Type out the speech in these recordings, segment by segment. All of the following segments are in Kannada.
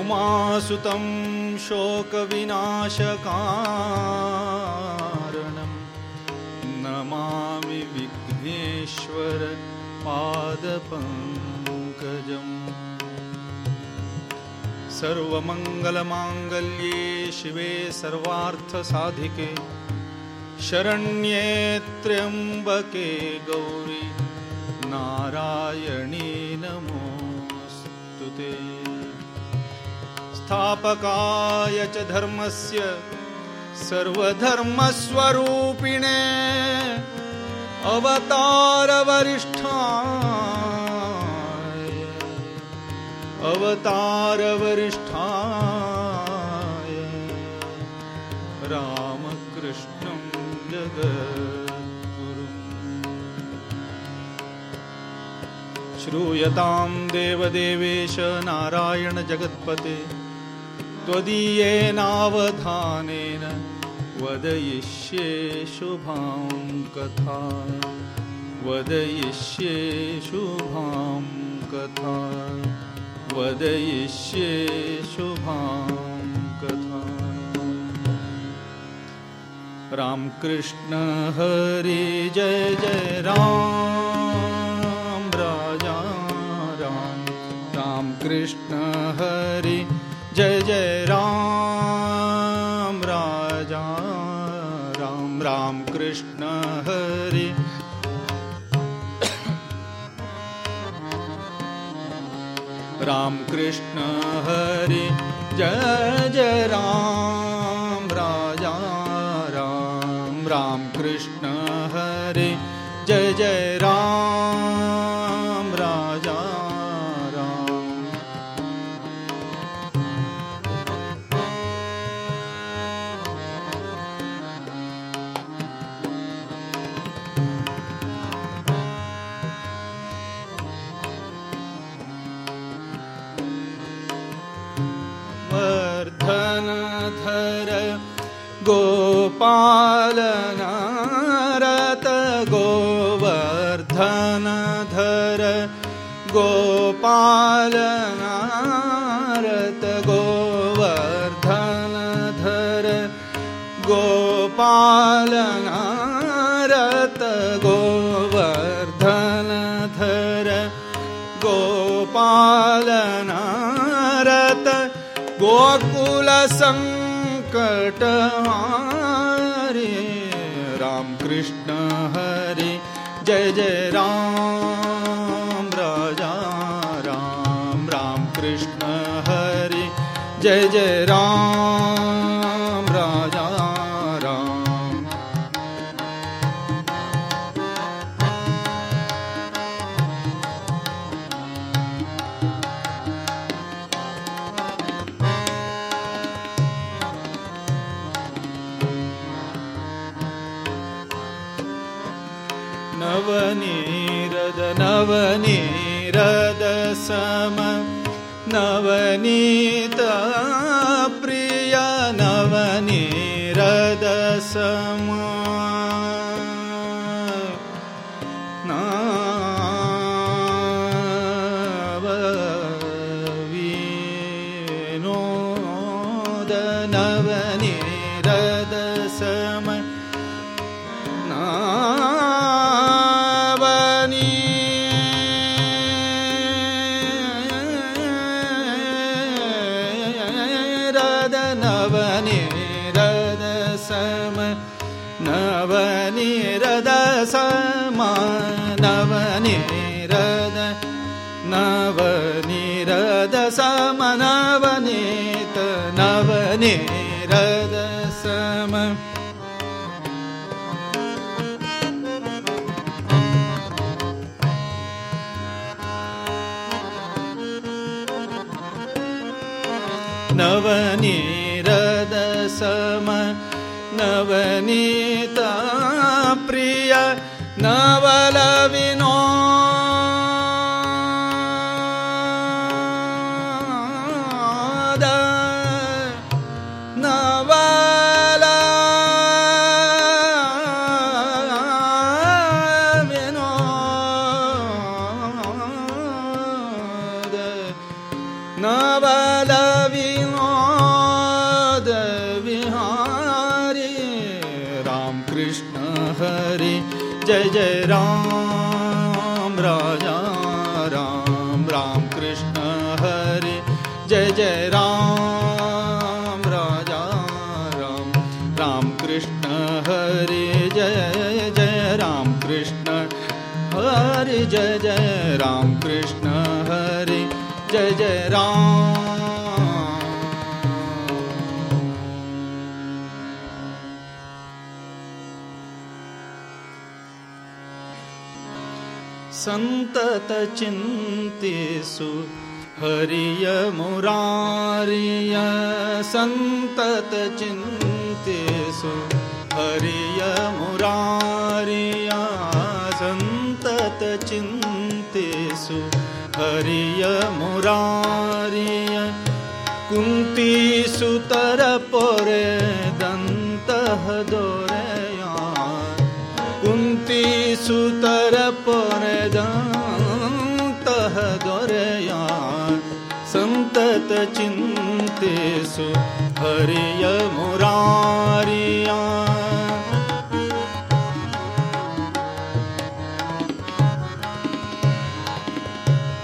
उमासुतं शोकविनाशकारणं नमामि विघ्नेश्वर पादपङ्कजम्। सर्वमङ्गलमाङ्गल्ये शिवे सर्वार्थसाधिके शरण्ये त्र्यम्बके गौरी नारायणी स्थापकाय च धर्मस्य सर्वधर्मस्वरूपिणे अवतारवरिष्ठाय अवतारवरिष्ठाय। रामकृष्णं जगद्गुरुम्। श्रूयतां देवदेवेश नारायण जगत्पते। त्वदीयेनावधानेन वदयिष्ये शुभां कथा। वदयिष्ये शुभां कथा। वदयिष्ये शुभां कथा। रामकृष्ण हरि जय जय राम। राजा, राम। राम कृष्ण हरि कृष्ण हरि। राम कृष्ण हरि। जय जय राम गोपालनारत गोवर्धनधर गोपालनारत गोवर्धनधर गोपालनारत गोवर्धनधर गोपालनारत गोकुलसङ्कटहारे रामकृष्ण हरि। जय जय राम राजा राम राम कृष्ण हरि। जय जय राम चिन्तेषु हरिय मुरारिय सन्तत चिन्तेषु हरिय मुरारिया सन्तत चिन्तेषु हरिय मुरारिय कुन्तीसुतर पोरे दन्तः दोरया कुन्ती सुतर पोरे दन्त दोरया सन्तत चिन्ते सु हरियमुरारिया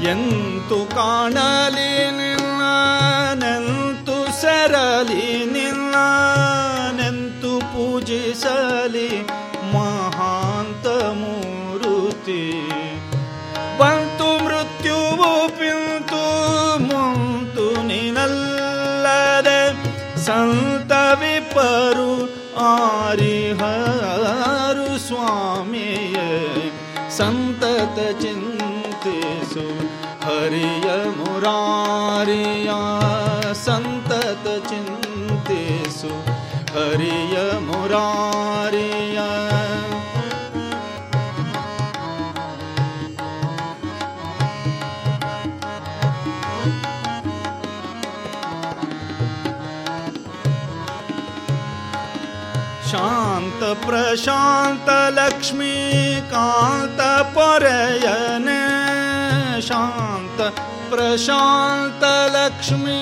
यन्तु काणलि निनन्तु सरलि निन्नानन्तु पूजिसलि परु आरिहरु स्वामी सन्तत चिन्तेषु हरिय मुरारिया। सन्तत चिन्तेषु हरिय मुरारिया। शान्त प्रशान्त लक्ष्मीकान्त परयन शान्त प्रशान्त लक्ष्मी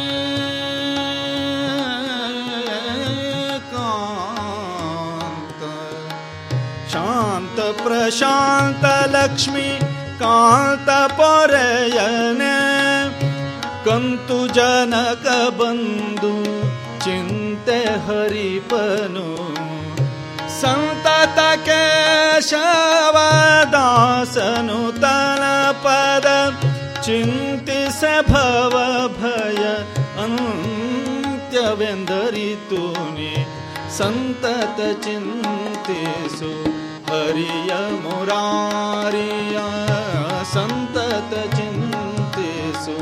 का शान्त प्रशान्त लक्ष्मी कान्त परयन कन्तु जनकबन्धु चिन्ते हरिपनु। सन्तत सन्ततकेशवदास नूतनपद चिन्तिसभय भय ऋतुनि सन्तत चिन्तेषु हरिय हरियमुरारिया सन्तत चिन्तेषु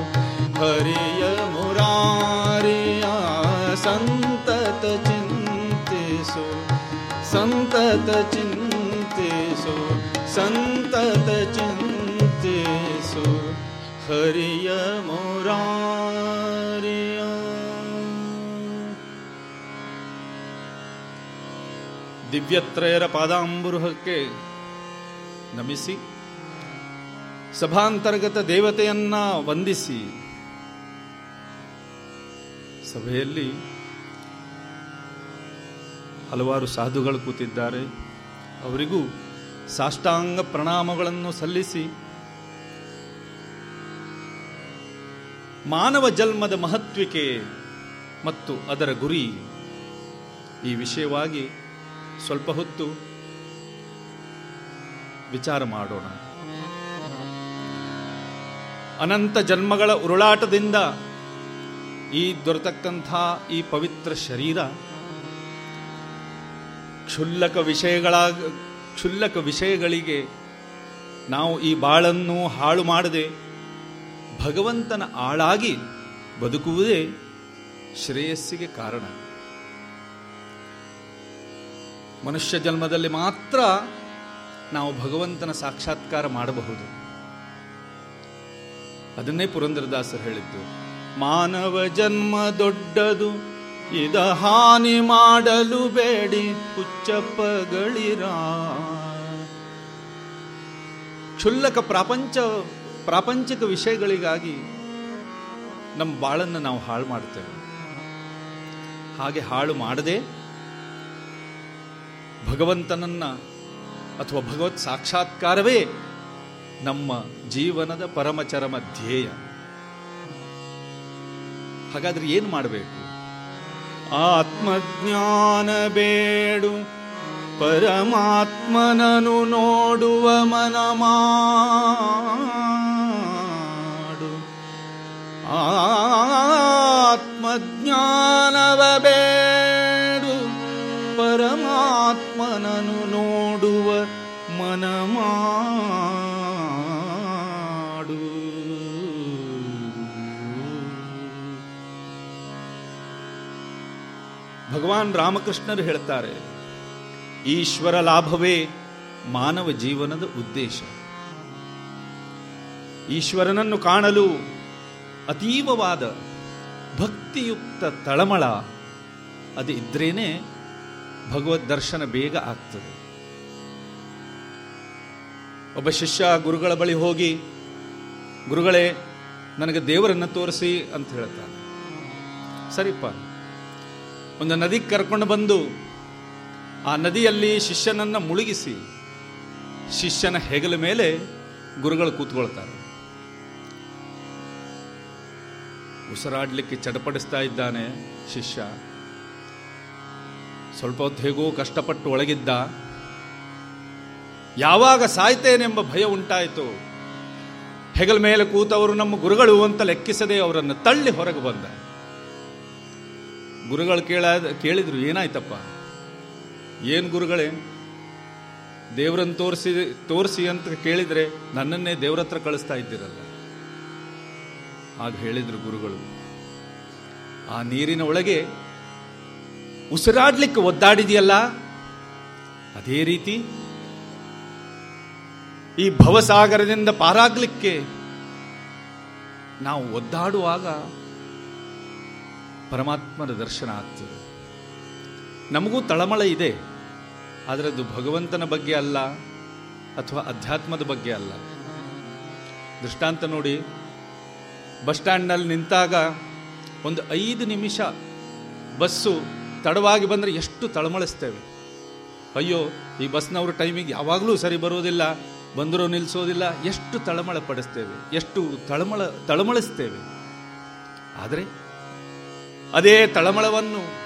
हरिय हरियमुरारिया सन्तत ಸಂತತ ಚಿಂತಿಸು ಸಂತತ ಚಿಂತಿಸು ಹರಿಯ ಮುರಾರಿಯ. ದಿವ್ಯತ್ರಯರ ಪಾದಾಂಬುರುಹಕ್ಕೆ ನಮಿಸಿ ಸಭಾಂತರ್ಗತ ದೇವತೆಯನ್ನ ವಂದಿಸಿ ಸಭೆಯಲ್ಲಿ ಹಲವಾರು ಸಾಧುಗಳು ಕೂತಿದ್ದಾರೆ. ಅವರಿಗೂ ಸಾಷ್ಟಾಂಗ ಪ್ರಣಾಮಗಳನ್ನು ಸಲ್ಲಿಸಿ ಮಾನವ ಜನ್ಮದ ಮಹತ್ವಿಕೆ ಮತ್ತು ಅದರ ಗುರಿ ಈ ವಿಷಯವಾಗಿ ಸ್ವಲ್ಪ ಹೊತ್ತು ವಿಚಾರ ಮಾಡೋಣ. ಅನಂತ ಜನ್ಮಗಳ ಉರುಳಾಟದಿಂದ ಈ ದೊರೆತಕ್ಕಂಥ ಈ ಪವಿತ್ರ ಶರೀರ ಕ್ಷುಲ್ಲಕ ವಿಷಯಗಳ ಕ್ಷುಲ್ಲಕ ವಿಷಯಗಳಿಗೆ ನಾವು ಈ ಬಾಳನ್ನು ಹಾಳು ಮಾಡದೆ ಭಗವಂತನ ಆಳಾಗಿ ಬದುಕುವುದೇ ಶ್ರೇಯಸ್ಸಿಗೆ ಕಾರಣ. ಮನುಷ್ಯ ಜನ್ಮದಲ್ಲಿ ಮಾತ್ರ ನಾವು ಭಗವಂತನ ಸಾಕ್ಷಾತ್ಕಾರ ಮಾಡಬಹುದು. ಅದನ್ನೇ ಪುರಂದರದಾಸರು ಹೇಳಿದ್ದು, ಮಾನವ ಜನ್ಮ ದೊಡ್ಡದು ಇದ ಹಾನಿ ಮಾಡಲು ಬೇಡಿ ಹುಚ್ಚಪ್ಪಗಳಿರ. ಕ್ಷುಲ್ಲಕ ಪ್ರಾಪಂಚ, ಪ್ರಾಪಂಚಿಕ ವಿಷಯಗಳಿಗಾಗಿ ನಮ್ಮ ಬಾಳನ್ನು ನಾವು ಹಾಳು ಮಾಡ್ತೇವೆ. ಹಾಗೆ ಹಾಳು ಮಾಡದೆ ಭಗವಂತನನ್ನ ಅಥವಾ ಭಗವತ್ ಸಾಕ್ಷಾತ್ಕಾರವೇ ನಮ್ಮ ಜೀವನದ ಪರಮಚರಮ ಧ್ಯೇಯ. ಹಾಗಾದ್ರೆ ಏನು ಮಾಡಬೇಕು? ಆತ್ಮಜ್ಞಾನ ಬೇಡು ಪರಮಾತ್ಮನನು ನೋಡುವ ಮನ ಮಾಡು. ಆತ್ಮಜ್ಞಾನವ ಬೇಡು ಪರಮಾತ್ಮನನು ಭಗವಾನ್ ರಾಮಕೃಷ್ಣರು ಹೇಳ್ತಾರೆ, ಈಶ್ವರ ಲಾಭವೇ ಮಾನವ ಜೀವನದ ಉದ್ದೇಶ. ಈಶ್ವರನನ್ನು ಕಾಣಲು ಅತೀವವಾದ ಭಕ್ತಿಯುಕ್ತ ತಳಮಳ ಅದು ಇದ್ರೇನೆ ಭಗವದ್ ದರ್ಶನ ಬೇಗ ಆಗ್ತದೆ. ಒಬ್ಬ ಶಿಷ್ಯ ಗುರುಗಳ ಬಳಿ ಹೋಗಿ, ಗುರುಗಳೇ, ನನಗೆ ದೇವರನ್ನು ತೋರಿಸಿ ಅಂತ ಹೇಳ್ತಾನೆ. ಸರಿಪ್ಪ ಒಂದು ನದಿಗೆ ಕರ್ಕೊಂಡು ಬಂದು ಆ ನದಿಯಲ್ಲಿ ಶಿಷ್ಯನನ್ನ ಮುಳುಗಿಸಿ ಶಿಷ್ಯನ ಹೆಗಲ ಮೇಲೆ ಗುರುಗಳು ಕೂತ್ಕೊಳ್ತಾರೆ. ಉಸಿರಾಡ್ಲಿಕ್ಕೆ ಚಡಪಡಿಸ್ತಾ ಇದ್ದಾನೆ ಶಿಷ್ಯ. ಸ್ವಲ್ಪ ಹೊತ್ತು ಹೇಗೋ ಕಷ್ಟಪಟ್ಟು ಒಳಗಿದ್ದ. ಯಾವಾಗ ಸಾಯ್ತೇನೆಂಬ ಭಯ ಉಂಟಾಯಿತು. ಹೆಗಲ ಮೇಲೆ ಕೂತವರು ನಮ್ಮ ಗುರುಗಳು ಅಂತ ಲೆಕ್ಕಿಸದೆ ಅವರನ್ನು ತಳ್ಳಿ ಹೊರಗೆ ಬಂದ. ಗುರುಗಳು ಕೇಳ ಕೇಳಿದ್ರು, ಏನಾಯ್ತಪ್ಪ? ಏನು ಗುರುಗಳೇ? ದೇವರನ್ನು ತೋರಿಸಿ ತೋರಿಸಿ ಅಂತ ಕೇಳಿದ್ರೆ ನನ್ನನ್ನೇ ದೇವ್ರ ಹತ್ರ ಕಳಿಸ್ತಾ ಇದ್ದೀರಲ್ಲ. ಆಗ ಹೇಳಿದ್ರು ಗುರುಗಳು. ಆ ನೀರಿನ ಒಳಗೆ ಉಸಿರಾಡ್ಲಿಕ್ಕೆ ಒದ್ದಾಡಿದೆಯಲ್ಲ? ಅದೇ ರೀತಿ ಈ ಭವಸಾಗರದಿಂದ ಪಾರಾಗ್ಲಿಕ್ಕೆ ನಾವು ಒದ್ದಾಡುವಾಗ ಪರಮಾತ್ಮನ ದರ್ಶನ ಆಗ್ತದೆ. ನಮಗೂ ತಳಮಳ ಇದೆ. ಆದರೆ ಅದು ಭಗವಂತನ ಬಗ್ಗೆ ಅಲ್ಲ, ಅಥವಾ ಅಧ್ಯಾತ್ಮದ ಬಗ್ಗೆ ಅಲ್ಲ. ದೃಷ್ಟಾಂತ ನೋಡಿ, ಬಸ್ ಸ್ಟ್ಯಾಂಡ್ನಲ್ಲಿ ನಿಂತಾಗ ಒಂದು ಐದು ನಿಮಿಷ ಬಸ್ಸು ತಡವಾಗಿ ಬಂದರೆ ಎಷ್ಟು ತಳಮಳಿಸ್ತೇವೆ. ಅಯ್ಯೋ, ಈ ಬಸ್ನವರು ಟೈಮಿಗೆ ಯಾವಾಗಲೂ ಸರಿ ಬರೋದಿಲ್ಲ, ಬಂದರೂ ನಿಲ್ಲಿಸೋದಿಲ್ಲ ಎಷ್ಟು ತಳಮಳ ಪಡಿಸ್ತೇವೆ, ಎಷ್ಟು ತಳಮಳ, ತಳಮಳಿಸ್ತೇವೆ. ಆದರೆ ಅದೇ ತಳಮಳವನ್ನು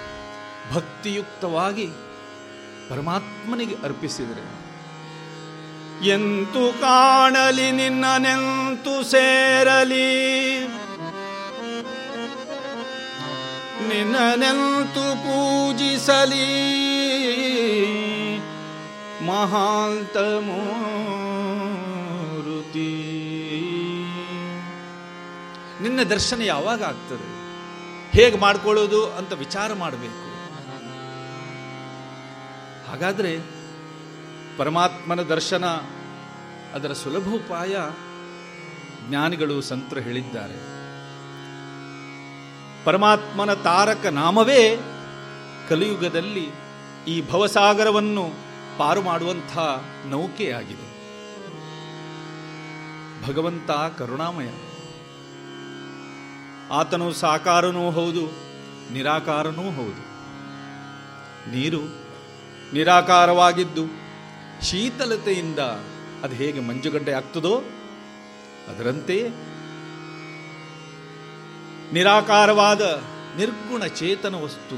ಭಕ್ತಿಯುಕ್ತವಾಗಿ ಪರಮಾತ್ಮನಿಗೆ ಅರ್ಪಿಸಿದರೆ. ಎಂತು ಕಾಣಲಿ ನಿನ್ನ ನೆಂತು ಸೇರಲಿ? ನಿನ್ನ ನೆಂತು ಪೂಜಿಸಲಿ? ಮಹಾಂತ ಮೂರುತಿ. ನಿನ್ನ ದರ್ಶನ ಯಾವಾಗ ಆಗ್ತದೆ? ಹೇಗೆ ಮಾಡ್ಕೊಳ್ಳೋದು ಅಂತ ವಿಚಾರ ಮಾಡಬೇಕು. ಹಾಗಾದ್ರೆ ಪರಮಾತ್ಮನ ದರ್ಶನ ಅದರ ಸುಲಭ ಉಪಾಯ ಜ್ಞಾನಿಗಳು ಸಂತರು ಹೇಳಿದ್ದಾರೆ. ಪರಮಾತ್ಮನ ತಾರಕ ನಾಮವೇ ಕಲಿಯುಗದಲ್ಲಿ ಈ ಭವಸಾಗರವನ್ನು ಪಾರು ಮಾಡುವಂಥ ನೌಕೆಯಾಗಿದೆ ಭಗವಂತ ಕರುಣಾಮಯ. ಆತನು ಸಾಕಾರನೂ ಹೌದು, ನಿರಾಕಾರನೂ ಹೌದು. ನೀರು ನಿರಾಕಾರವಾಗಿದ್ದು ಶೀತಲತೆಯಿಂದ ಅದು ಹೇಗೆ ಮಂಜುಗಡ್ಡೆ ಆಗ್ತದೋ ಅದರಂತೆ ನಿರಾಕಾರವಾದ ನಿರ್ಗುಣ ಚೇತನ ವಸ್ತು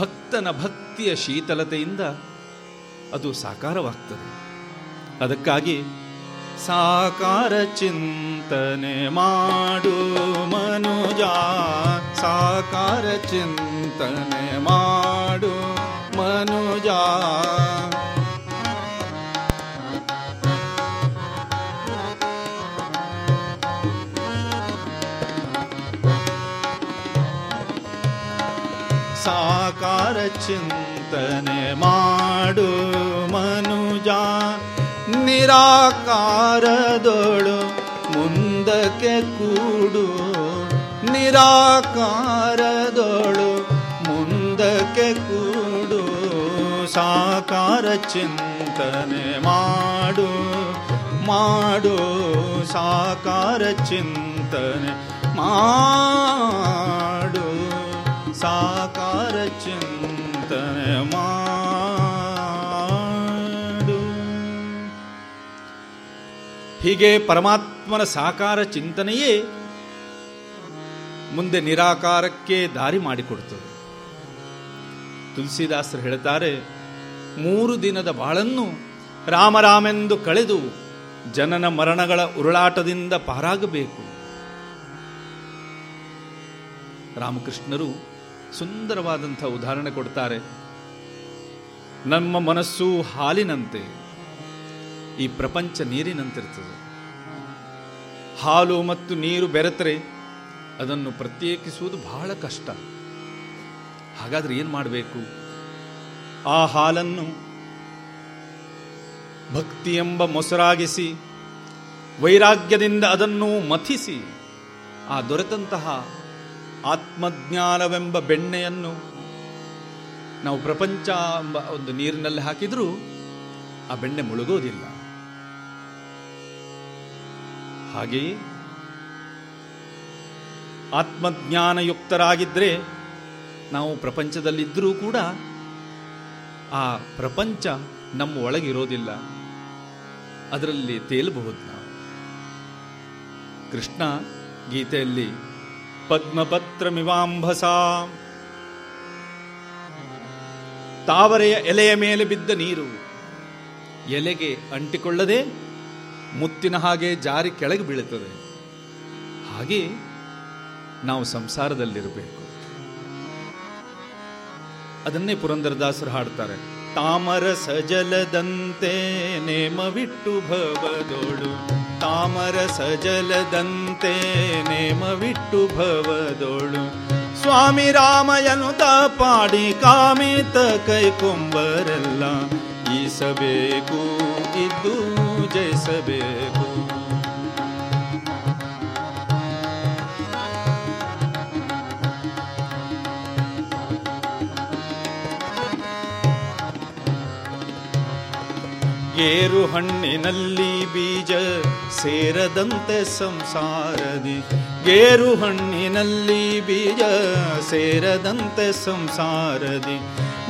ಭಕ್ತನ ಭಕ್ತಿಯ ಶೀತಲತೆಯಿಂದ ಅದು ಸಾಕಾರವಾಗ್ತದೆ. ಅದಕ್ಕಾಗಿ ಸಾಕಾರ ಚಿಂತನೆ ಮಾಡು ಮನುಜ ಸಾಕಾರ ಚಿಂತನೆ ಮಾಡು ಮನುಜ ಸಾಕಾರ ಚಿಂತನೆ ಮಾಡು ಮನುಜ ನಿರಾಕಾರದೊಳು ಮುಂದಕ್ಕೆ ಕೂಡು. ನಿರಾಕಾರದೊಳು ಮುಂದಕ್ಕೆ ಕೂಡು. ಸಾಕಾರ ಚಿಂತನೆ ಮಾಡು ಮಾಡು. ಸಾಕಾರ ಚಿಂತನೆ ಮಾಡು. ಸಾಕಾರ ಚಿಂತನೆ ಮಾಡು. ಹೀಗೆ ಪರಮಾತ್ಮನ ಸಾಕಾರ ಚಿಂತನೆಯೇ ಮುಂದೆ ನಿರಾಕಾರಕ್ಕೆ ದಾರಿ ಮಾಡಿಕೊಡ್ತದೆ ತುಳಸಿದಾಸರು ಹೇಳ್ತಾರೆ, ಮೂರು ದಿನದ ಬಾಳನ್ನು ರಾಮರಾಮೆಂದು ಕಳೆದು ಜನನ ಮರಣಗಳ ಉರುಳಾಟದಿಂದ ಪಾರಾಗಬೇಕು. ರಾಮಕೃಷ್ಣರು ಸುಂದರವಾದಂಥ ಉದಾಹರಣೆ ಕೊಡ್ತಾರೆ, ನಮ್ಮ ಮನಸ್ಸು ಹಾಲಿನಂತೆ. ಈ ಪ್ರಪಂಚ ನೀರಿನಂತಿರ್ತದೆ. ಹಾಲು ಮತ್ತು ನೀರು ಬೆರೆತರೆ ಅದನ್ನು ಪ್ರತ್ಯೇಕಿಸುವುದು ಬಹಳ ಕಷ್ಟ. ಹಾಗಾದ್ರೆ ಏನು ಮಾಡಬೇಕು? ಆ ಹಾಲನ್ನು ಭಕ್ತಿ ಎಂಬ ಮೊಸರಾಗಿಸಿ, ವೈರಾಗ್ಯದಿಂದ ಅದನ್ನು ಮಥಿಸಿ, ಆ ದೊರೆತಂತಹ ಆತ್ಮಜ್ಞಾನವೆಂಬ ಬೆಣ್ಣೆಯನ್ನು ನಾವು ಪ್ರಪಂಚ ಎಂಬ ಒಂದು ನೀರಿನಲ್ಲಿ ಹಾಕಿದರೂ ಆ ಬೆಣ್ಣೆ ಮುಳುಗೋದಿಲ್ಲ. ಹಾಗೆಯೇ ಆತ್ಮಜ್ಞಾನಯುಕ್ತರಾಗಿದ್ದರೆ ನಾವು ಪ್ರಪಂಚದಲ್ಲಿದ್ದರೂ ಕೂಡ ಆ ಪ್ರಪಂಚ ನಮ್ಮ ಒಳಗಿರೋದಿಲ್ಲ. ಅದರಲ್ಲಿ ತೇಲಬಹುದು ನಾವು. ಕೃಷ್ಣ ಗೀತೆಯಲ್ಲಿ ಪದ್ಮಪತ್ರಮಿವಾಂಭಸ. ತಾವರೆಯ ಎಲೆಯ ಮೇಲೆ ಬಿದ್ದ ನೀರು ಎಲೆಗೆ ಅಂಟಿಕೊಳ್ಳದೆ ಮುತ್ತಿನ ಹಾಗೆ ಜಾರಿ ಕೆಳಗೆ ಬೀಳುತ್ತದೆ. ಹಾಗೆ ನಾವು ಸಂಸಾರದಲ್ಲಿರಬೇಕು. ಅದನ್ನೇ ಪುರಂದರದಾಸರು ಹಾಡ್ತಾರೆ ತಾಮರ ಸಜಲದಂತೆ ನೇಮವಿಟ್ಟು ಭವದೋಳು ತಾಮರ ಸಜಲದಂತೆ ನೇಮವಿಟ್ಟು ಭವದೋಳು ಸ್ವಾಮಿ ರಾಮಯನು ತಾಪಾಡಿ ಕಾಮಿತ ಕೈಕೊಂಬರೆಲ್ಲ. ಈಸಬೇಕು, ಇದ್ದು ಜಯಿಸಬೇಕು ಗೇರು ಹಣ್ಣಿನಲ್ಲಿ ಬೀಜ ಸೇರದಂತೆ ಸಂಸಾರದಿ. ಗೇರು ಹಣ್ಣಿನಲ್ಲಿ ಬೀಜ ಸೇರದಂತೆ ಸಂಸಾರದಿ.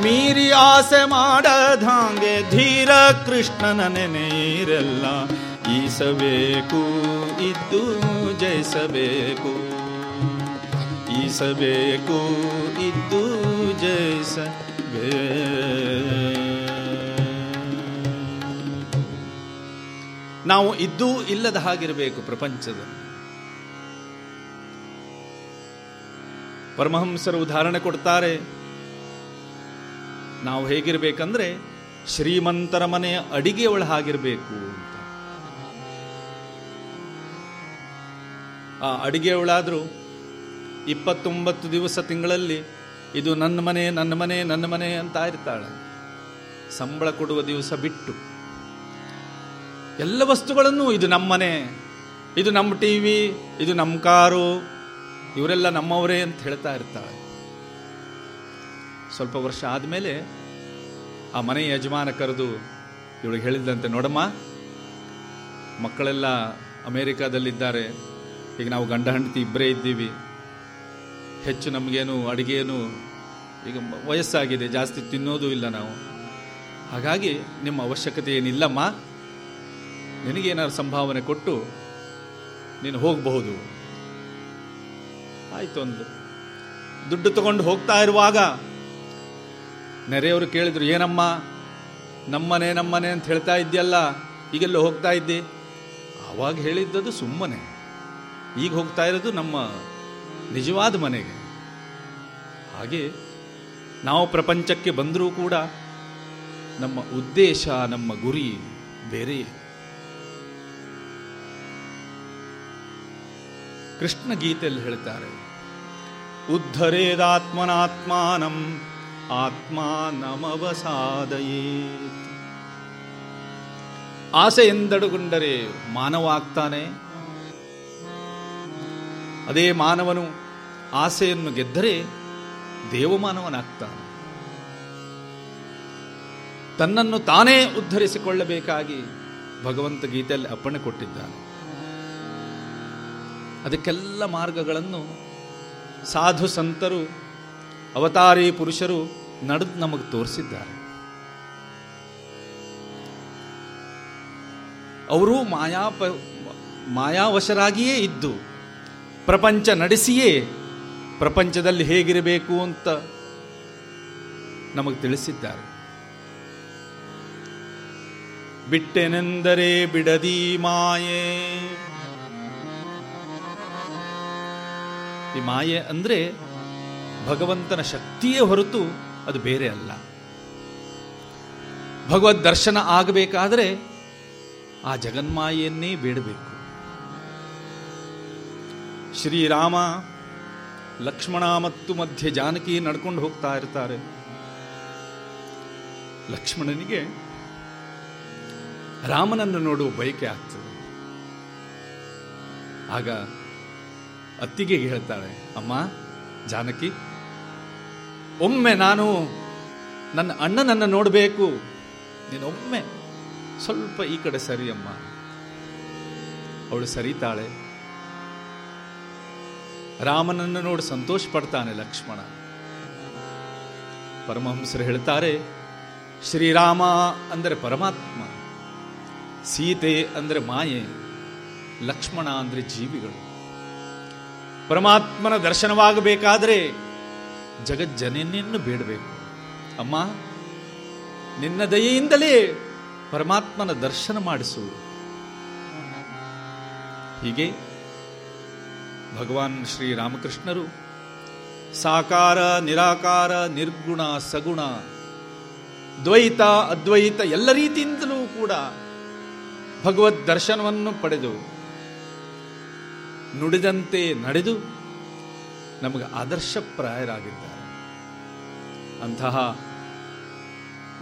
ಮೀರಿ ಆಸೆ ಮಾಡದಂಗೆ ಧೀರ ಕೃಷ್ಣನ ನೆನೆಯಿರೆಲ್ಲ. ಈಸಬೇಕು, ಇದ್ದು ಜಯಿಸಬೇಕು. ಈಸಬೇಕು, ಇದ್ದು ಜಯಿಸಬೇಕು. ನಾವು ಇದ್ದೂ ಇಲ್ಲದ ಹಾಗಿರಬೇಕು ಪ್ರಪಂಚದ ಪರಮಹಂಸರು ಉದಾಹರಣೆ ಕೊಡ್ತಾರೆ. ನಾವು ಹೇಗಿರಬೇಕಂದ್ರೆ ಶ್ರೀಮಂತರ ಮನೆಯ ಅಡಿಗೆ ಒಳ ಹಾಗಿರಬೇಕು ಅಂತ. ಆ ಅಡಿಗೆ ಒಳಾದರೂ ಇಪ್ಪತ್ತೊಂಬತ್ತು ದಿವಸ ತಿಂಗಳಲ್ಲಿ ಇದು ನನ್ನ ಮನೆ ನನ್ನ ಮನೆ ನನ್ನ ಮನೆ ಅಂತ ಇರ್ತಾಳೆ ಸಂಬಳ ಕೊಡುವ ದಿವಸ ಬಿಟ್ಟು. ಎಲ್ಲ ವಸ್ತುಗಳನ್ನು, ಇದು ನಮ್ಮನೆ, ಇದು ನಮ್ಮ ಟಿ ವಿ ಇದು ನಮ್ಮ ಕಾರು, ಇವರೆಲ್ಲ ನಮ್ಮವರೇ ಅಂತ ಹೇಳ್ತಾ ಇರ್ತಾರೆ. ಸ್ವಲ್ಪ ವರ್ಷ ಆದಮೇಲೆ ಆ ಮನೆ ಯಜಮಾನ ಕರೆದು ಇವಳಿಗೆ ಹೇಳಿದಂತೆ ನೋಡಮ್ಮ, ಮಕ್ಕಳೆಲ್ಲ ಅಮೇರಿಕಾದಲ್ಲಿದ್ದಾರೆ, ಈಗ ನಾವು ಗಂಡ ಹೆಂಡತಿ ಇಬ್ಬರೇ ಇದ್ದೀವಿ, ಹೆಚ್ಚು ನಮಗೇನು ಅಡುಗೆಯೇನು, ಈಗ ವಯಸ್ಸಾಗಿದೆ, ಜಾಸ್ತಿ ತಿನ್ನೋದು ಇಲ್ಲ ನಾವು. ಹಾಗಾಗಿ ನಿಮ್ಮ ಅವಶ್ಯಕತೆ ಏನಿಲ್ಲಮ್ಮ ನಿನಗೇನಾದ್ರು ಸಂಭಾವನೆ ಕೊಟ್ಟು ನೀನು ಹೋಗಬಹುದು. ಆಯ್ತು ಒಂದು ದುಡ್ಡು ತಗೊಂಡು ಹೋಗ್ತಾ ಇರುವಾಗ ನೆರೆಯವರು ಕೇಳಿದ್ರು, ಏನಮ್ಮ? ನಮ್ಮನೆ ನಮ್ಮನೆ ಅಂತ ಹೇಳ್ತಾ ಇದ್ಯಲ್ಲ ಈಗೆಲ್ಲ ಹೋಗ್ತಾ ಇದ್ದೆ? ಆವಾಗ ಹೇಳಿದ್ದದು ಸುಮ್ಮನೆ. ಈಗ ಹೋಗ್ತಾ ಇರೋದು ನಮ್ಮ ನಿಜವಾದ ಮನೆಗೆ. ಹಾಗೆ ನಾವು ಪ್ರಪಂಚಕ್ಕೆ ಬಂದರೂ ಕೂಡ ನಮ್ಮ ಉದ್ದೇಶ, ನಮ್ಮ ಗುರಿ ಬೇರೆಯೇ. ಕೃಷ್ಣ ಗೀತೆಯಲ್ಲಿ ಹೇಳ್ತಾರೆ, ಉದ್ಧರೇದಾತ್ಮನಾತ್ಮಾನಂ ಆತ್ಮಾನಮವಸಾದಯೇತ್ ಆಸೆಯಿಂದಡುಗೊಂಡರೆ ಮಾನವ ಆಗ್ತಾನೆ ಅದೇ ಮಾನವನು ಆಸೆಯನ್ನು ಗೆದ್ದರೆ ದೇವಮಾನವನಾಗ್ತಾನೆ. ತನ್ನನ್ನು ತಾನೇ ಉದ್ಧರಿಸಿಕೊಳ್ಳಬೇಕಾಗಿ ಭಗವಂತ ಗೀತೆಯಲ್ಲಿ ಅಪ್ಪಣೆ ಕೊಟ್ಟಿದ್ದಾನೆ. ಅದಕ್ಕೆಲ್ಲ ಮಾರ್ಗಗಳನ್ನು ಸಾಧು ಸಂತರು, ಅವತಾರಿ ಪುರುಷರು ನಡೆದು ನಮಗೆ ತೋರಿಸಿದ್ದಾರೆ. ಅವರು ಮಾಯಾಪ ಮಾಯಾವಶರಾಗಿಯೇ ಇದ್ದು, ಪ್ರಪಂಚ ನಡೆಸಿಯೇ ಪ್ರಪಂಚದಲ್ಲಿ ಹೇಗಿರಬೇಕು ಅಂತ ನಮಗೆ ತಿಳಿಸಿದ್ದಾರೆ. ಬಿಟ್ಟೆನೆಂದರೆ ಬಿಡದಿ ಮಾಯೆ. ಈ ಮಾಯೆ ಅಂದ್ರೆ ಭಗವಂತನ ಶಕ್ತಿಯೇ ಹೊರತು ಅದು ಬೇರೆ ಅಲ್ಲ. ಭಗವದ್ ದರ್ಶನ ಆಗಬೇಕಾದರೆ ಆ ಜಗನ್ಮಾಯೆಯನ್ನೇ ಬೇಡಬೇಕು. ಶ್ರೀರಾಮ, ಲಕ್ಷ್ಮಣ ಮತ್ತು ಮಧ್ಯೆ ಜಾನಕಿ ನಡ್ಕೊಂಡು ಹೋಗ್ತಾ ಇರ್ತಾರೆ. ಲಕ್ಷ್ಮಣನಿಗೆ ರಾಮನನ್ನು ನೋಡುವ ಬಯಕೆ ಆಗ್ತದೆ. ಆಗ ಅತ್ತಿಗೆ ಹೇಳ್ತಾಳೆ, ಅಮ್ಮ, ಜಾನಕಿ, ಒಮ್ಮೆ ನಾನು ನನ್ನ ಅಣ್ಣನನ್ನು ನೋಡಬೇಕು. ನೀನೊಮ್ಮೆ ಸ್ವಲ್ಪ ಈ ಕಡೆ ಸರಿ ಅಮ್ಮ. ಅವಳು ಸರಿತಾಳೆ. ರಾಮನನ್ನು ನೋಡಿ ಸಂತೋಷ ಪಡ್ತಾನೆ ಲಕ್ಷ್ಮಣ. ಪರಮಹಂಸರು ಹೇಳ್ತಾರೆ, ಶ್ರೀರಾಮ ಅಂದರೆ ಪರಮಾತ್ಮ, ಸೀತೆ ಅಂದರೆ ಮಾಯೆ, ಲಕ್ಷ್ಮಣ ಅಂದರೆ ಜೀವಿಗಳು. ಪರಮಾತ್ಮನ ದರ್ಶನವಾಗಬೇಕಾದರೆ ಜಗಜ್ಜನನಿಯನ್ನು ಬೇಡಬೇಕು. ಅಮ್ಮ, ನಿನ್ನ ದಯೆಯಿಂದಲೇ ಪರಮಾತ್ಮನ ದರ್ಶನ ಮಾಡಿಸು. ಹೀಗೆ ಭಗವಾನ್ ಶ್ರೀರಾಮಕೃಷ್ಣರು ಸಾಕಾರ, ನಿರಾಕಾರ, ನಿರ್ಗುಣ, ಸಗುಣ, ದ್ವೈತ, ಅದ್ವೈತ ಎಲ್ಲ ರೀತಿಯಿಂದಲೂ ಕೂಡ ಭಗವದ್ ದರ್ಶನವನ್ನು ಪಡೆದು ನುಡಿದಂತೆ ನಡೆದು ನಮಗೆ ಆದರ್ಶಪ್ರಾಯರಾಗಿದ್ದಾರೆ. ಅಂತಹ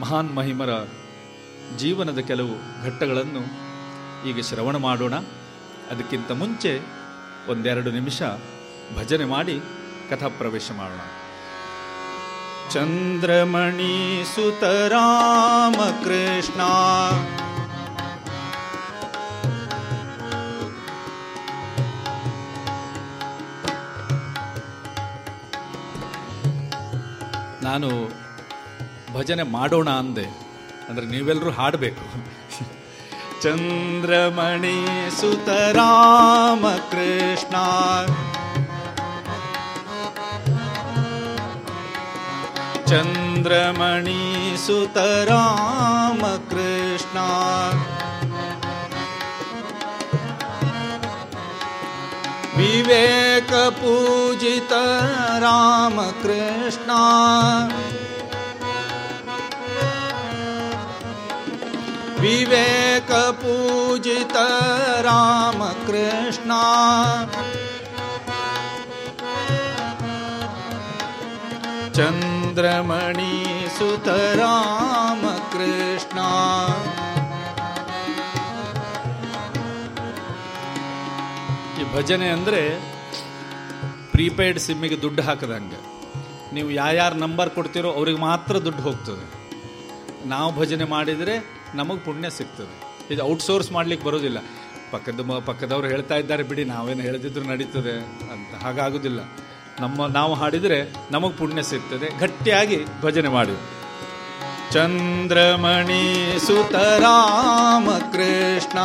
ಮಹಾನ್ ಮಹಿಮರ ಜೀವನದ ಕೆಲವು ಘಟ್ಟಗಳನ್ನು ಈಗ ಶ್ರವಣ ಮಾಡೋಣ. ಅದಕ್ಕಿಂತ ಮುಂಚೆ ಒಂದೆರಡು ನಿಮಿಷ ಭಜನೆ ಮಾಡಿ ಕಥಾ ಪ್ರವೇಶ ಮಾಡೋಣ. ಚಂದ್ರಮಣಿ ಸುತರಾಮ ಕೃಷ್ಣ ನಾನು ಭಜನೆ ಮಾಡೋಣ ಅಂದೆ. ಅಂದ್ರೆ ನೀವೆಲ್ಲರೂ ಹಾಡಬೇಕು. ಚಂದ್ರಮಣಿ ಸುತರಾಮ ಕೃಷ್ಣ. ಚಂದ್ರಮಣಿ ಸುತರಾಮ ಕೃಷ್ಣ. विवेकपूजित रामकृष्ण विवेकपूजित रामकृष्ण चन्द्रमणि सुत रामकृष्ण ಭಜನೆ ಅಂದರೆ ಪ್ರೀಪೇಯ್ಡ್ ಸಿಮ್ಮಿಗೆ ದುಡ್ಡು ಹಾಕದಂಗೆ. ನೀವು ಯಾರ್ಯಾರು ನಂಬರ್ ಕೊಡ್ತೀರೋ ಅವ್ರಿಗೆ ಮಾತ್ರ ದುಡ್ಡು ಹೋಗ್ತದೆ. ನಾವು ಭಜನೆ ಮಾಡಿದರೆ ನಮಗೆ ಪುಣ್ಯ ಸಿಗ್ತದೆ. ಇದು ಔಟ್ಸೋರ್ಸ್ ಮಾಡ್ಲಿಕ್ಕೆ ಬರೋದಿಲ್ಲ. ಪಕ್ಕದ ಪಕ್ಕದವ್ರು ಹೇಳ್ತಾ ಇದ್ದಾರೆ, ಬಿಡಿ, ನಾವೇನು ಹೇಳ್ತಿದ್ರು ನಡೀತದೆ. ಅಂತ. ಹಾಗಾಗೋದಿಲ್ಲ. ನಮ್ಮ, ನಾವು ಹಾಡಿದರೆ ನಮಗೆ ಪುಣ್ಯ ಸಿಗ್ತದೆ. ಗಟ್ಟಿಯಾಗಿ ಭಜನೆ ಮಾಡಿ ಚಂದ್ರಮಣಿ ಸುತರಾಮ ಕೃಷ್ಣ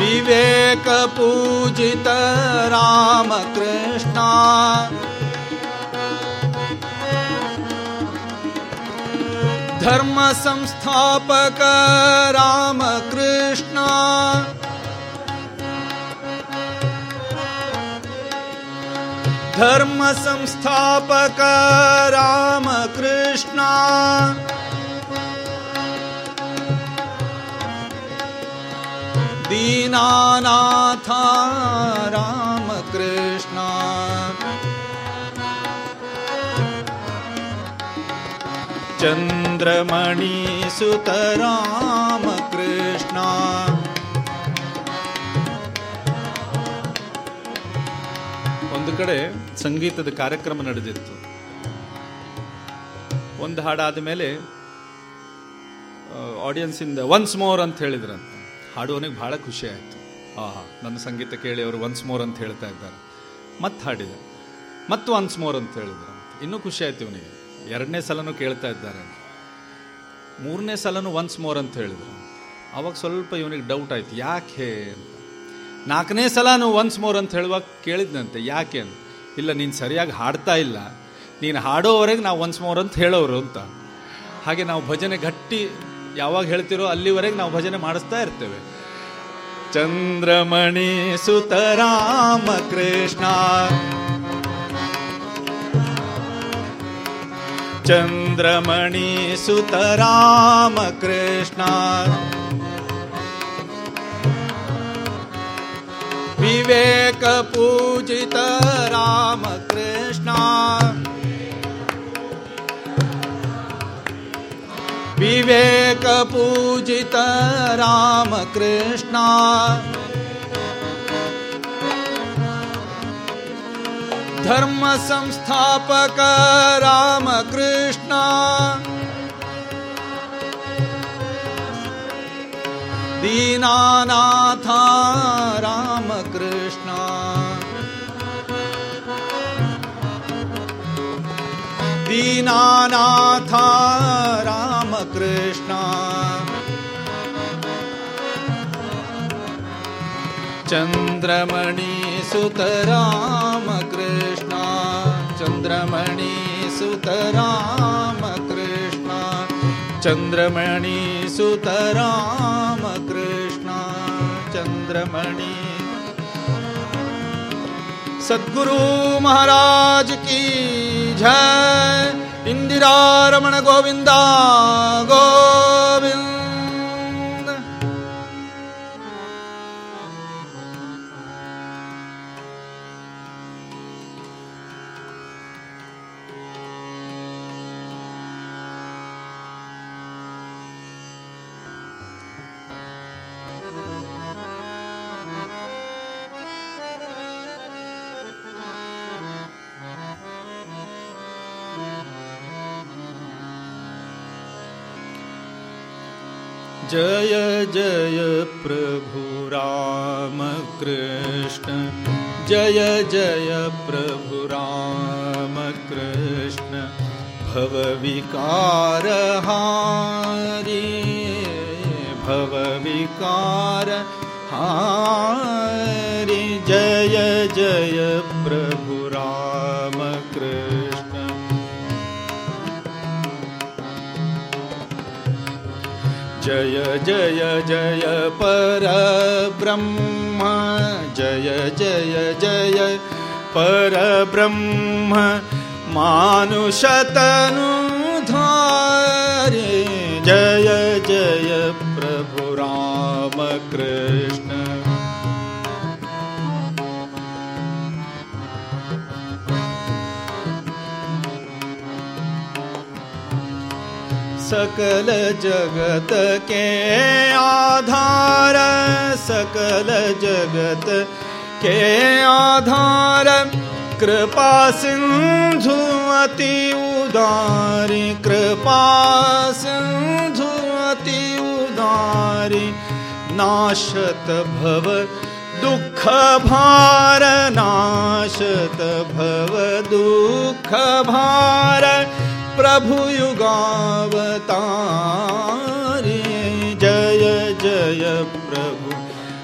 विवेकपूजित रामकृष्णा धर्मसंस्थापक रामकृष्णा। धर्मसंस्थापक रामकृष्णा। दीनानाथ राम कृष्ण ಚಂದ್ರಮಣಿ ಸುತ ರಾಮ ಕೃಷ್ಣ ಒಂದು ಕಡೆ ಸಂಗೀತದ ಕಾರ್ಯಕ್ರಮ ನಡೆದಿತ್ತು ಒಂದು ಹಾಡಾದ ಮೇಲೆ ಆಡಿಯನ್ಸಿಂದ ಒನ್ಸ್ ಮೋರ್ ಅಂತ ಹೇಳಿದ್ರಂತೆ ಹಾಡುವನಿಗೆ ಭಾಳ ಖುಷಿ ಆಯಿತು. ಆಹಾ, ನನ್ನ ಸಂಗೀತ ಕೇಳಿ ಅವರು ಒನ್ಸ್ ಮೋರ್ ಅಂತ ಹೇಳ್ತಾ ಇದ್ದಾರೆ. ಮತ್ತೆ ಹಾಡಿದ. ಮತ್ತು ಒನ್ಸ್ ಮೋರ್ ಅಂತ ಹೇಳಿದ್ರು. ಇನ್ನೂ ಖುಷಿ ಆಯ್ತು ಇವನಿಗೆ. ಎರಡನೇ ಸಲನೂ ಕೇಳ್ತಾ ಇದ್ದಾರೆ. ಮೂರನೇ ಸಲನೂ ಒನ್ಸ್ ಮೋರ್ ಅಂತ ಹೇಳಿದ್ರು. ಅವಾಗ ಸ್ವಲ್ಪ ಇವನಿಗೆ ಡೌಟ್ ಆಯ್ತು. ಯಾಕೆ ಅಂತ. ನಾಲ್ಕನೇ ಸಲನೂ ಒನ್ಸ್ ಮೋರ್ ಅಂತ ಹೇಳುವಾಗ ಕೇಳಿದ್ನಂತೆ. ಯಾಕೆ ಅಂತ. ಇಲ್ಲ, ನೀನು ಸರಿಯಾಗಿ ಹಾಡ್ತಾ ಇಲ್ಲ. ನೀನು ಹಾಡೋವರೆಗೆ ನಾವು ಒನ್ಸ್ ಮೋರ್ ಅಂತ ಹೇಳೋರು ಅಂತ. ಹಾಗೆ ನಾವು ಭಜನೆ ಗಟ್ಟಿ ಯಾವಾಗ ಹೇಳ್ತಿರೋ ಅಲ್ಲಿವರೆಗೆ ನಾವು ಭಜನೆ ಮಾಡಿಸ್ತಾ ಇರ್ತೇವೆ. ಚಂದ್ರಮಣಿ ಸುತ ರಾಮ ಕೃಷ್ಣ. ಚಂದ್ರಮಣಿ ಸುತ ರಾಮ ಕೃಷ್ಣ. ವಿವೇಕ ಪೂಜಿತ ರಾಮ ಕೃಷ್ಣ ವಿವೇಕ ಪೂಜಿತ ರಾಮ ಕೃಷ್ಣ ಧರ್ಮ ಸಂಸ್ಥಾಪಕ ರಾಮ चन्द्रमणि सुतराम कृष्णा चन्द्रमणि। सुतराम कृष्ण चन्द्रमणि सुतराम कृष्ण चन्द्रमणि सद्गुरु महाराज की जय। इन्दिरा रमण गोविन्दा गो। जय जय प्रभु राम कृष्ण। जय जय प्रभु राम कृष्ण। भव विकार हारी, भव विकार हारी। जय जय जय जय जय पर ब्रह्म जय जय जय पर ब्रह्म मानुषतनुधारे। जय जय सकल जगत के आधार सकल जगत के आधार। कृपा सिंधु अति उदारी। कृपा सिंधु अति उदारी। नाशत भव दुख भार। नाशत भव दुख भार प्रभु युगावतारे। जय जय प्रभु।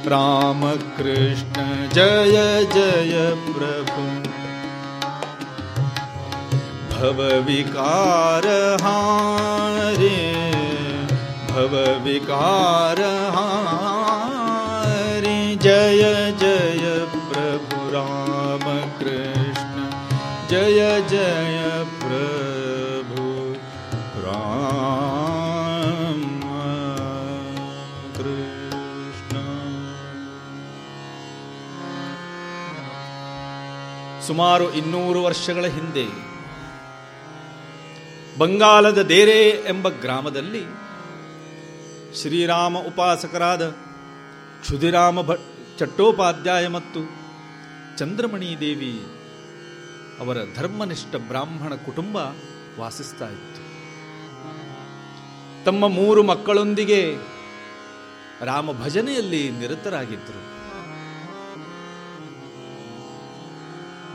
राम कृष्ण, जय जय प्रभु। भव विकार हारे। भव विकार हारे। जय जय प्रभु। राम ಸುಮಾರು ಇನ್ನೂರು ವರ್ಷಗಳ ಹಿಂದೆ ಬಂಗಾಲದ ದೇರೆ ಎಂಬ ಗ್ರಾಮದಲ್ಲಿ ಶ್ರೀರಾಮ ಉಪಾಸಕರಾದ ಕ್ಷುದಿರಾಮ ಭಟ್ ಚಟ್ಟೋಪಾಧ್ಯಾಯ ಮತ್ತು ಚಂದ್ರಮಣಿ ದೇವಿ ಅವರ ಧರ್ಮನಿಷ್ಠ ಬ್ರಾಹ್ಮಣ ಕುಟುಂಬ ವಾಸಿಸ್ತಾ ಇತ್ತು. ತಮ್ಮ ಮೂರು ಮಕ್ಕಳೊಂದಿಗೆ ರಾಮ ಭಜನೆಯಲ್ಲಿ ನಿರತರಾಗಿದ್ದರು.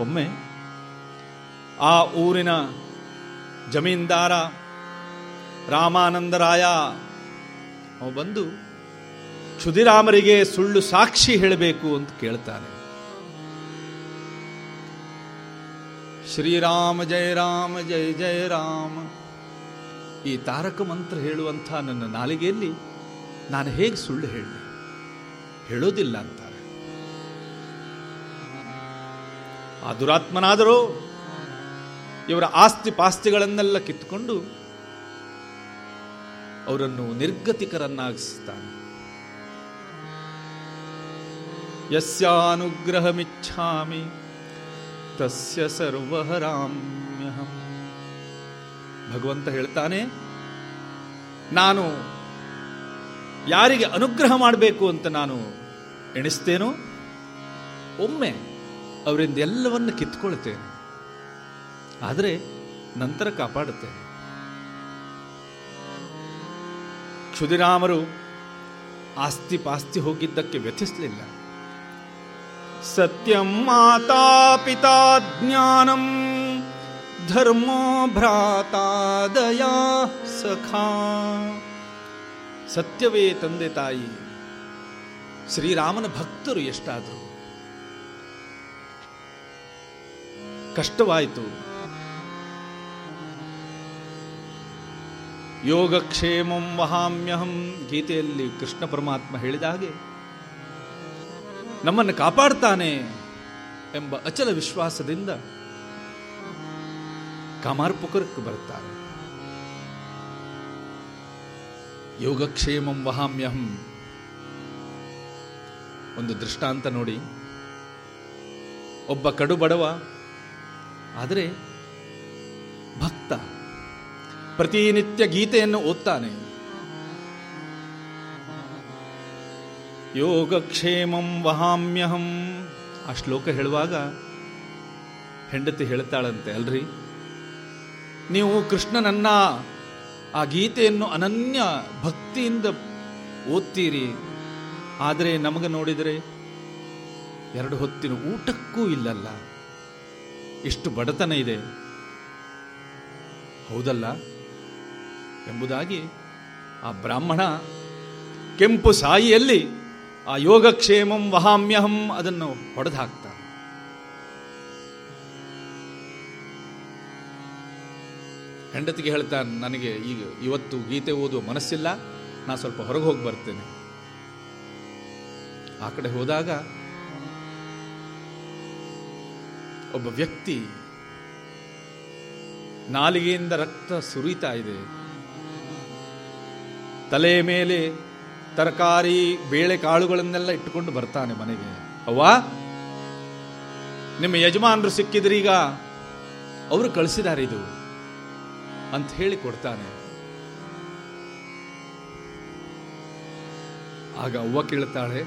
ಒಮ್ಮೆ ಆ ಊರಿನ ಜಮೀನ್ದಾರ ರಾಮಾನಂದರಾಯ ಬಂದು ಕ್ಷುದಿರಾಮರಿಗೆ ಸುಳ್ಳು ಸಾಕ್ಷಿ ಹೇಳಬೇಕು ಅಂತ ಕೇಳ್ತಾನೆ. ಶ್ರೀರಾಮ ಜಯ ರಾಮ ಜಯ ಜಯ ರಾಮ. ಈ ತಾರಕ ಮಂತ್ರ ಹೇಳುವಂಥ ನನ್ನ ನಾಲಿಗೆಯಲ್ಲಿ ನಾನು ಹೇಗೆ ಸುಳ್ಳು ಹೇಳಿದೆ? ಹೇಳೋದಿಲ್ಲ ಅಂತಾರೆ ಆ ದುರಾತ್ಮನಾದರೂ ಇವರ ಆಸ್ತಿ ಪಾಸ್ತಿಗಳನ್ನೆಲ್ಲ ಕಿತ್ತುಕೊಂಡು ಅವರನ್ನು ನಿರ್ಗತಿಕರನ್ನಾಗಿಸ್ತಾನೆ ಯಸ್ಯಾನುಗ್ರಹಮಿಚ್ಛಾಮಿ ತಸ್ಯ ಸರ್ವಹರಾಮ್ಯಹಂ. ಭಗವಂತ ಹೇಳ್ತಾನೆ, ನಾನು ಯಾರಿಗೆ ಅನುಗ್ರಹ ಮಾಡಬೇಕು ಅಂತ ನಾನು ಎಣಿಸ್ತೇನೋ, ಒಮ್ಮೆ ಅವರಿಂದ ಎಲ್ಲವನ್ನು ಕಿತ್ಕೊಳ್ತೇನೆ. ಆದರೆ ನಂತರ ಕಾಪಾಡುತ್ತೇನೆ. ಕ್ಷುದಿರಾಮರು ಆಸ್ತಿ ಪಾಸ್ತಿ ಹೋಗಿದ್ದಕ್ಕೆ ವ್ಯಥಿಸಲಿಲ್ಲ. ಸತ್ಯಂ ಮಾತಾ ಪಿತಾ ಜ್ಞಾನಂ ಧರ್ಮೋ ದಯಾ ಸಖಾ. ಸತ್ಯವೇ ತಂದೆ ತಾಯಿ, ಶ್ರೀರಾಮನ ಭಕ್ತರು ಎಷ್ಟಾದರು ಕಷ್ಟವಾಯಿತು. ಯೋಗಕ್ಷೇಮಂ ವಹಾಮ್ಯಹಂ. ಗೀತೆಯಲ್ಲಿ ಕೃಷ್ಣ ಪರಮಾತ್ಮ ಹೇಳಿದ ಹಾಗೆ, ನಮ್ಮನ್ನು ಕಾಪಾಡ್ತಾನೆ ಎಂಬ ಅಚಲ ವಿಶ್ವಾಸದಿಂದ ಕಾಮಾರ್ಪುಕರಕ್ಕೆ ಬರ್ತಾರೆ ಯೋಗಕ್ಷೇಮಂ ವಹಾಮ್ಯಹಂ. ಒಂದು ದೃಷ್ಟಾಂತ ನೋಡಿ. ಒಬ್ಬ ಕಡು ಬಡವ ಆದರೆ ಭಕ್ತ ಪ್ರತಿನಿತ್ಯ ಗೀತೆಯನ್ನು ಓದ್ತಾನೆ. ಯೋಗಕ್ಷೇಮಂ ವಹಾಮ್ಯಹಂ. ಆ ಶ್ಲೋಕ ಹೇಳುವಾಗ ಹೆಂಡತಿ ಹೇಳ್ತಾಳಂತೆ, ಅಲ್ರಿ? ನೀವು ಕೃಷ್ಣನನ್ನ ಆ ಗೀತೆಯನ್ನು ಅನನ್ಯ ಭಕ್ತಿಯಿಂದ ಓದ್ತೀರಿ. ಆದರೆ ನಮಗೆ ನೋಡಿದರೆ ಎರಡು ಹೊತ್ತಿನ ಊಟಕ್ಕೂ ಇಲ್ಲಲ್ಲ. ಇಷ್ಟು ಬಡತನ ಇದೆ. ಹೌದಲ್ಲ? ಎಂಬುದಾಗಿ ಆ ಬ್ರಾಹ್ಮಣ ಕೆಂಪು ಸಾಯಿಯಲ್ಲಿ ಆ ಯೋಗಕ್ಷೇಮಂ ವಹಾಮ್ಯಹಂ ಅದನ್ನು ಹೊಡೆದು ಹಾಕ್ತಾನೆ ಹೆಂಡತಿಗೆ ಹೇಳ್ತಾನೆ, ನನಗೆ ಈಗ ಇವತ್ತು ಗೀತೆ ಓದುವ ಮನಸ್ಸಿಲ್ಲ, ನಾ ಸ್ವಲ್ಪ ಹೊರಗೆ ಹೋಗಿ ಬರ್ತೇನೆ. ಆ ಕಡೆ ಹೋದಾಗ ಒಬ್ಬ ವ್ಯಕ್ತಿ ನಾಲಿಗೆಯಿಂದ ರಕ್ತ ಸುರಿತಾ ಇದೆ. ತಲೆ ಮೇಲೆ ತರಕಾರಿ, ಬೇಳೆ ಕಾಳುಗಳನ್ನೆಲ್ಲ ಇಟ್ಟುಕೊಂಡು ಬರ್ತಾನೆ ಮನೆಗೆ. ಅವ್ವ, ನಿಮ್ಮ ಯಜಮಾನರು ಸಿಕ್ಕಿದ್ರೀಗ ಅವರು ಕಳಿಸಿದ್ದಾರೆ ಇದು ಅಂತ ಹೇಳಿ ಕೊಡ್ತಾನೆ. ಆಗ ಅವ್ವ ಕೇಳ್ತಾಳೆ,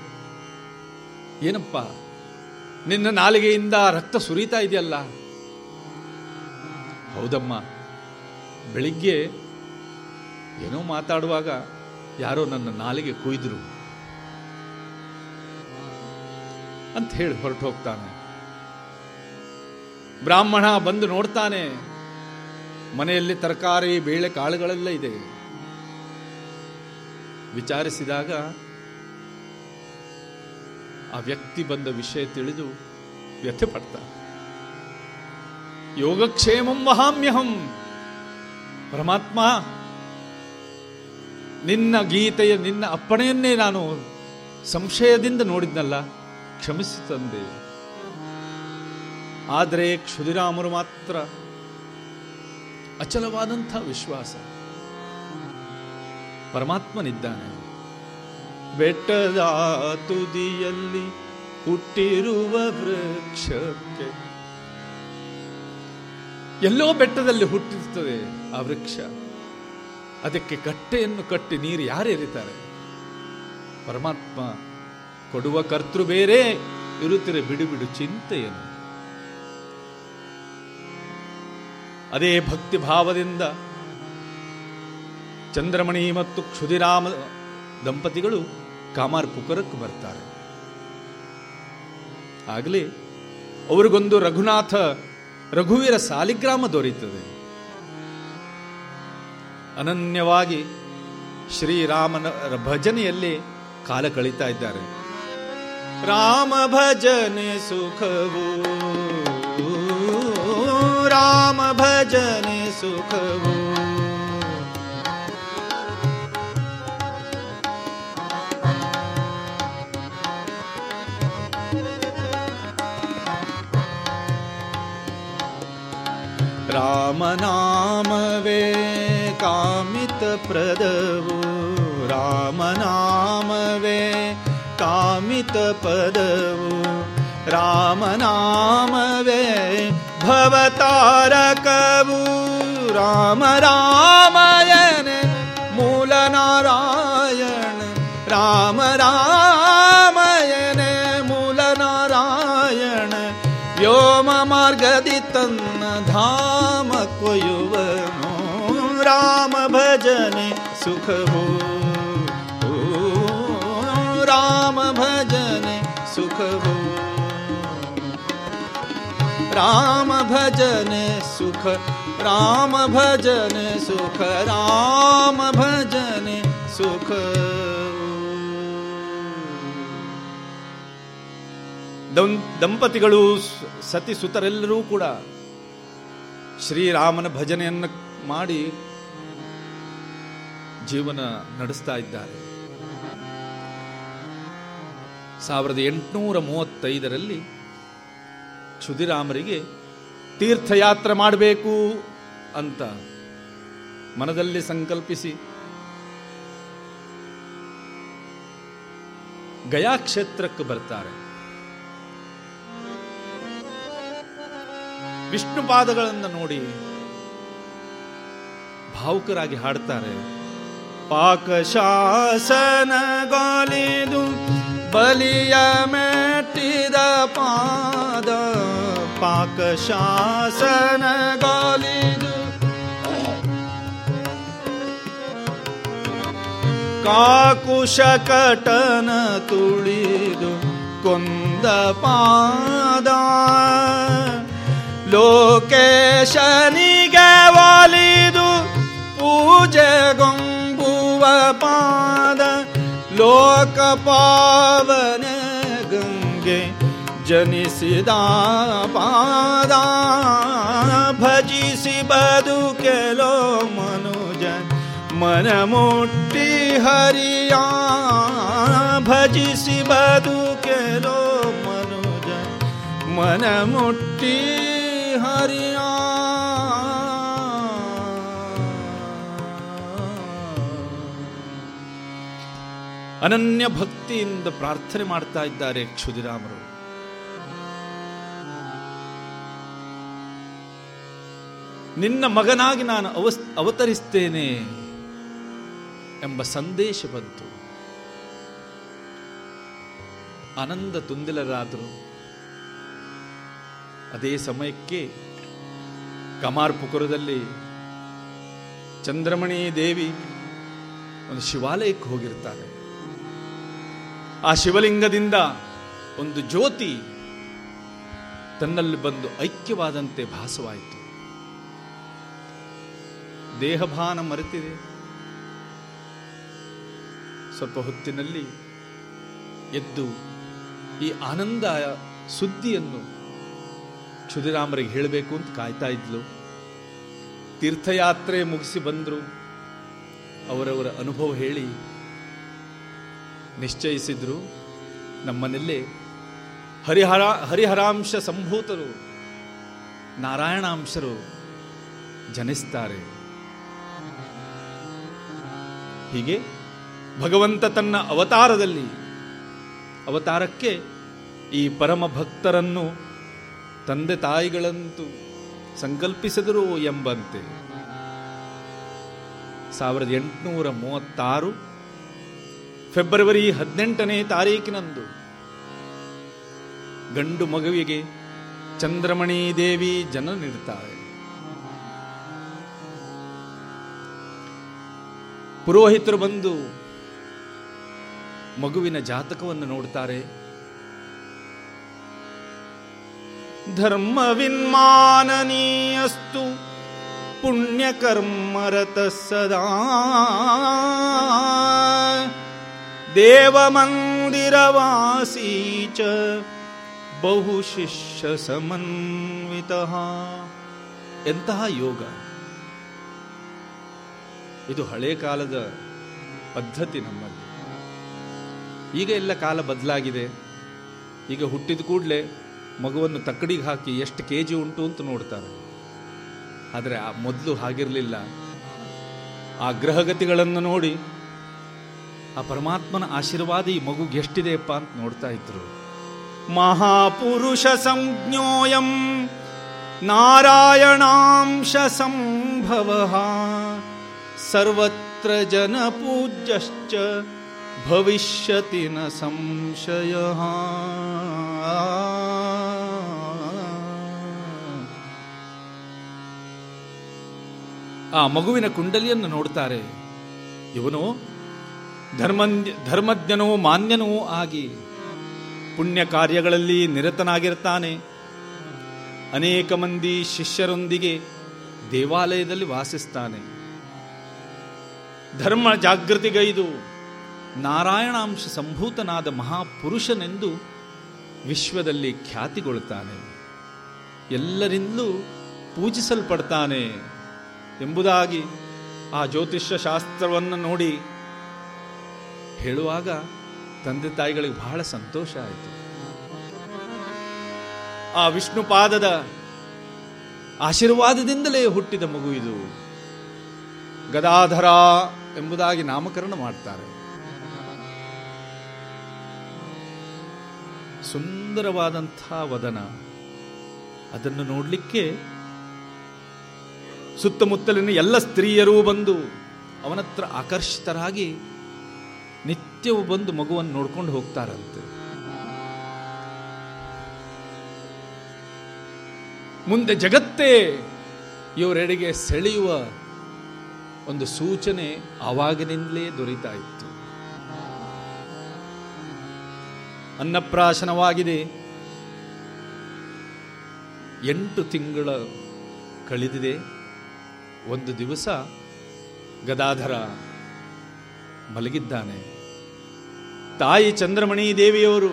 ಏನಪ್ಪ ನಿನ್ನ ನಾಲಿಗೆಯಿಂದ ರಕ್ತ ಸುರಿತಾ ಇದೆಯಲ್ಲ? ಹೌದಮ್ಮ. ಬೆಳಿಗ್ಗೆ ಏನೋ ಮಾತಾಡುವಾಗ ಯಾರೋ ನನ್ನ ನಾಲಿಗೆ ಕುಯ್ದರು. ಅಂತ ಹೇಳಿ ಹೊರಟು ಹೋಗ್ತಾನೆ ಬ್ರಾಹ್ಮಣ ಬಂದು ನೋಡ್ತಾನೆ, ಮನೆಯಲ್ಲಿ ತರಕಾರಿ, ಬೇಳೆ ಕಾಳುಗಳೆಲ್ಲ ಇದೆ. ವಿಚಾರಿಸಿದಾಗ ಆ ವ್ಯಕ್ತಿ ಬಂದ ವಿಷಯ ತಿಳಿದು ವ್ಯಥೆ ಪಡ್ತಾನೆ ಯೋಗಕ್ಷೇಮಂ ವಹಾಮ್ಯಹಂ. ಪರಮಾತ್ಮ, ನಿನ್ನ ಗೀತೆಯ ನಿನ್ನ ಅಪ್ಪಣೆಯನ್ನೇ ನಾನು ಸಂಶಯದಿಂದ ನೋಡಿದ್ನಲ್ಲ, ಕ್ಷಮಿಸಿ ತಂದೆ. ಆದರೆ ಕ್ಷುದಿರಾಮರು ಮಾತ್ರ ಅಚಲವಾದಂಥ ವಿಶ್ವಾಸ. ಪರಮಾತ್ಮನಿದ್ದಾನೆ. ಬೆಟ್ಟದ ತುದಿಯಲ್ಲಿ ಹುಟ್ಟಿರುವ ವೃಕ್ಷಕ್ಕೆ. ಎಲ್ಲೋ ಬೆಟ್ಟದಲ್ಲಿ ಹುಟ್ಟಿರ್ತದೆ ಆ ವೃಕ್ಷ. ಅದಕ್ಕೆ ಕಟ್ಟೆಯನ್ನು ಕಟ್ಟಿ ನೀರು ಯಾರು ಎರಿತಾರೆ? ಪರಮಾತ್ಮ ಕೊಡುವ ಕರ್ತೃ ಬೇರೆ, ಇರುತ್ತಿರ ಬಿಡು ಬಿಡು ಚಿಂತೆಯನ್ನು ಅದೇ ಭಕ್ತಿ ಭಾವದಿಂದ ಚಂದ್ರಮಣಿ ಮತ್ತು ಕ್ಷುದಿರಾಮ ದಂಪತಿಗಳು ಕಾಮಾರ್ ಪುಕರಕ್ಕೆ ಬರ್ತಾರೆ. ಆಗಲಿ ಅವ್ರಿಗೊಂದು ರಘುನಾಥ ರಘುವೀರ ಸಾಲಿಗ್ರಾಮ ದೊರೀತದೆ. ಅನನ್ಯವಾಗಿ ಶ್ರೀರಾಮನ ಭಜನೆಯಲ್ಲಿ ಕಾಲ ಕಳೀತಾ ಇದ್ದಾರೆ. ರಾಮ ಭಜನೆ ಸುಖವು, ರಾಮ ಭಜನೆ ಸುಖವು. रामनामवे कामितप्रदवो रामनामवे कामितपदवो रामनामवे काम भवतारकवु। राम रामायण मूलनारायण। राम राम ಭಜನೆ ಸುಖವು. ರಾಮ ಭಜನೆ ಸುಖವು. ರಾಮ ಭಜನೆ ಸುಖ, ರಾಮ ಭಜನೆ ಸುಖ, ರಾಮ ಭಜನೆ ಸುಖ. ದಂಪತಿಗಳು ಸತಿ ಸುತರೆಲ್ಲರೂ ಕೂಡ ಶ್ರೀರಾಮನ ಭಜನೆಯನ್ನು ಮಾಡಿ ಜೀವನ ನಡೆಸ್ತಾ ಇದ್ದಾರೆ. ಸಾವಿರದ ಎಂಟುನೂರ ಮೂವತ್ತೈದರಲ್ಲಿ ಕ್ಷುದಿರಾಮರಿಗೆ ತೀರ್ಥಯಾತ್ರೆ ಮಾಡಬೇಕು ಅಂತ ಮನದಲ್ಲಿ ಸಂಕಲ್ಪಿಸಿ ಗಯಾ ಕ್ಷೇತ್ರಕ್ಕೆ ಬರ್ತಾರೆ. ವಿಷ್ಣು ಪಾದಗಳನ್ನು ನೋಡಿ ಭಾವುಕರಾಗಿ ಹಾಡ್ತಾರೆ. ಪಾಕಶಾಸನ ಗಾಲಿದು ಬಲಿಯ ಮೆಟ್ಟಿದ ಪಾದ ಪಾಕಶಾಸನ ಗಾಲಿದು ಕಾಕುಶ ಕಟನ ತುಳಿದು ಕುಂದ ಪಾದ ಲೋಕೇಶನಿಗೆ पाद लोक पावन गंगे जनिषिदा पादा। भजी सी बधु के लो मनोज मन मुट्टी हरिया। भजी सी बधु के लो मनोज मन मुट्टी हरिया। ಅನನ್ಯ ಭಕ್ತಿಯಿಂದ ಪ್ರಾರ್ಥನೆ ಮಾಡ್ತಾ ಇದ್ದಾರೆ ಕ್ಷುದಿರಾಮರು. ನಿನ್ನ ಮಗನಾಗಿ ನಾನು ಅವಸ್, ಅವತರಿಸ್ತೇನೆ ಎಂಬ ಸಂದೇಶ ಬಂತು. ಆನಂದ ತುಂದಿಲರಾದರು. ಅದೇ ಸಮಯಕ್ಕೆ ಕಮಾರ್ಪುಕುರದಲ್ಲಿ ಚಂದ್ರಮಣಿ ದೇವಿ ಒಂದು ಶಿವಾಲಯಕ್ಕೆ ಹೋಗಿರ್ತಾರೆ ಆ ಶಿವಲಿಂಗದಿಂದ ಒಂದು ಜ್ಯೋತಿ ತನ್ನಲ್ಲಿ ಬಂದು ಐಕ್ಯವಾದಂತೆ ಭಾಸವಾಯಿತು. ದೇಹಭಾನ ಮರೆತಿದೆ. ಸ್ವಲ್ಪ ಹೊತ್ತಿನಲ್ಲಿ ಎದ್ದು ಈ ಆನಂದ ಸುದ್ದಿಯನ್ನು ಕ್ಷುದಿರಾಮರಿಗೆ ಹೇಳಬೇಕು ಅಂತ ಕಾಯ್ತಾ ಇದ್ಲು. ತೀರ್ಥಯಾತ್ರೆ ಮುಗಿಸಿ ಬಂದರು. ಅವರವರ ಅನುಭವ ಹೇಳಿ ನಿಶ್ಚಯಿಸಿದ್ರು. ನಮ್ಮನೆಲ್ಲೇ ಹರಿಹರ, ಹರಿಹರಾಂಶ ಸಂಭೂತರು, ನಾರಾಯಣಾಂಶರು ಜನಿಸ್ತಾರೆ. ಹೀಗೆ ಭಗವಂತ ತನ್ನ ಅವತಾರದಲ್ಲಿ, ಅವತಾರಕ್ಕೆ ಈ ಪರಮ ಭಕ್ತರನ್ನು ತಂದೆ ತಾಯಿಗಳಂತೂ ಸಂಕಲ್ಪಿಸಿದರು ಎಂಬಂತೆ. ಸಾವಿರದ ಎಂಟುನೂರ ಮೂವತ್ತಾರು ಫೆಬ್ರವರಿ ಹದಿನೆಂಟನೇ ತಾರೀಕಿನಂದು ಗಂಡು ಮಗುವಿಗೆ ಚಂದ್ರಮಣಿ ದೇವಿ ಜನ ನೀಡುತ್ತಾರೆ. ಪುರೋಹಿತರು ಬಂದು ಮಗುವಿನ ಜಾತಕವನ್ನು ನೋಡುತ್ತಾರೆ. ಧರ್ಮವಿನ್ಮಾನನೀಯಸ್ತು ಪುಣ್ಯಕರ್ಮರತ ಸದಾ ದೇವಮಂದಿರವಾಸೀ ಚ ಬಹುಶಿಷ್ಯ ಸಮನ್ವಿತ. ಎಂತಹ ಯೋಗ. ಇದು ಹಳೆ ಕಾಲದ ಪದ್ಧತಿ ನಮ್ಮಲ್ಲಿ. ಈಗ ಎಲ್ಲ ಕಾಲ ಬದಲಾಗಿದೆ. ಈಗ ಹುಟ್ಟಿದ ಕೂಡಲೇ ಮಗುವನ್ನು ತಕ್ಕಡಿಗೆ ಹಾಕಿ ಎಷ್ಟು ಕೆ ಜಿ ಉಂಟು ಅಂತ ನೋಡ್ತಾರೆ. ಆದರೆ ಆ ಮೊದಲು ಹಾಗಿರಲಿಲ್ಲ. ಆ ಗ್ರಹಗತಿಗಳನ್ನು ನೋಡಿ ಆ ಪರಮಾತ್ಮನ ಆಶೀರ್ವಾದ ಈ ಮಗುಗೆ ಎಷ್ಟಿದೆಯಪ್ಪ ಅಂತ ನೋಡ್ತಾ ಇದ್ರು. ಮಹಾಪುರುಷ ಸಂಜ್ಞೋಯಂ ನಾರಾಯಣಾಂಶ ಸಂಭವ ಸರ್ವತ್ರ ಜನ ಪೂಜ್ಯಶ್ಚ ಭವಿಷ್ಯತಿ ನ ಸಂಶಯ. ಆ ಮಗುವಿನ ಕುಂಡಲಿಯನ್ನು ನೋಡ್ತಾರೆ. ಇವನು ಧರ್ಮ ಧರ್ಮಜ್ಞನೂ ಮಾನ್ಯನೂ ಆಗಿ ಪುಣ್ಯ ಕಾರ್ಯಗಳಲ್ಲಿ ನಿರತನಾಗಿರ್ತಾನೆ. ಅನೇಕ ಮಂದಿ ಶಿಷ್ಯರೊಂದಿಗೆ ದೇವಾಲಯದಲ್ಲಿ ವಾಸಿಸ್ತಾನೆ. ಧರ್ಮ ಜಾಗೃತಿಗೈದು ನಾರಾಯಣಾಂಶ ಸಂಭೂತನಾದ ಮಹಾಪುರುಷನೆಂದು ವಿಶ್ವದಲ್ಲಿ ಖ್ಯಾತಿಗೊಳ್ತಾನೆ ಎಲ್ಲರಿಂದಲೂ ಪೂಜಿಸಲ್ಪಡ್ತಾನೆ ಎಂಬುದಾಗಿ ಆ ಜ್ಯೋತಿಷ್ಯ ಶಾಸ್ತ್ರವನ್ನು ನೋಡಿ ಹೇಳುವಾಗ ತಂದೆ ತಾಯಿಗಳಿಗೆ ಬಹಳ ಸಂತೋಷ ಆಯಿತು. ಆ ವಿಷ್ಣುಪಾದದ ಆಶೀರ್ವಾದದಿಂದಲೇ ಹುಟ್ಟಿದ ಮಗು ಇದು. ಗದಾಧರ ಎಂಬುದಾಗಿ ನಾಮಕರಣ ಮಾಡ್ತಾರೆ. ಸುಂದರವಾದಂಥ ವದನ. ಅದನ್ನು ನೋಡಲಿಕ್ಕೆ ಸುತ್ತಮುತ್ತಲಿನ ಎಲ್ಲ ಸ್ತ್ರೀಯರೂ ಬಂದು ಅವನತ್ರ ಆಕರ್ಷಿತರಾಗಿ ನಿತ್ಯವೂ ಬಂದು ಮಗುವನ್ನು ನೋಡ್ಕೊಂಡು ಹೋಗ್ತಾರಂತೆ. ಮುಂದೆ ಜಗತ್ತೇ ಇವರೆಡೆಗೆ ಸೆಳೆಯುವ ಒಂದು ಸೂಚನೆ ಆವಾಗಿನಿಂದಲೇ ದೊರೀತಾ ಇತ್ತು. ಅನ್ನಪ್ರಾಶನವಾಗಿದೆ. ಎಂಟು ತಿಂಗಳ ಕಳೆದಿದೆ. ಒಂದು ದಿವಸ ಗದಾಧರ ಮಲಗಿದ್ದಾನೆ. ತಾಯಿ ಚಂದ್ರಮಣಿ ದೇವಿಯವರು.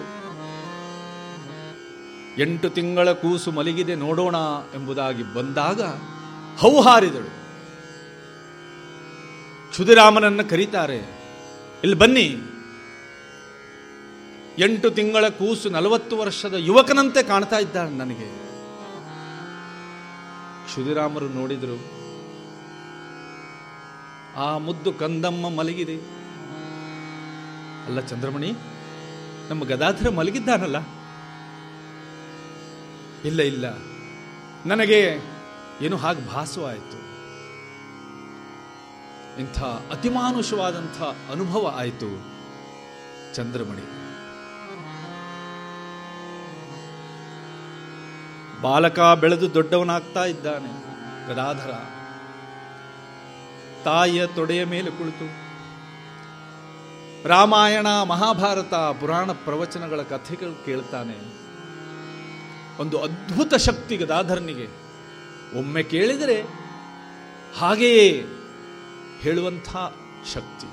ಎಂಟು ತಿಂಗಳ ಕೂಸು ಮಲಗಿದೆ ನೋಡೋಣ ಎಂಬುದಾಗಿ ಬಂದಾಗ ಹೌಹಾರಿದಳು. ಕ್ಷುದಿರಾಮನನ್ನು ಕರೀತಾರೆ, ಇಲ್ಲಿ ಬನ್ನಿ. ಎಂಟು ತಿಂಗಳ ಕೂಸು ನಲವತ್ತು ವರ್ಷದ ಯುವಕನಂತೆ ಕಾಣ್ತಾ ಇದ್ದಾನೆ ನನಗೆ. ಕ್ಷುದಿರಾಮರು ನೋಡಿದರು, ಆ ಮುದ್ದು ಕಂದಮ್ಮ ಮಲಗಿದೆ ಅಲ್ಲ ಚಂದ್ರಮಣಿ, ನಮ್ಮ ಗದಾಧರ ಮಲಗಿದ್ದಾನಲ್ಲ? ಇಲ್ಲ ಇಲ್ಲ. ನನಗೆ ಏನು ಹಾಗೆ ಭಾಸವಾಯಿತು? ಇಂಥ ಅತಿಮಾನುಷವಾದಂಥ ಅನುಭವ ಆಯಿತು ಚಂದ್ರಮಣಿ. ಬಾಲಕ ಬೆಳೆದು ದೊಡ್ಡವನಾಗ್ತಾ ಇದ್ದಾನೆ ಗದಾಧರ. ತಾಯಿಯ ತೊಡೆಯ ಮೇಲೆ ಕುಳಿತು ರಾಮಾಯಣ, ಮಹಾಭಾರತ, ಪುರಾಣ ಪ್ರವಚನಗಳ ಕಥೆಗಳು ಕೇಳ್ತಾನೆ. ಒಂದು ಅದ್ಭುತ ಶಕ್ತಿ ಗದಾಧರನಿಗೆ. ಒಮ್ಮೆ ಕೇಳಿದರೆ ಹಾಗೆಯೇ ಹೇಳುವಂಥ ಶಕ್ತಿ.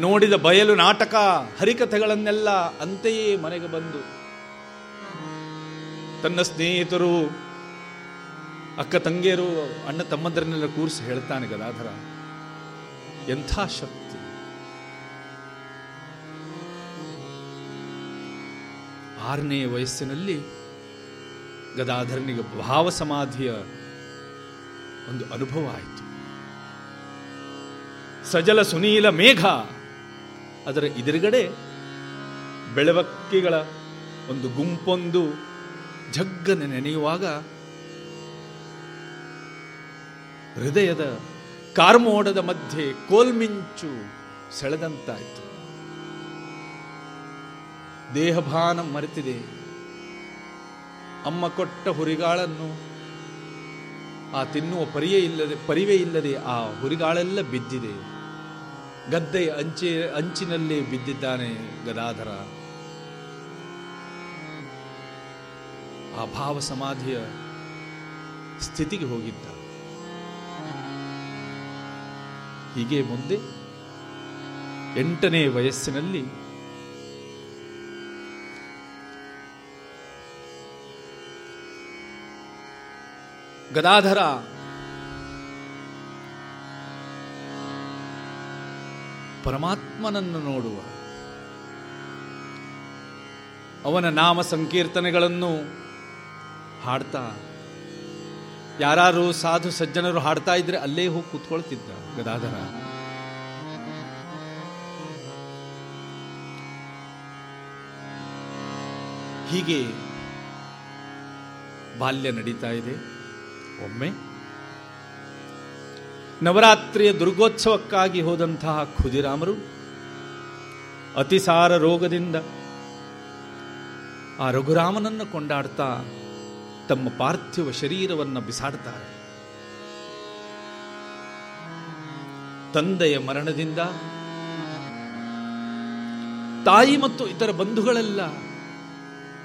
ನೋಡಿದ ಬಯಲು ನಾಟಕ, ಹರಿಕಥೆಗಳನ್ನೆಲ್ಲ ಅಂತೆಯೇ ಮನೆಗೆ ಬಂದು. ತನ್ನ ಸ್ನೇಹಿತರು, ಅಕ್ಕ ತಂಗಿಯರು, ಅಣ್ಣ ತಮ್ಮಂದರನ್ನೆಲ್ಲ ಕೂರಿಸಿ ಹೇಳ್ತಾನೆ ಗದಾಧರ. ಎಂಥ ಶಕ್ತಿ. ಆರನೇ ವಯಸ್ಸಿನಲ್ಲಿ ಗದಾಧರನಿಗೆ ಭಾವ ಸಮಾಧಿಯ ಒಂದು ಅನುಭವ ಆಯಿತು. ಸಜಲ ಸುನೀಲ ಮೇಘ ಅದರ ಎದುರುಗಡೆ ಬೆಳವಕ್ಕಿಗಳ ಒಂದು ಗುಂಪೊಂದು ಜಗ್ಗನೆ ನೆನೆಯುವಾಗ ಹೃದಯದ ಕಾರ್ಮೋಡದ ಮಧ್ಯೆ ಕೋಲ್ಮಿಂಚು ಸೆಳೆದಂತಾಯಿತು. ದೇಹಭಾನ ಮರೆತಿದೆ. ಅಮ್ಮ ಕೊಟ್ಟ ಹುರಿಗಾಳನ್ನು ಆ ತಿನ್ನುವ ಪರಿಯೇ ಇಲ್ಲದೆ, ಪರಿವೇ ಇಲ್ಲದೆ ಆ ಹುರಿಗಾಳೆಲ್ಲ ಬಿದ್ದಿದೆ. ಗದ್ದೆಯ ಅಂಚೆ, ಅಂಚಿನಲ್ಲೇ ಬಿದ್ದಿದ್ದಾನೆ ಗದಾಧರ. ಆ ಭಾವ ಸಮಾಧಿಯ ಸ್ಥಿತಿಗೆ ಹೋಗಿದ್ದ. ಹೀಗೆ ಮುಂದೆ ಎಂಟನೇ ವಯಸ್ಸಿನಲ್ಲಿ ಗದಾಧರ. ಪರಮಾತ್ಮನನ್ನು ನೋಡುವ. ಅವನ ನಾಮ ಸಂಕೀರ್ತನೆಗಳನ್ನು ಹಾಡ್ತಾ. ಯಾರು ಸಾಧು ಸಜ್ಜನರು ಹಾಡ್ತಾ ಇದ್ರೆ ಅಲ್ಲೇ ಹೋಗಿ ಕೂತ್ಕೊಳ್ತಿದ್ದ ಗದಾಧರ. ಹೀಗೆ ಬಾಲ್ಯ ನಡೀತಾ ಇದೆ. ಒಮ್ಮೆ. ನವರಾತ್ರಿಯ ದುರ್ಗೋತ್ಸವಕ್ಕಾಗಿ ಹೋದಂತಹ ಖುದಿರಾಮರು ಅತಿಸಾರ ರೋಗದಿಂದ ಆ ರಘುರಾಮನನ್ನು ಕೊಂಡಾಡ್ತಾ ತಮ್ಮ ಪಾರ್ಥಿವ ಶರೀರವನ್ನು ಬಿಸಾಡ್ತಾರೆ. ತಂದೆಯ ಮರಣದಿಂದ ತಾಯಿ ಮತ್ತು ಇತರ ಬಂಧುಗಳೆಲ್ಲ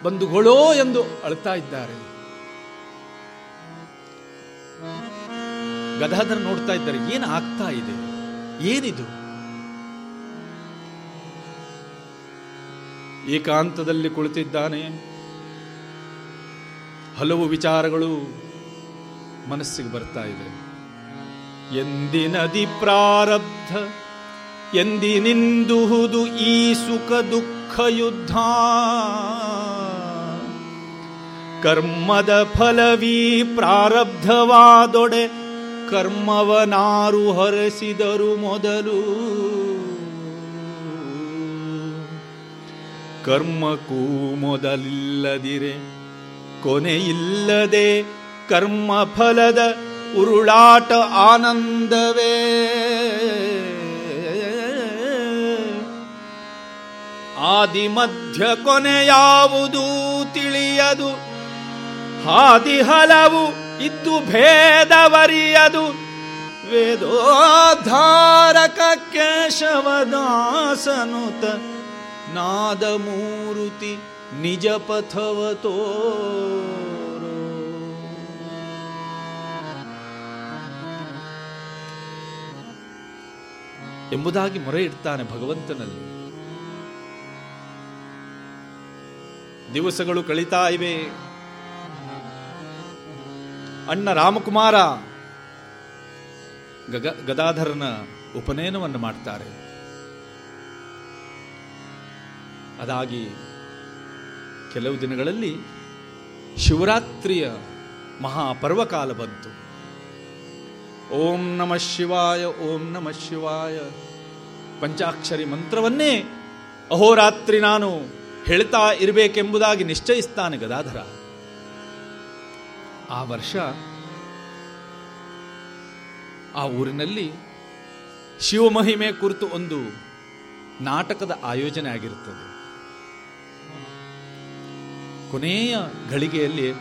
ಬಂಧುಗಳೋ ಎಂದು ಅಳ್ತಾ ಇದ್ದಾರೆ. ಗದಾಧರ ನೋಡ್ತಾ ಇದ್ದಾರೆ, ಏನು ಆಗ್ತಾ ಇದೆ? ಏನಿದು? ಏಕಾಂತದಲ್ಲಿ ಕುಳಿತಿದ್ದಾನೆ. ಹಲವು ವಿಚಾರಗಳು ಮನಸ್ಸಿಗೆ ಬರ್ತಾ ಇದೆ. ಎಂದಿನದಿ ಪ್ರಾರಬ್ಧ, ಎಂದಿನಿಂದುಹುದು ಈ ಸುಖ ದುಃಖ ಯುದ್ಧ. ಕರ್ಮದ ಫಲವೀ ಪ್ರಾರಬ್ಧವಾದೊಡೆ ಕರ್ಮವನಾರು ಹರಸಿದರು ಮೊದಲು. ಕರ್ಮಕ್ಕೂ ಮೊದಲಿಲ್ಲದಿರೆ, ಕೊನೆಯಿಲ್ಲದೆ ಕರ್ಮ ಫಲದ ಉರುಳಾಟ ಆನಂದವೇ. ಆದಿ ಮಧ್ಯ ಕೊನೆ ಯಾವುದೂ ತಿಳಿಯದು ಹಾದಿ ಹಲವು ಇದ್ದು ಭೇದವರಿಯದು. ವೇದೋದ್ಧಾರಕ ಕೇಶವದಾಸನುತ ನಾದಮೂರುತಿ ನಿಜ ಪಥವತೋ ಎಂಬುದಾಗಿ ಮೊರೆ ಇಡ್ತಾನೆ ಭಗವಂತನಲ್ಲಿ. ದಿವಸಗಳು ಕಳೀತಾ ಇವೆ. ಅಣ್ಣ ರಾಮಕುಮಾರ. ಗಗ, ಗದಾಧರನ ಉಪನಯನವನ್ನು ಮಾಡ್ತಾರೆ. ಅದಾಗಿ ಕೆಲವು ದಿನಗಳಲ್ಲಿ ಶಿವರಾತ್ರಿಯ ಮಹಾಪರ್ವಕಾಲ ಬಂತು. ಓಂ ನಮಃ ಶಿವಾಯ, ಓಂ ನಮಃ ಶಿವಾಯ. ಪಂಚಾಕ್ಷರಿ ಮಂತ್ರವನ್ನೇ ಅಹೋರಾತ್ರಿ ನಾನು ಹೇಳ್ತಾ ಇರಬೇಕೆಂಬುದಾಗಿ ನಿಶ್ಚಯಿಸ್ತಾನೆ ಗದಾಧರ. ಆ ವರ್ಷ ಆ ಊರಿನಲ್ಲಿ ಶಿವಮಹಿಮೆ ಕುರಿತು ಒಂದು ನಾಟಕದ ಆಯೋಜನೆ ಆಗಿರುತ್ತದೆ. ಕೊನೆಯ ಗಳಿಗೆಯಲ್ಲಿ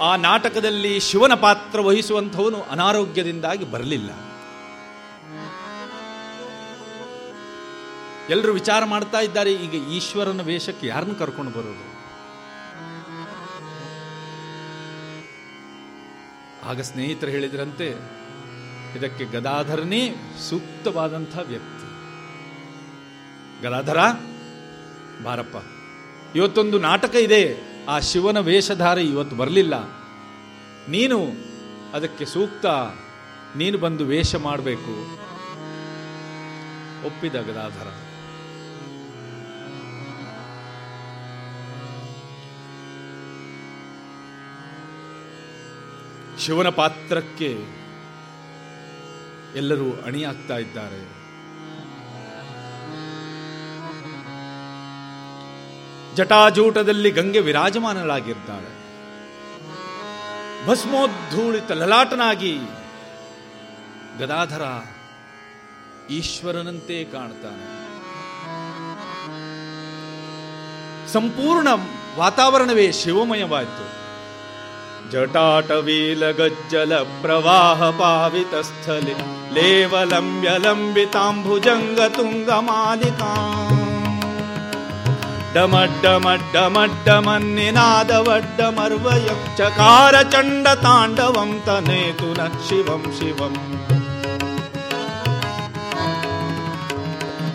ಆ ನಾಟಕದಲ್ಲಿ ಶಿವನ ಪಾತ್ರ ವಹಿಸುವಂಥವನು ಅನಾರೋಗ್ಯದಿಂದಾಗಿ ಬರಲಿಲ್ಲ. ಎಲ್ಲರೂ ವಿಚಾರ ಮಾಡ್ತಾ ಇದ್ದಾರೆ, ಈಗ ಈಶ್ವರನ ವೇಷಕ್ಕೆ ಯಾರನ್ನು ಕರ್ಕೊಂಡು ಬರೋದು? ಆಗ ಸ್ನೇಹಿತರು ಹೇಳಿದ್ರಂತೆ, ಇದಕ್ಕೆ ಗದಾಧರನೇ ಸೂಕ್ತವಾದಂಥ ವ್ಯಕ್ತಿ. ಗದಾಧರ, ಬಾರಪ್ಪ, ಇವತ್ತೊಂದು ನಾಟಕ ಇದೆ, ಆ ಶಿವನ ವೇಷಧಾರಿ ಇವತ್ತು ಬರಲಿಲ್ಲ. ನೀನು ಅದಕ್ಕೆ ಸೂಕ್ತ, ನೀನು ಬಂದು ವೇಷ ಮಾಡಬೇಕು. ಒಪ್ಪಿದ ಗದಾಧರ. ಶಿವನ ಪಾತ್ರಕ್ಕೆ ಎಲ್ಲರೂ ಅಣಿಯಾಗ್ತಾ ಇದ್ದಾರೆ. ಜಟಾಜೂಟದಲ್ಲಿ ಗಂಗೆ ವಿರಾಜಮಾನಳಾಗಿದ್ದಾಳೆ ಭಸ್ಮೋದ್ಧೂಳಿತ ಲಲಾಟನಾಗಿ ಗದಾಧರ ಈಶ್ವರನಂತೆ ಕಾಣ್ತಾನೆ. ಸಂಪೂರ್ಣ ವಾತಾವರಣವೇ ಶಿವಮಯವಾಯಿತು. जटाटवीलगज्जलप्रवाहपावितस्थले लेवलम्ब्य डमड्डमड्डमड्डमन्निनादवड्डमर्वयक्षकारचण्डताण्डवं तनेतु न शिवं शिवम्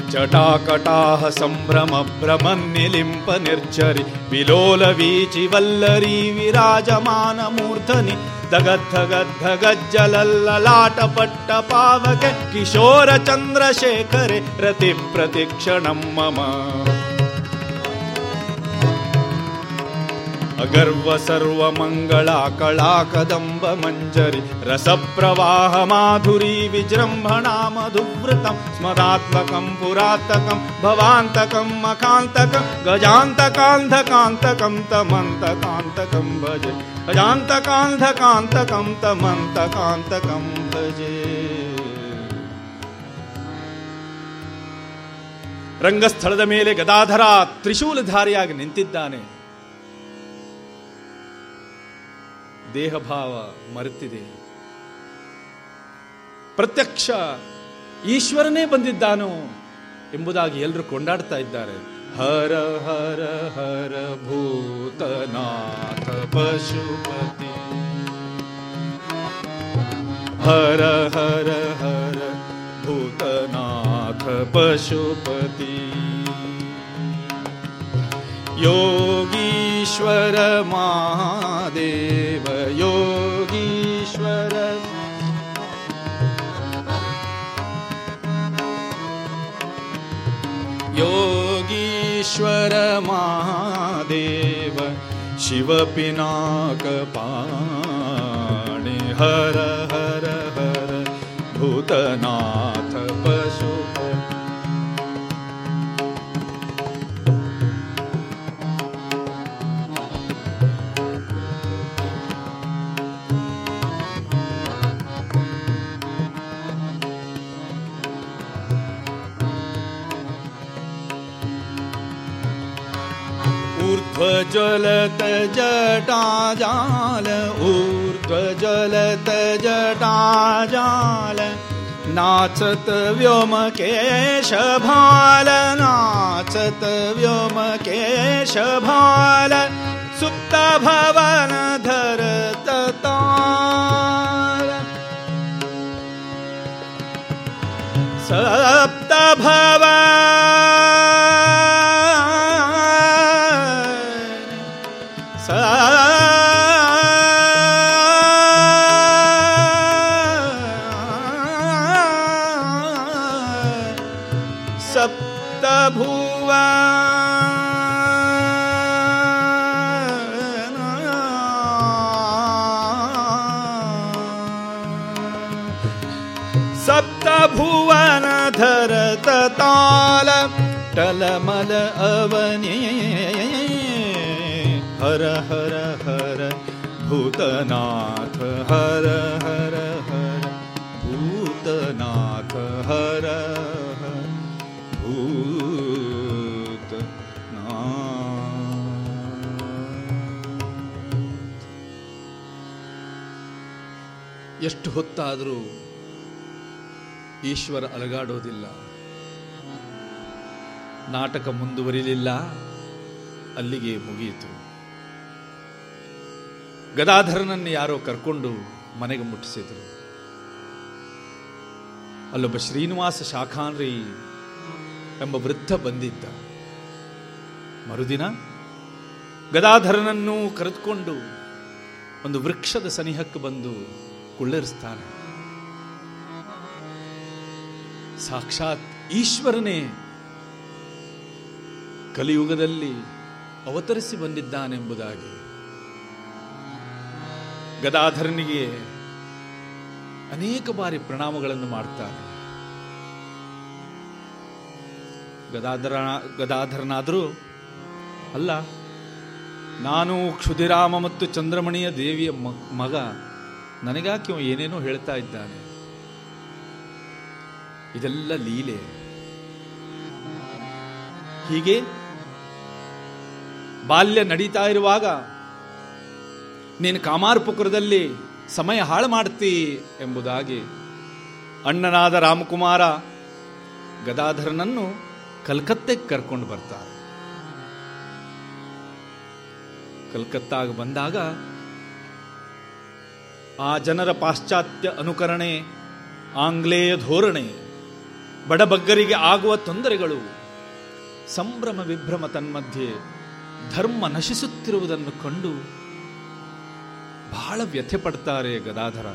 जटाकटाः सम्भ्रमभ्रमन्निलिम्पनिर्झरि विलोलवीचिवल्लरी विराजमानमूर्धनि दगद्धगद्धगज्जलल्ललाटपट्टपावके। किशोरचन्द्रशेखरे रतिप्रतिक्षणं मम। ಮಂಜರಿ ರಸಪ್ರವಾಹ ಮಾಧುರಿ ವಿಜೃಂಭಣಾ ಮಧುವೃತಂ ಸ್ಮರಾತ್ಮಕಂ ಪುರಾತಕಂ ಭವಾಂತಕಂ ಮಖಾಂತಕಂ ಗಜಾಂತಕಾಂಧಕಾಂತಕಂ ತಮಂತಕಾಂತಕಂ ಭಜೆ ಗಜಾಂತಕಾಂಧಕಾಂತಕಂ ತಮಂತಕಾಂತಕಂ ಭಜೆ ರಂಗಸ್ಥಳದ ಮೇಲೆ ಗದಾಧರ ತ್ರಿಶೂಲಧಾರಿಯಾಗಿ ನಿಂತಿದ್ದಾನೆ ದೇಹಭಾವ ಮರೆತಿದೆ. ಪ್ರತ್ಯಕ್ಷ ಈಶ್ವರನೇ ಬಂದಿದ್ದಾನೋ ಎಂಬುದಾಗಿ ಎಲ್ಲರೂ ಕೊಂಡಾಡ್ತಾ ಇದ್ದಾರೆ. ಹರ ಹರ ಹರ ಭೂತನಾಥ ಪಶುಪತಿ. ಹರ ಹರ ಹರ ಭೂತನಾಥ ಪಶುಪತಿ. ಯೋಗೀಶ್ವರ योगीश्वर महादेव योगीश्वर। योगीश्वर महादेव शिव पिनाकपाणि हर हर भूतनाथ ऊर्ध्वज्वलत जटाजाल ऊर्ध्वज्वलत जटाजाल नाचत व्योमकेशभाल नाचत व्योमकेशभाल सुप्त भवन धरत ತಾಲ ಟಲಮಲ ಅವನೇ. ಹರ ಹರ ಹರ, ಭೂತನಾಥ, ಹರ ಹರ ಹರ, ಭೂತನಾಥ, ಹರ ಭೂತ ಎಷ್ಟು ಹೊತ್ತಾದರೂ ಈಶ್ವರ ಅಲಗಾಡೋದಿಲ್ಲ. ನಾಟಕ ಮುಂದುವರಿಲಿಲ್ಲ. ಅಲ್ಲಿಗೆ ಮುಗಿಯಿತು. ಗದಾಧರನನ್ನು ಯಾರೋ ಕರ್ಕೊಂಡು ಮನೆಗೆ ಮುಟ್ಟಿಸಿದರು. ಅಲ್ಲೊಬ್ಬ ಶ್ರೀನಿವಾಸ ಶಾಖಾನ್ರಿ ಎಂಬ ವೃದ್ಧ ಬಂದಿದ್ದ. ಮರುದಿನ ಗದಾಧರನನ್ನು ಕರೆದುಕೊಂಡು ಒಂದು ವೃಕ್ಷದ ಸನಿಹಕ್ಕೆ ಬಂದು ಕುಳ್ಳರಿಸ್ತಾನೆ. ಸಾಕ್ಷಾತ್ ಈಶ್ವರನೇ ಕಲಿಯುಗದಲ್ಲಿ ಅವತರಿಸಿ ಬಂದಿದ್ದಾನೆಂಬುದಾಗಿ. ಗದಾಧರನಿಗೆ ಅನೇಕ ಬಾರಿ ಪ್ರಣಾಮಗಳನ್ನು ಮಾಡ್ತಾನೆ ಗದಾಧರ, ಗದಾಧರನಾದರೂ ಅಲ್ಲ, ನಾನು ಕ್ಷುದಿರಾಮ ಮತ್ತು ಚಂದ್ರಮಣಿಯ ದೇವಿಯ ಮಗ, ನನಗಾಕೆ ಏನೇನೋ ಹೇಳ್ತಾ ಇದ್ದಾನೆ. ಇದೆಲ್ಲ ಲೀಲೆ. ಹೀಗೆ ಬಾಲ್ಯ ನಡೀತಾ ಇರುವಾಗ, ನೀನು ಕಾಮಾರ್ಪುಕುರದಲ್ಲಿ ಸಮಯ ಹಾಳು ಮಾಡ್ತೀ ಎಂಬುದಾಗಿ ಅಣ್ಣನಾದ ರಾಮಕುಮಾರ ಗದಾಧರನನ್ನು ಕಲ್ಕತ್ತೆಗೆ ಕರ್ಕೊಂಡು ಬರ್ತಾರೆ. ಕಲ್ಕತ್ತಾಗ ಬಂದಾಗ ಆ ಜನರ ಪಾಶ್ಚಾತ್ಯ ಅನುಕರಣೆ, ಆಂಗ್ಲೇಯ ಧೋರಣೆ, ಬಡಬಗ್ಗರಿಗೆ ಆಗುವ ತೊಂದರೆಗಳು, ಸಂಭ್ರಮ, ವಿಭ್ರಮ ತನ್ಮಧ್ಯೆ ಧರ್ಮ ನಶಿಸುತ್ತಿರುವುದನ್ನು ಕಂಡು ಬಹಳ ವ್ಯಥೆ ಪಡ್ತಾರೆ ಗದಾಧರ.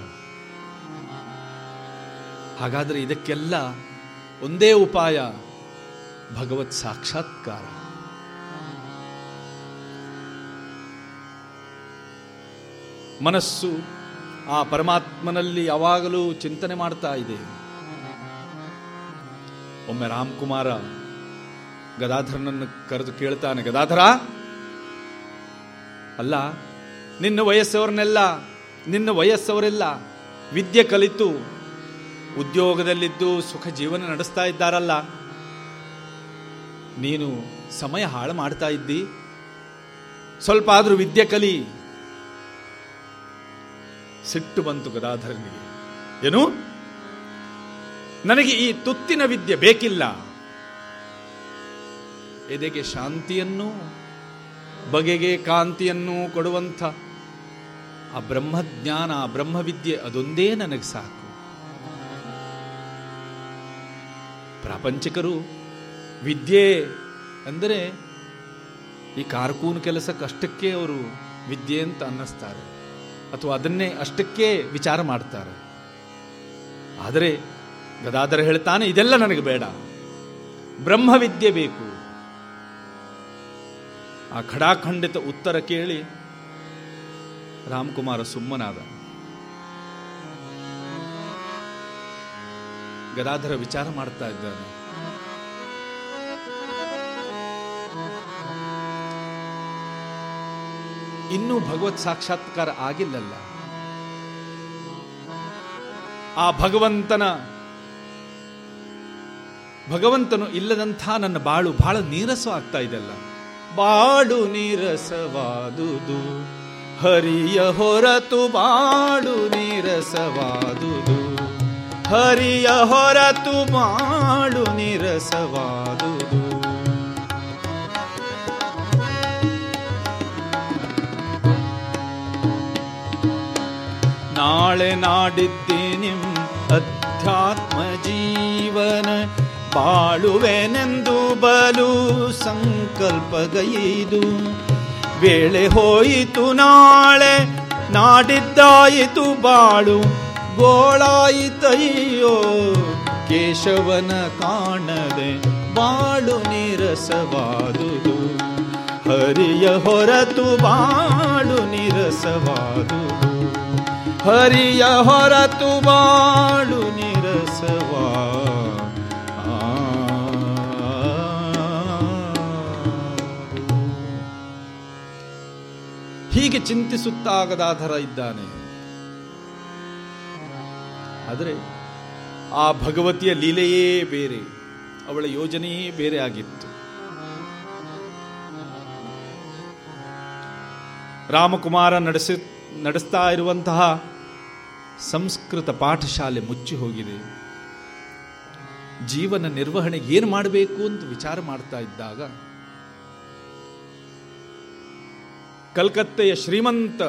ಹಾಗಾದರೆ ಇದಕ್ಕೆಲ್ಲ ಒಂದೇ ಉಪಾಯ, ಭಗವತ್ ಸಾಕ್ಷಾತ್ಕಾರ. ಮನಸ್ಸು ಆ ಪರಮಾತ್ಮನಲ್ಲಿ ಯಾವಾಗಲೂ ಚಿಂತನೆ ಮಾಡ್ತಾ ಇದೆ. ಒಮ್ಮೆ ರಾಮ್ಕುಮಾರ ಗದಾಧರನನ್ನು ಕರೆದು ಕೇಳ್ತಾನೆ, ಗದಾಧರ, ಅಲ್ಲ, ನಿನ್ನ ವಯಸ್ಸವರನ್ನೆಲ್ಲ, ನಿನ್ನ ವಯಸ್ಸವರೆಲ್ಲ ವಿದ್ಯೆ ಕಲಿತು, ಉದ್ಯೋಗದಲ್ಲಿದ್ದು ಸುಖ ಜೀವನ ನಡೆಸ್ತಾ ಇದ್ದಾರಲ್ಲ. ನೀನು ಸಮಯ ಹಾಳು ಮಾಡ್ತಾ ಇದ್ದಿ. ಸ್ವಲ್ಪ ಆದ್ರೂ ವಿದ್ಯೆ ಕಲಿ. ಸಿಟ್ಟು ಬಂತು ಗದಾಧರನಿಗೆ. ಏನು? ನನಗೆ ಈ ತುತ್ತಿನ ವಿದ್ಯೆ ಬೇಕಿಲ್ಲ. ಎದೆಗೆ ಶಾಂತಿಯನ್ನು, ಬಗೆಗೆ ಕಾಂತಿಯನ್ನು ಕೊಡುವಂಥ ಆ ಬ್ರಹ್ಮಜ್ಞಾನ, ಆ ಬ್ರಹ್ಮವಿದ್ಯೆ ಅದೊಂದೇ ನನಗೆ ಸಾಕು. ಪ್ರಾಪಂಚಿಕರು ವಿದ್ಯೆ ಅಂದರೆ ಈ ಕಾರ್ಕೂನ್ ಕೆಲಸಕ್ಕಷ್ಟಕ್ಕೆ ಅವರು ವಿದ್ಯೆ ಅಂತ ಅನ್ನಿಸ್ತಾರೆ. ಅಥವಾ ಅದನ್ನೇ ಅಷ್ಟಕ್ಕೆ ವಿಚಾರ ಮಾಡ್ತಾರೆ. ಆದರೆ ಗದಾಧರ ಹೇಳ್ತಾನೆ, ಇದೆಲ್ಲ ನನಗೆ ಬೇಡ. ಬ್ರಹ್ಮವಿದ್ಯೆ ಬೇಕು. ಆ ಖಡಾಖಂಡಿತ ಉತ್ತರ ಕೇಳಿ ರಾಮಕುಮಾರ ಸುಮ್ಮನಾದ. ಗದಾಧರ ವಿಚಾರ ಮಾಡ್ತಾ ಇದ್ದಾನೆ. ಇನ್ನೂ ಭಗವತ್ ಸಾಕ್ಷಾತ್ಕಾರ ಆಗಿಲ್ಲಲ್ಲ. ಆ ಭಗವಂತನ, ಭಗವಂತನು ಇಲ್ಲದಂಥ ನನ್ನ ಬಾಳು ಬಹಳ ನೀರಸ ಆಗ್ತಾ ಇದೆಲ್ಲ ಬಾಳು ನೀರಸವಾದುದು. ಹರಿಯ ಹೊರತು ಬಾಳು ನೀರಸವಾದುದು. ಹರಿಯ ಹೊರತು ಬಾಳು ನೀರಸವಾದುದು. ನಾಳೆ ನಾಡಿದ್ದೇನಿಂ ಅಧ್ಯಾತ್ಮ ಜೀವನ. ಬಾಳುವೆನೆಂದು ಬಲು ಸಂಕಲ್ಪಗೈದು ವೇಳೆ ಹೋಯಿತು ನಾಳೆ, ನಾಡಿದ್ದಾಯಿತು ಬಾಳು. ಗೋಳಾಯಿತಯ್ಯೋ, ಕೇಶವನ ಕಾಣದೆ ಬಾಳು ನಿರಸವಾದುದು. ಹರಿಯ ಹೊರತು ಬಾಳು ನಿರಸವಾದುದು. ಹರಿಯ ಹೊರತು ಬಾಳು ನಿರಸವಾ ಹೀಗೆ ಚಿಂತಿಸುತ್ತಾಗದಾಧರ ಇದ್ದಾನೆ. ಆದರೆ ಆ ಭಗವತಿಯ ಲೀಲೆಯೇ ಬೇರೆ, ಅವಳ ಯೋಜನೆಯೇ ಬೇರೆ ಆಗಿತ್ತು. ರಾಮಕುಮಾರ ನಡೆಸ, ನಡೆಸ್ತಾ ಇರುವಂತಹ ಸಂಸ್ಕೃತ ಪಾಠಶಾಲೆ ಮುಚ್ಚಿ ಹೋಗಿದೆ. ಜೀವನ ನಿರ್ವಹಣೆಗೆ ಏನು ಮಾಡಬೇಕು ಅಂತ ವಿಚಾರ ಮಾಡ್ತಾ ಇದ್ದಾಗ ಕಲ್ಕತ್ತೆಯ ಶ್ರೀಮಂತ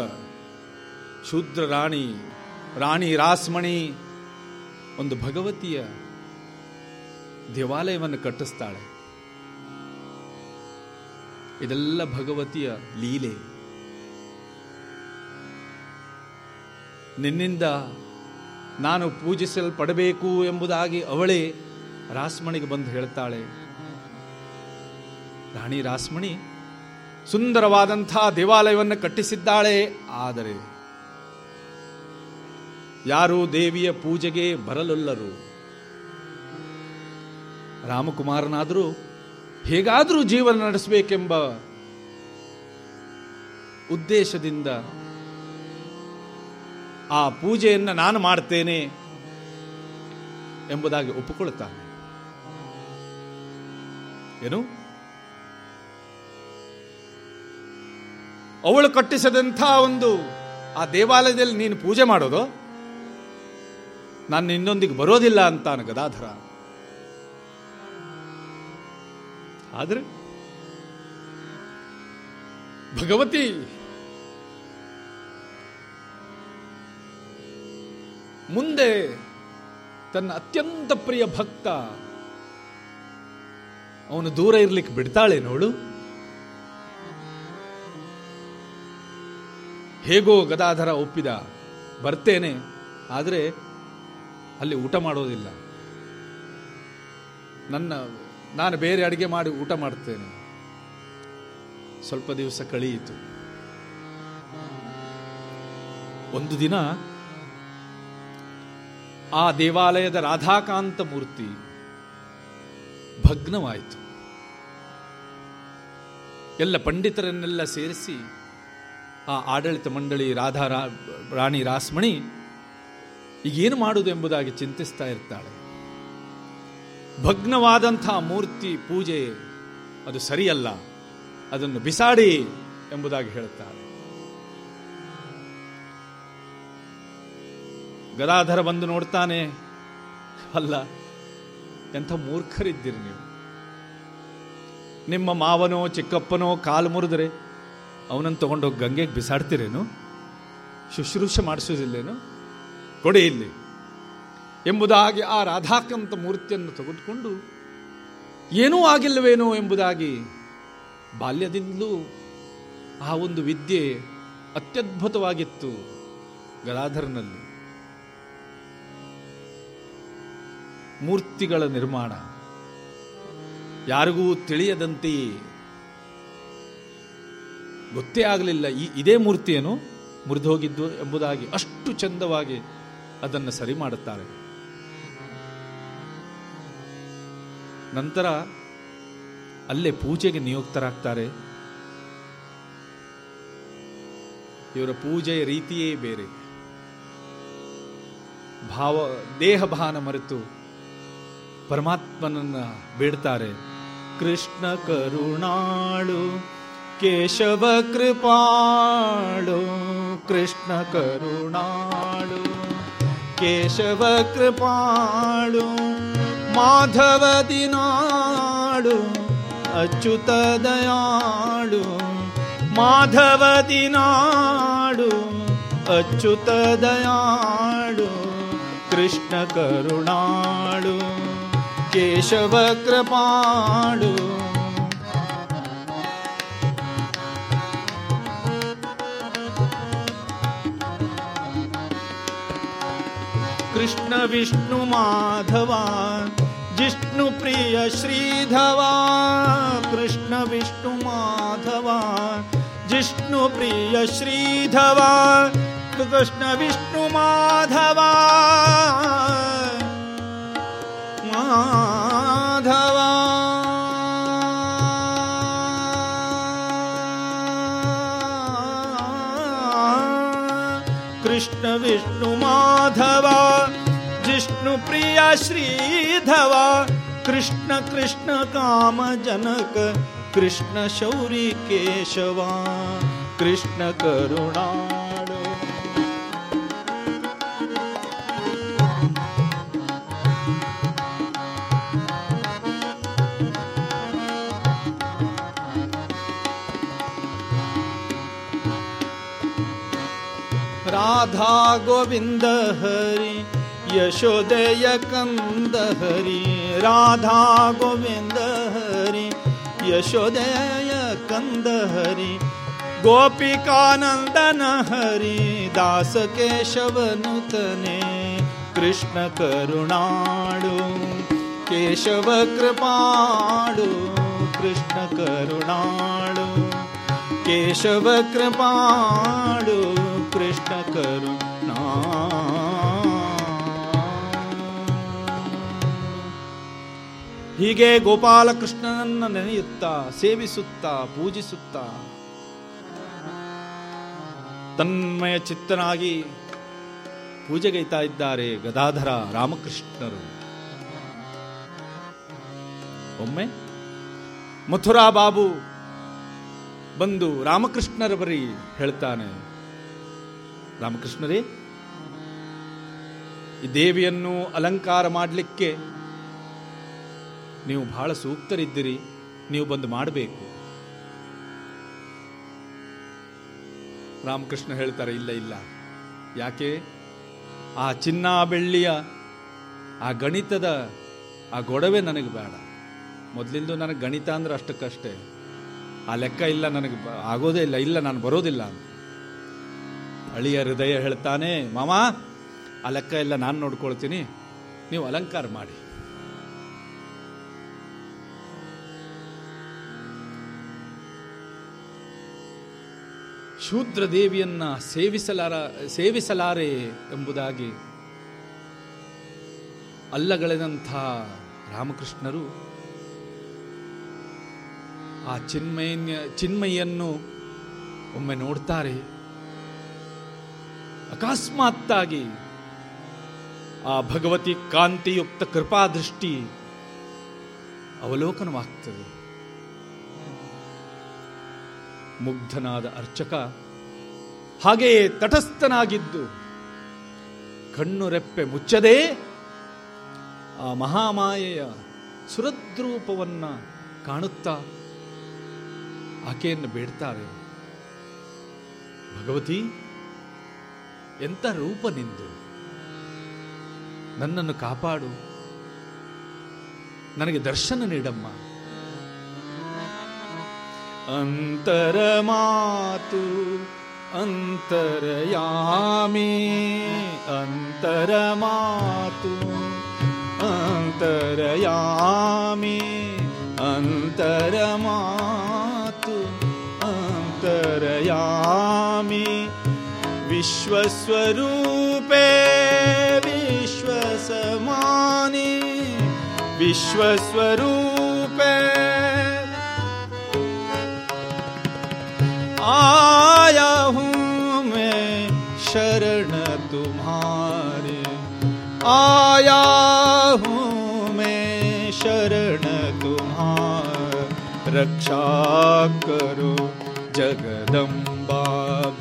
ಶೂದ್ರ ರಾಣಿ ರಾಣಿ ರಾಸ್ಮಣಿ, ಒಂದು ಭಗವತಿಯ ದೇವಾಲಯವನ್ನು ಕಟ್ಟಿಸ್ತಾಳೆ. ಇದೆಲ್ಲ ಭಗವತಿಯ ಲೀಲೆ. ನಿನ್ನಿಂದ ನಾನು ಪೂಜಿಸಲ್ಪಡಬೇಕು ಎಂಬುದಾಗಿ ಅವಳೇ ರಾಸ್ಮಣಿಗೆ ಬಂದು ಹೇಳ್ತಾಳೆ. ರಾಣಿ ರಾಸ್ಮಣಿ ಸುಂದರವಾದಂಥ ದೇವಾಲಯವನ್ನು ಕಟ್ಟಿಸಿದ್ದಾಳೆ. ಆದರೆ ಯಾರು ದೇವಿಯ ಪೂಜೆಗೆ ಬರಲಲ್ಲರು. ರಾಮಕುಮಾರನಾದರೂ ಹೇಗಾದರೂ ಜೀವನ ನಡೆಸಬೇಕೆಂಬ ಉದ್ದೇಶದಿಂದ ಆ ಪೂಜೆಯನ್ನು ನಾನು ಮಾಡ್ತೇನೆ ಎಂಬುದಾಗಿ ಒಪ್ಪಿಕೊಳ್ಳುತ್ತಾನೆ. ಏನು? ಅವಳು ಕಟ್ಟಿಸದಂಥ ಒಂದು ಆ ದೇವಾಲಯದಲ್ಲಿ ನೀನು ಪೂಜೆ ಮಾಡೋದು? ನಾನು ನಿನ್ನೊಂದಿಗೆ ಬರೋದಿಲ್ಲ ಅಂತ ಗದಾಧರ. ಆದ್ರೆ ಭಗವತಿ, ಮುಂದೆ ತನ್ನ ಅತ್ಯಂತ ಪ್ರಿಯ ಭಕ್ತ, ಅವನು ದೂರ ಇರ್ಲಿಕ್ಕೆ ಬಿಡ್ತಾಳೆ ನೋಡು. ಹೇಗೋ ಗದಾಧರ ಒಪ್ಪಿದ, ಬರ್ತೇನೆ, ಆದರೆ ಅಲ್ಲಿ ಊಟ ಮಾಡೋದಿಲ್ಲ. ನನ್ನ, ನಾನು ಬೇರೆ ಅಡುಗೆ ಮಾಡಿ ಊಟ ಮಾಡ್ತೇನೆ. ಸ್ವಲ್ಪ ದಿವಸ ಕಳೆಯಿತು. ಒಂದು ದಿನ ಆ ದೇವಾಲಯದ ರಾಧಾಕಾಂತ ಮೂರ್ತಿ ಭಗ್ನವಾಯಿತು. ಎಲ್ಲ ಪಂಡಿತರನ್ನೆಲ್ಲ ಸೇರಿಸಿ ಆ ಆಡಳಿತ ಮಂಡಳಿ ರಾಧಾ ರಾಣಿ ರಾಸ್ಮಣಿ ಈಗೇನು ಮಾಡುವುದು ಎಂಬುದಾಗಿ ಚಿಂತಿಸ್ತಾ ಇರ್ತಾಳೆ. ಭಗ್ನವಾದಂಥ ಮೂರ್ತಿ ಪೂಜೆ, ಅದು ಸರಿಯಲ್ಲ, ಅದನ್ನು ಬಿಸಾಡಿ ಎಂಬುದಾಗಿ ಹೇಳುತ್ತಾಳೆ ಗದಾಧರ ಬಂದು ನೋಡ್ತಾನೆ, ಅಲ್ಲ, ಎಂಥ ಮೂರ್ಖರಿದ್ದೀರಿ ನೀವು. ನಿಮ್ಮ ಮಾವನೋ, ಚಿಕ್ಕಪ್ಪನೋ ಕಾಲು ಮುರಿದ್ರೆ ಅವನನ್ನು ತಗೊಂಡೋಗಿ ಗಂಗೆಗೆ ಬಿಸಾಡ್ತಿರೇನು? ಶುಶ್ರೂಷೆ ಮಾಡಿಸೋದಿಲ್ಲೇನು? ಕೊಡಿ ಇಲ್ಲಿ. ಎಂಬುದಾಗಿ ಆ ರಾಧಾಕಂತ ಮೂರ್ತಿಯನ್ನು ತೆಗೆದುಕೊಂಡು ಏನೂ ಆಗಿಲ್ಲವೇನೋ ಎಂಬುದಾಗಿ ಬಾಲ್ಯದಿಂದಲೂ ಆ ಒಂದು ವಿದ್ಯೆ ಅತ್ಯದ್ಭುತವಾಗಿತ್ತು ಗದಾಧರನಲ್ಲಿ ಮೂರ್ತಿಗಳ ನಿರ್ಮಾಣ. ಯಾರಿಗೂ ತಿಳಿಯದಂತೆಯೇ ಗೊತ್ತೇ ಆಗಲಿಲ್ಲ. ಈ, ಇದೇ ಮೂರ್ತಿಯನ್ನು ಮುರಿದೋಗಿದ್ದು ಎಂಬುದಾಗಿ ಅಷ್ಟು ಚಂದವಾಗಿ ಅದನ್ನು ಸರಿ ಮಾಡುತ್ತಾರೆ. ನಂತರ ಅಲ್ಲೇ ಪೂಜೆಗೆ ನಿಯುಕ್ತರಾಗ್ತಾರೆ. ಇವರ ಪೂಜೆಯ ರೀತಿಯೇ ಬೇರೆ. ಭಾವ ದೇಹ ಭಾನ ಮರೆತು ಪರಮಾತ್ಮನನ್ನ ಬೇಡ್ತಾರೆ. ಕೃಷ್ಣ ಕರುಣಾಳು ಕೇಶವ ಕೃಪಾಳು, ಕೃಷ್ಣ ಕರುಣಾಳು. ಕೇಶವ ಕೃಪಾಳು, ಮಾಧವ ದಿನಾಳು, ಅಚ್ಯುತ ದಯಾಳು. ಮಾಧವ ದಿನಾಳು, ಅಚ್ಯುತ ದಯಾಳು, ಕೃಷ್ಣ ಕರುಣಾಳು. ಕೇಶವ ಕೃಪಾಳು कृष्ण जिष्णुप्रिय श्रीधवा कृष्ण जिष्णुप्रिय श्रीधवा कृष्णविष्णुमाधवा माधवा कृष्णविष्णुमाधवा श्रीधवा कृष्ण कृष्ण काम जनक कृष्ण शौरी केशवा कृष्ण करुणाಳು राधा गोविंद हरि यशोदय कंद हरि राधा गोविंद हरि यशोदय कंद हरि गोपिकानंदन हरि दास केशवनुतने कृष्ण करुणाडु केशव कृपाडु कृष्ण करुणाडु केशव कृपाडु कृष्ण करुणा ಹೀಗೆ ಗೋಪಾಲಕೃಷ್ಣನನ್ನ ನೆನೆಯುತ್ತಾ, ಸೇವಿಸುತ್ತಾ, ಪೂಜಿಸುತ್ತಾ, ತನ್ಮಯ ಚಿತ್ತನಾಗಿ ಪೂಜೆಗೈತಾ ಇದ್ದಾರೆ ಗದಾಧರ ರಾಮಕೃಷ್ಣರು. ಒಮ್ಮೆ ಮಥುರಾ ಬಾಬು ಬಂದು ರಾಮಕೃಷ್ಣರ ಬರಿ ಹೇಳ್ತಾನೆ, ರಾಮಕೃಷ್ಣರೇ, ಈ ದೇವಿಯನ್ನು ಅಲಂಕಾರ ಮಾಡಲಿಕ್ಕೆ ನೀವು ಬಹಳ ಸೂಕ್ತರಿದ್ದೀರಿ. ನೀವು ಬಂದು ಮಾಡಬೇಕು. ರಾಮಕೃಷ್ಣ ಹೇಳ್ತಾರೆ, ಇಲ್ಲ ಇಲ್ಲ. ಯಾಕೆ? ಆ ಚಿನ್ನ ಬೆಳ್ಳಿಯ, ಆ ಗಣಿತದ, ಆ ಗೊಡವೆ ನನಗೆ ಬೇಡ. ಮೊದಲಿಂದು ನನಗೆ ಗಣಿತ ಅಂದ್ರೆ ಅಷ್ಟಕ್ಕಷ್ಟೇ. ಆ ಲೆಕ್ಕ ಇಲ್ಲ, ನನಗೆ ಆಗೋದೇ ಇಲ್ಲ ಇಲ್ಲ, ನಾನು ಬರೋದಿಲ್ಲ ಅಳಿಯ ಹೃದಯ ಹೇಳ್ತಾನೆ, ಮಾಮ, ಆ ಲೆಕ್ಕ ಎಲ್ಲ ನಾನು ನೋಡ್ಕೊಳ್ತೀನಿ. ನೀವು ಅಲಂಕಾರ ಮಾಡಿ. ಶೂದ್ರ ದೇವಿಯನ್ನ ಸೇವಿಸಲಾರ, ಸೇವಿಸಲಾರೆ ಎಂಬುದಾಗಿ ಅಲ್ಲಗಳೆದಂಥ ರಾಮಕೃಷ್ಣರು ಆ ಚಿನ್ಮಯ ಚಿನ್ಮಯನ್ನು ಒಮ್ಮೆ ನೋಡ್ತಾರೆ. ಅಕಸ್ಮಾತ್ತಾಗಿ ಆ ಭಗವತಿ ಕಾಂತಿಯುಕ್ತ ಕೃಪಾದೃಷ್ಟಿ ಅವಲೋಕನವಾಗ್ತದೆ. ಮುಗ್ಧನಾದ ಅರ್ಚಕ ಹಾಗೆಯೇ ತಟಸ್ಥನಾಗಿದ್ದು ಕಣ್ಣು ರೆಪ್ಪೆ ಮುಚ್ಚದೆ ಆ ಮಹಾಮಾಯೆಯ ಸುರದ್ರೂಪವನ್ನ ಕಾಣುತ್ತಾ ಆಕೆಯನ್ನು ಬೇಡ್ತಾರೆ. ಭಗವತಿ ಎಂತ ರೂಪ ನಿಂದು? ನನ್ನನ್ನು ಕಾಪಾಡು. ನನಗೆ ದರ್ಶನ ನೀಡಮ್ಮ. अन्तरमातु अन्तरयामि अन्तरमातु अन्तरयामि अन्तरमातु अन्तरयामि। विश्वस्वरूपे विश्वसमानि विश्वस्वरूपे आया हूँ मैं, शरण तुम्हारे। आया हूँ मैं, शरण तुम्हार। रक्षा करो जगदम्बा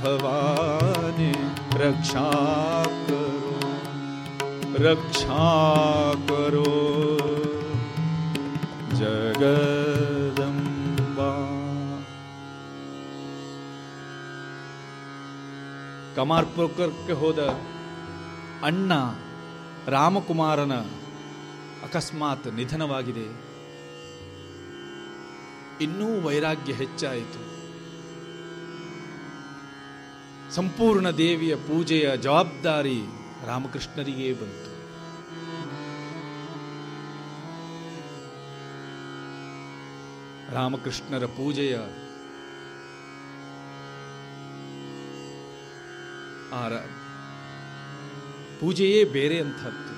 भवानी, रक्षा करो रक्षा करो जगदम्बा ಕಮಾರ್ಪುರಕ್ಕೆ ಹೋದ ಅಣ್ಣ ರಾಮಕುಮಾರನ ಅಕಸ್ಮಾತ್ ನಿಧನವಾಗಿದೆ. ಇನ್ನೂ ವೈರಾಗ್ಯ ಹೆಚ್ಚಾಯಿತು. ಸಂಪೂರ್ಣ ದೇವಿಯ ಪೂಜೆಯ ಜವಾಬ್ದಾರಿ ರಾಮಕೃಷ್ಣರಿಗೆ ಬಂತು. ರಾಮಕೃಷ್ಣರ ಪೂಜೆಯ ಆ ರ- ಪೂಜೆಯೇ ಬೇರೆ ಅಂಥದ್ದು.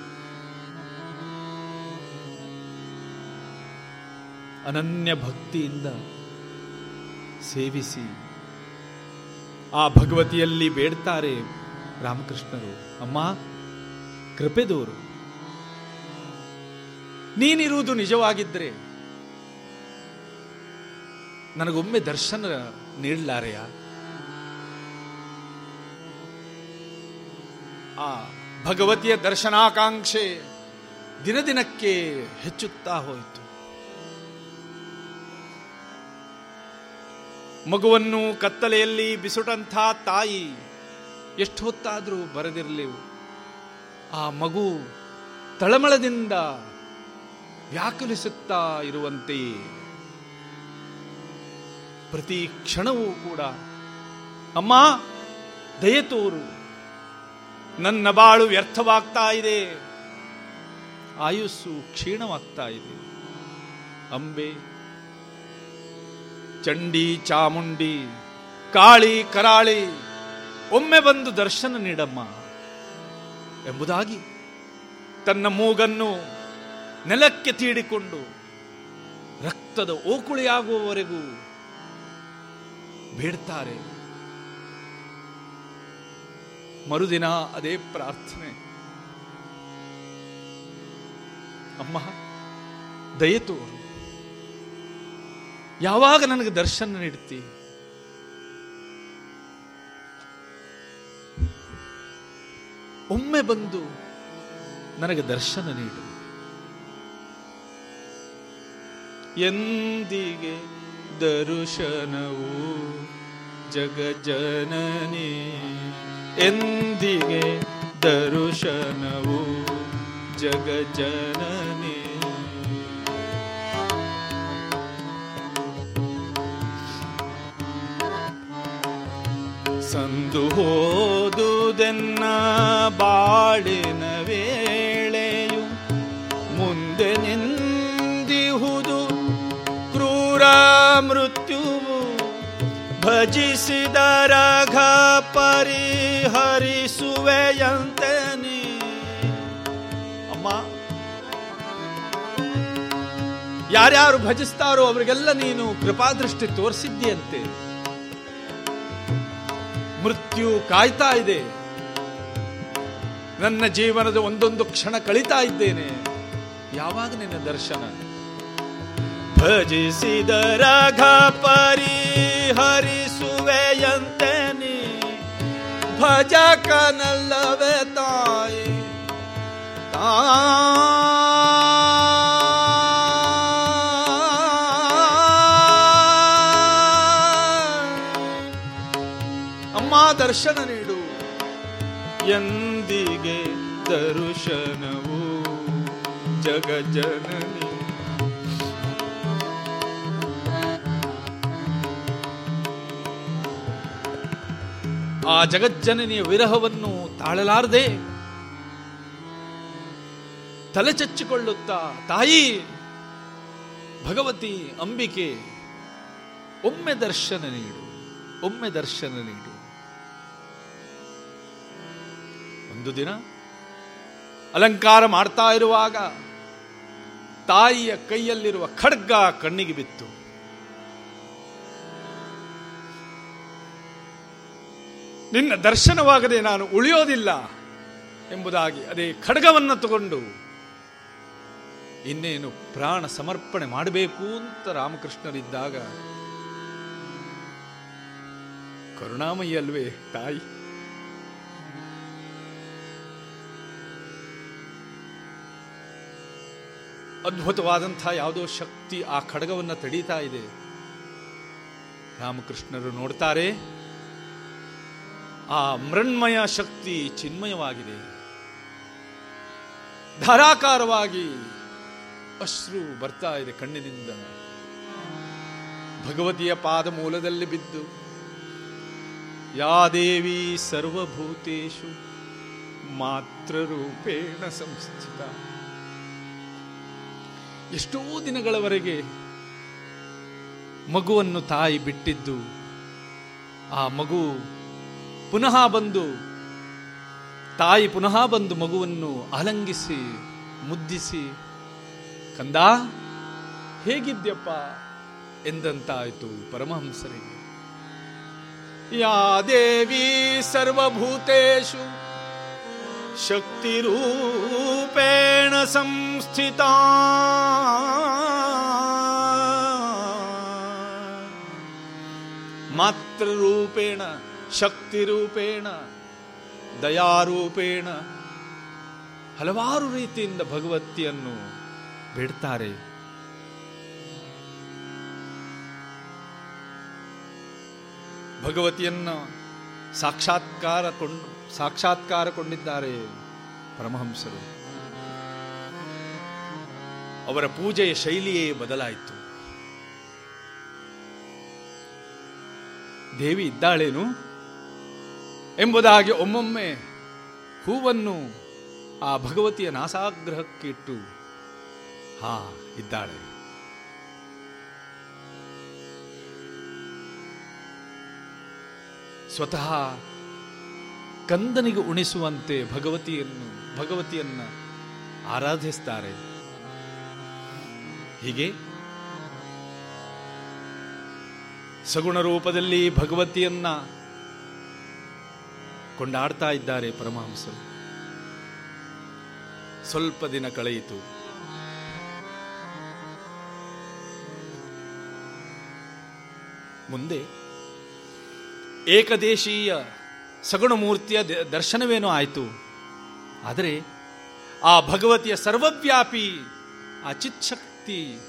ಅನನ್ಯ ಭಕ್ತಿಯಿಂದ ಸೇವಿಸಿ. ಆ ಭಗವತಿಯಲ್ಲಿ ಬೇಡ್ತಾರೆ ರಾಮಕೃಷ್ಣರು. ಅಮ್ಮ ಕೃಪೆದೋರು ನೀನಿರುವುದು ನಿಜವಾಗಿದ್ರೆ ನನಗೊಮ್ಮೆ ದರ್ಶನ ನೀಡಲಾರೆಯಾ? ಆ ಭಗವತಿಯ ದರ್ಶನಾಕಾಂಕ್ಷೆ ದಿನ ದಿನಕ್ಕೆ ಹೆಚ್ಚುತ್ತಾ ಹೋಯಿತು. ಮಗುವನ್ನು ಕತ್ತಲೆಯಲ್ಲಿ ಬಿಸುಟಂಥ ತಾಯಿ ಎಷ್ಟು ಹೊತ್ತಾದರೂ ಬರೆದಿರಲಿವು. ಆ ಮಗು ತಳಮಳದಿಂದ ವ್ಯಾಕುಲಿಸುತ್ತಾ ಇರುವಂತೆಯೇ. ಪ್ರತಿ ಕ್ಷಣವೂ ಕೂಡ, ಅಮ್ಮ, ದಯೆ ತೋರು. ನನ್ನ ಬಾಳು ವ್ಯರ್ಥವಾಗ್ತಾ ಇದೆ. ಆಯುಸ್ಸು ಕ್ಷೀಣವಾಗ್ತಾ ಇದೆ. ಅಂಬೆ, ಚಂಡಿ, ಚಾಮುಂಡಿ, ಕಾಳಿ, ಕರಾಳಿ, ಒಮ್ಮೆ ಬಂದು ದರ್ಶನ ನೀಡಮ್ಮ ಎಂಬುದಾಗಿ ತನ್ನ ಮೂಗನ್ನು ನೆಲಕ್ಕೆ ತೀಡಿಕೊಂಡು ರಕ್ತದ ಓಕುಳಿಯಾಗುವವರೆಗೂ ಬೇಡ್ತಾರೆ. ಮರುದಿನ ಅದೇ ಪ್ರಾರ್ಥನೆ. ಅಮ್ಮ ದಯತೋರು ಯಾವಾಗ ನನಗೆ ದರ್ಶನ ನೀಡ್ತಿ? ಒಮ್ಮೆ ಬಂದು ನನಗೆ ದರ್ಶನ ನೀಡು. ಎಂದಿಗೆ ದರ್ಶನವು ಜಗಜನನಿ. ಎಂದಿಗೆ ದರ್ಶನವು ಜಗಜನನಿ ಸಂದು ಹೋದುದೆನ್ನ ಬಾಳಿನ ವೇಳೆಯು ಮುಂದೆ ನಿಂದಿಹುದು ಕ್ರೂರ ಮೃತ್ಯುವು ಭಜಿಸಿದ ರಘ ಪರಿಹರಿಸುವೆಯಂತೆ ನೀ ಅಮ್ಮ. ಯಾರ್ಯಾರು ಭಜಿಸ್ತಾರೋ ಅವರಿಗೆಲ್ಲ ನೀನು ಕೃಪಾದೃಷ್ಟಿ ತೋರಿಸಿದ್ದೀಯಂತೆ. ಮೃತ್ಯು ಕಾಯ್ತಾ ಇದೆ. ನನ್ನ ಜೀವನದ ಒಂದೊಂದು ಕ್ಷಣ ಕಳೀತಾ ಇದ್ದೇನೆ. ಯಾವಾಗ ನಿನ್ನ ದರ್ಶನ? ಭಜಿಸಿದ ರಾಘ ಪರಿಹರಿಸುವೆಯಂತೆ. ಭಜಕನಲ್ಲವೇ ತಾಯಿ? ಅಮ್ಮ ದರ್ಶನ ನೀಡು. ಎಂದಿಗೆ ದರ್ಶನವು ಜಗಜನನಿ ಆ ಜಗಜ್ಜನನಿಯ ವಿರಹವನ್ನು ತಾಳಲಾರದೆ ತಲೆ ಚಚ್ಚಿಕೊಳ್ಳುತ್ತಾ ತಾಯಿ ಭಗವತಿ ಅಂಬಿಕೆ ಒಮ್ಮೆ ದರ್ಶನ ನೀಡು, ಒಮ್ಮೆ ದರ್ಶನ ನೀಡು. ಒಂದು ದಿನ ಅಲಂಕಾರ ಮಾಡ್ತಾ ಇರುವಾಗ ತಾಯಿಯ ಕೈಯಲ್ಲಿರುವ ಖಡ್ಗ ಕಣ್ಣಿಗೆ ಬಿತ್ತು. ನಿನ್ನ ದರ್ಶನವಾಗದೆ ನಾನು ಉಳಿಯೋದಿಲ್ಲ ಎಂಬುದಾಗಿ ಅದೇ ಖಡ್ಗವನ್ನು ತಗೊಂಡು ಇನ್ನೇನು ಪ್ರಾಣ ಸಮರ್ಪಣೆ ಮಾಡಬೇಕು ಅಂತ ರಾಮಕೃಷ್ಣರಿದ್ದಾಗ, ಕರುಣಾಮಯಿ ಅಲ್ವೇ ತಾಯಿ? ಅದ್ಭುತವಾದಂಥ ಯಾವುದೋ ಶಕ್ತಿ ಆ ಖಡ್ಗವನ್ನು ತಡೀತಾ ಇದೆ. ರಾಮಕೃಷ್ಣರು ನೋಡ್ತಾರೆ. ಆ ಮೃಣ್ಮಯ ಶಕ್ತಿ ಚಿನ್ಮಯವಾಗಿದೆ. ಧಾರಾಕಾರವಾಗಿ ಅಶ್ರು ಬರ್ತಾ ಇದೆ ಕಣ್ಣಿನಿಂದ. ಭಗವತಿಯ ಪಾದ ಮೂಲದಲ್ಲಿ ಬಿದ್ದು, ಯಾ ದೇವಿ ಸರ್ವಭೂತೇಶು, ಮಾತೃರೂಪೇಣ ಸಂಸ್ಥಿತ. ಎಷ್ಟೋ ದಿನಗಳವರೆಗೆ ಮಗುವನ್ನು ತಾಯಿ ಬಿಟ್ಟಿದ್ದು, ಆ ಮಗು ಪುನಃ ಬಂದು, ತಾಯಿ ಪುನಃ ಬಂದು ಮಗುವನ್ನು ಆಲಂಗಿಸಿ ಮುದ್ದಿಸಿ, ಕಂದ, ಹೇಗಿದ್ಯಪ್ಪ? ಎಂದಂತಾಯಿತು ಪರಮಹಂಸರಿಗೆ. ಯಾ ದೇವಿ ಸರ್ವಭೂತೇಶು, ಶಕ್ತಿರೂಪೇಣ ಸಂಸ್ಥಿತ. ಮಾತೃರೂಪೇಣ ಶಕ್ತಿರೂಪೇಣ, ದಯಾರೂಪೇಣ. ಹಲವಾರು ರೀತಿಯಿಂದ ಭಗವತಿಯನ್ನು ಬಿಡ್ತಾರೆ. ಭಗವತಿಯನ್ನು ಸಾಕ್ಷಾತ್ಕಾರ ಕೊಂಡು, ಸಾಕ್ಷಾತ್ಕಾರಗೊಂಡಿದ್ದಾರೆ ಪರಮಹಂಸರು. ಅವರ ಪೂಜೆಯ ಶೈಲಿಯೇ ಬದಲಾಯಿತು. ದೇವಿ ಇದ್ದಾಳೇನು? ಎಂಬುದಾಗಿ ಒಮ್ಮೊಮ್ಮೆ ಹೂವನ್ನು ಆ ಭಗವತಿಯ ನಾಸಾಗ್ರಹಕ್ಕಿಟ್ಟು ಹಾ ಇದ್ದಾಳೆ. ಸ್ವತಃ ಕಂದನಿಗೆ ಉಣಿಸುವಂತೆ ಭಗವತಿಯನ್ನು, ಭಗವತಿಯನ್ನ ಆರಾಧಿಸ್ತಾರೆ. ಹೀಗೆ ಸಗುಣ ರೂಪದಲ್ಲಿ ಭಗವತಿಯನ್ನ ಕೊಂಡಾಡ್ತಾ ಇದ್ದಾರೆ ಪರಮಹಂಸರು. ಸ್ವಲ್ಪ ದಿನ ಕಳೆಯಿತು. ಮುಂದೆ ಏಕದೇಶೀಯ ಸಗುಣ ಮೂರ್ತಿಯ ದರ್ಶನವೇನೋ ಆಯಿತು. ಆದರೆ ಆ ಭಗವತಿಯ ಸರ್ವವ್ಯಾಪಿ ಆ ಚಿತ್ಶಕ್ತಿ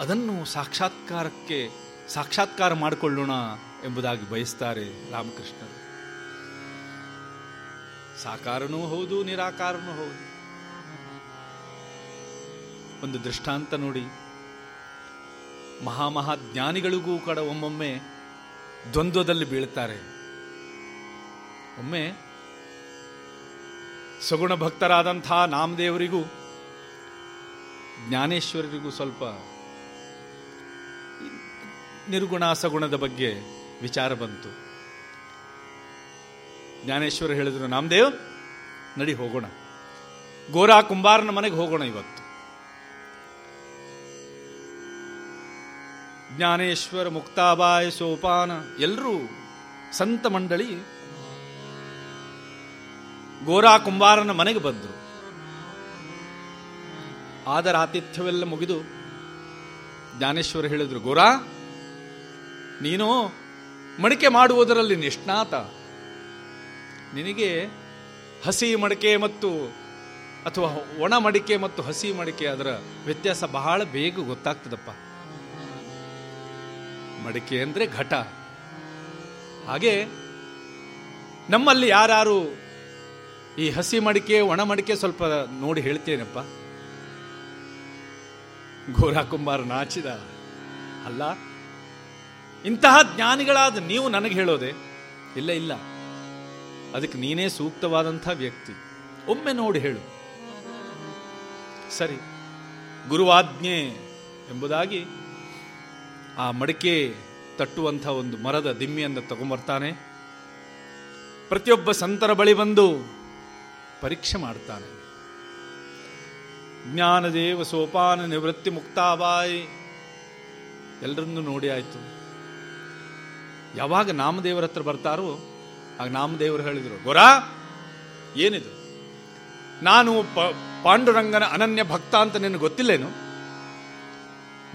ಅದನ್ನು ಸಾಕ್ಷಾತ್ಕಾರಕ್ಕೆ, ಸಾಕ್ಷಾತ್ಕಾರ ಮಾಡಿಕೊಳ್ಳೋಣ ಎಂಬುದಾಗಿ ಬಯಸ್ತಾರೆ ರಾಮಕೃಷ್ಣರು. ಸಾಕಾರನೂ ಹೌದು, ನಿರಾಕಾರನೂ ಹೌದು. ಒಂದು ದೃಷ್ಟಾಂತ ನೋಡಿ. ಮಹಾಮಹಾಜ್ಞಾನಿಗಳಿಗೂ ಕೂಡ ಒಮ್ಮೊಮ್ಮೆ ದ್ವಂದ್ವದಲ್ಲಿ ಬೀಳ್ತಾರೆ. ಒಮ್ಮೆ ಸಗುಣ ಭಕ್ತರಾದಂಥ ನಾಮದೇವರಿಗೂ, ಜ್ಞಾನೇಶ್ವರರಿಗೂ ಸ್ವಲ್ಪ ನಿರ್ಗುಣ ಸಗುಣದ ಬಗ್ಗೆ ವಿಚಾರ ಬಂತು. ಜ್ಞಾನೇಶ್ವರ ಹೇಳಿದ್ರು, ನಾಮದೇವ್, ನಡಿ ಹೋಗೋಣ. ಗೋರಾ ಕುಂಬಾರನ ಮನೆಗೆ ಹೋಗೋಣ ಇವತ್ತು. ಜ್ಞಾನೇಶ್ವರ ಮುಕ್ತಾಬಾಯ ಸೋಪಾನ ಎಲ್ಲರೂ ಸಂತ ಮಂಡಳಿ ಗೋರಾ ಕುಂಬಾರನ ಮನೆಗೆ ಬಂದರು. ಆದರ ಆತಿಥ್ಯವೆಲ್ಲ ಮುಗಿದು ಜ್ಞಾನೇಶ್ವರ ಹೇಳಿದ್ರು, ಗೋರಾ, ನೀನು ಮಡಿಕೆ ಮಾಡುವುದರಲ್ಲಿ ನಿಷ್ಣಾತ. ನಿನಗೆ ಹಸಿ ಮಡಿಕೆ ಮತ್ತು ಅಥವಾ ಒಣ ಮಡಿಕೆ ಮತ್ತು ಹಸಿ ಮಡಿಕೆ ಅದರ ವ್ಯತ್ಯಾಸ ಬಹಳ ಬೇಗ ಗೊತ್ತಾಗ್ತದಪ್ಪ. ಮಡಿಕೆ ಅಂದ್ರೆ ಘಟ. ಹಾಗೆ ನಮ್ಮಲ್ಲಿ ಯಾರು ಈ ಹಸಿ ಮಡಿಕೆ, ಒಣ ಮಡಿಕೆ ಸ್ವಲ್ಪ ನೋಡಿ ಹೇಳ್ತೇನಪ್ಪ. ಘೋರಾ ಕುಂಬಾರ ನಾಚಿದ. ಅಲ್ಲ, ಇಂತಹ ಜ್ಞಾನಿಗಳಾದ ನೀವು ನನಗೆ ಹೇಳೋದೆ, ಇಲ್ಲ ಇಲ್ಲ. ಅದಕ್ಕೆ ನೀನೇ ಸೂಕ್ತವಾದಂಥ ವ್ಯಕ್ತಿ. ಒಮ್ಮೆ ನೋಡಿ ಹೇಳು. ಸರಿ. ಗುರುವಾಜ್ಞೆ ಎಂಬುದಾಗಿ ಆ ಮಡಿಕೆ ತಟ್ಟುವಂಥ ಒಂದು ಮರದ ದಿಮ್ಮಿಯನ್ನು ತಗೊಂಬರ್ತಾನೆ. ಪ್ರತಿಯೊಬ್ಬ ಸಂತರ ಬಳಿ ಬಂದು ಪರೀಕ್ಷೆ ಮಾಡ್ತಾನೆ. ಜ್ಞಾನದೇವ ಸೋಪಾನ ನಿವೃತ್ತಿ ಮುಕ್ತಾಬಾಯಿ ಎಲ್ಲರನ್ನೂ ನೋಡಿ ಆಯಿತು. ಯಾವಾಗ ನಾಮದೇವರ ಹತ್ರ ಬರ್ತಾರೋ ಆಗ ನಾಮದೇವರು ಹೇಳಿದರು, ಗೊರಾ, ಏನಿದು? ನಾನು ಪಾಂಡುರಂಗನ ಅನನ್ಯ ಭಕ್ತ ಅಂತ ನಿನಗೆ ಗೊತ್ತಿಲ್ಲೇನು?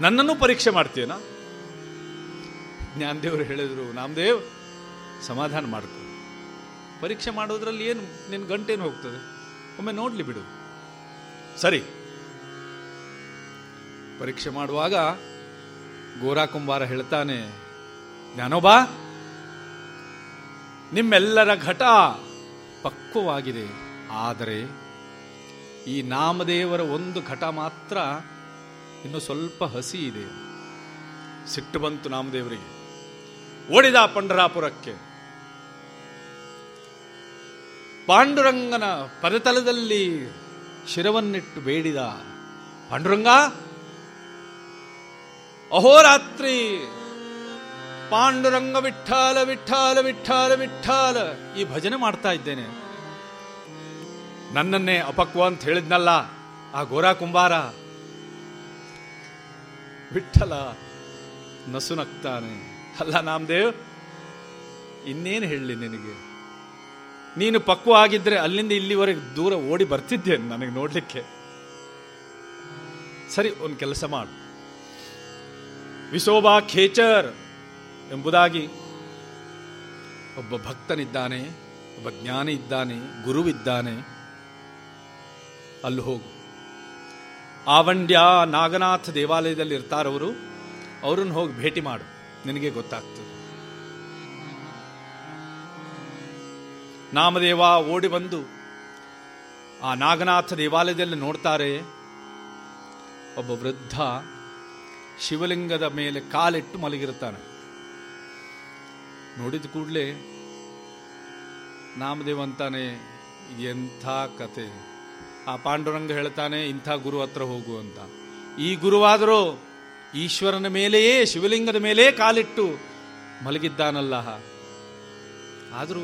ನನ್ನನ್ನು ಪರೀಕ್ಷೆ ಮಾಡ್ತೀಯನ? ಜ್ಞಾನದೇವರು ಹೇಳಿದರು, ನಾಮದೇವ್, ಸಮಾಧಾನ ಮಾಡ್ಕೊ. ಪರೀಕ್ಷೆ ಮಾಡೋದ್ರಲ್ಲಿ ಏನು ನಿನ್ನ ಗಂಟೇನು ಹೋಗ್ತದೆ? ಒಮ್ಮೆ ನೋಡ್ಲಿ ಬಿಡು. ಸರಿ. ಪರೀಕ್ಷೆ ಮಾಡುವಾಗ ಗೋರಾ ಕುಂಬಾರ ಹೇಳ್ತಾನೆ, ಜ್ಞಾನೋಬಾ ನಿಮ್ಮೆಲ್ಲರ ಘಟ ಪಕ್ವವಾಗಿದೆ. ಆದರೆ ಈ ನಾಮದೇವರ ಒಂದು ಘಟ ಮಾತ್ರ ಇನ್ನು ಸ್ವಲ್ಪ ಹಸಿ ಇದೆ. ಸಿಟ್ಟು ಬಂತು ನಾಮದೇವರಿಗೆ. ಓಡಿದ ಪಂಡರಾಪುರಕ್ಕೆ. ಪಾಂಡುರಂಗನ ಪದತಲದಲ್ಲಿ ಶಿರವನ್ನಿಟ್ಟು ಬೇಡಿದ. ಪಾಂಡುರಂಗ ಅಹೋರಾತ್ರಿ ಪಾಂಡುರಂಗ ವಿಠಾಲ ವಿಠಾಲ ವಿಠಾಲ ವಿಠಾಲ ಈ ಭಜನೆ ಮಾಡ್ತಾ ಇದ್ದೇನೆ. ನನ್ನನ್ನೇ ಅಪಕ್ವ ಅಂತ ಹೇಳಿದ್ನಲ್ಲ, ಆ ಗೋರಾ ಕುಂಬಾರ. ವಿಠಲ ನಸು ನಗ್ತಾನೆ. ಅಲ್ಲ ನಾಮದೇವ್, ಇನ್ನೇನು ಹೇಳಲಿ ನಿನಗೆ? ನೀನು ಪಕ್ವ ಆಗಿದ್ರೆ ಅಲ್ಲಿಂದ ಇಲ್ಲಿವರೆಗೆ ದೂರ ಓಡಿ ಬರ್ತಿದ್ದೆ ನನಗೆ ನೋಡಲಿಕ್ಕೆ. ಸರಿ, ಒಂದು ಕೆಲಸ ಮಾಡು. ವಿಸೋಬಾ ಖೇಚರ್. ಎಂಬುದಾಗಿ ಒಬ್ಬ ಭಕ್ತನಿದ್ದಾನೆ, ಒಬ್ಬ ಜ್ಞಾನಿ ಇದ್ದಾನೆ ಗುರುವಿದ್ದಾನೆ. ಅಲ್ಲಿ ಹೋಗು. ಆವಂಡ್ಯ ನಾಗನಾಥ ದೇವಾಲಯದಲ್ಲಿ ಇರ್ತಾರವರು, ಅವರನ್ನು ಹೋಗಿ ಭೇಟಿ ಮಾಡು. ನಿನಗೆ ಗೊತ್ತಾಗ್ತದೆ. ನಾಮದೇವ ಓಡಿ ಬಂದು ಆ ನಾಗನಾಥ ದೇವಾಲಯದಲ್ಲಿ ನೋಡ್ತಾರೆ, ಒಬ್ಬ ವೃದ್ಧ ಶಿವಲಿಂಗದ ಮೇಲೆ ಕಾಲಿಟ್ಟು ಮಲಗಿರುತ್ತಾನೆ. ನೋಡಿದ ಕೂಡಲೇ ನಾಮದೇವ್ ಅಂತಾನೆ, ಎಂಥ ಕತೆ. ಆ ಪಾಂಡುರಂಗ ಹೇಳ್ತಾನೆ, ಇಂಥ ಗುರು ಹತ್ರ ಹೋಗು ಅಂತ. ಈ ಗುರುವಾದರೂ ಈಶ್ವರನ ಮೇಲೆಯೇ, ಶಿವಲಿಂಗದ ಮೇಲೇ ಕಾಲಿಟ್ಟು ಮಲಗಿದ್ದಾನಲ್ಲ. ಆದರೂ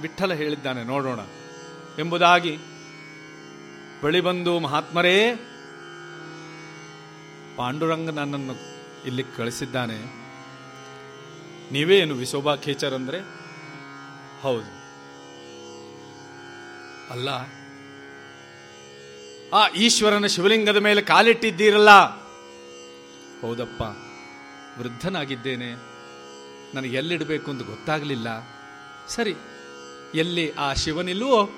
ವಿಠಲ ಹೇಳಿದ್ದಾನೆ, ನೋಡೋಣ. ಎಂಬುದಾಗಿ ಬಳಿ ಬಂದು ಮಹಾತ್ಮರೇ, ಪಾಂಡುರಂಗ ನನ್ನನ್ನು ಇಲ್ಲಿ ಕಳಿಸಿದ್ದಾನೆ. ನೀವೇನು ವಿಶೋಭಾ ಖೇಚರ್ ಅಂದ್ರೆ? ಹೌದು. ಅಲ್ಲ, ಆ ಈಶ್ವರನ ಶಿವಲಿಂಗದ ಮೇಲೆ ಕಾಲಿಟ್ಟಿದ್ದೀರಲ್ಲ? ಹೌದಪ್ಪ, ವೃದ್ಧನಾಗಿದ್ದೇನೆ. ನನಗೆ ಎಲ್ಲಿಡಬೇಕು ಅಂತ ಗೊತ್ತಾಗಲಿಲ್ಲ. ಸರಿ, ಎಲ್ಲಿ ಆ ಶಿವನಿಲ್ಲವೋ,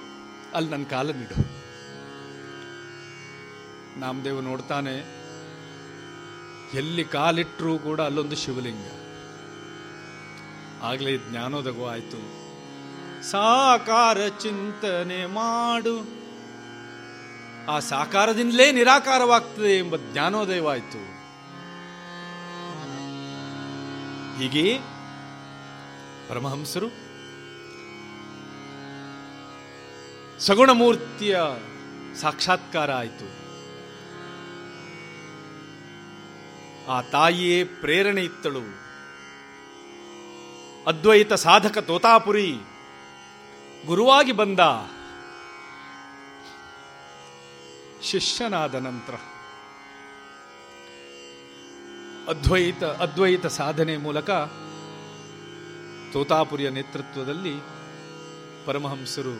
ಅಲ್ಲಿ ನನ್ನ ಕಾಲನ್ನಿಡು ನಾಮದೇವ್ ನೋಡ್ತಾನೆ, ಎಲ್ಲಿ ಕಾಲಿಟ್ಟರೂ ಕೂಡ ಅಲ್ಲೊಂದು ಶಿವಲಿಂಗ. ಆಗಲೇ ಜ್ಞಾನೋದಗೋ ಆಯ್ತು ಸಾಕಾರ ಚಿಂತನೆ ಮಾಡು. ಆ ಸಾಕಾರದಿಂದಲೇ ನಿರಾಕಾರವಾಗ್ತದೆ ಎಂಬ ಜ್ಞಾನೋದಯವಾಯಿತು. ಹೀಗೆ ಪರಮಹಂಸರು ಸಗುಣಮೂರ್ತಿಯ ಸಾಕ್ಷಾತ್ಕಾರ ಆಯಿತು. ಆ ತಾಯಿಯೇ ಪ್ರೇರಣೆ ಇತ್ತಳು. ಅದ್ವೈತ ಸಾಧಕ ತೋತಾಪುರಿ. ಗುರುವಾಗಿ ಬಂದ ಶಿಷ್ಯನಾದ ನಂತರ ಅದ್ವೈತ ಅದ್ವೈತ ಸಾಧನೆ ಮೂಲಕ ತೋತಾಪುರಿಯ ನೇತೃತ್ವದಲ್ಲಿ ಪರಮಹಂಸರು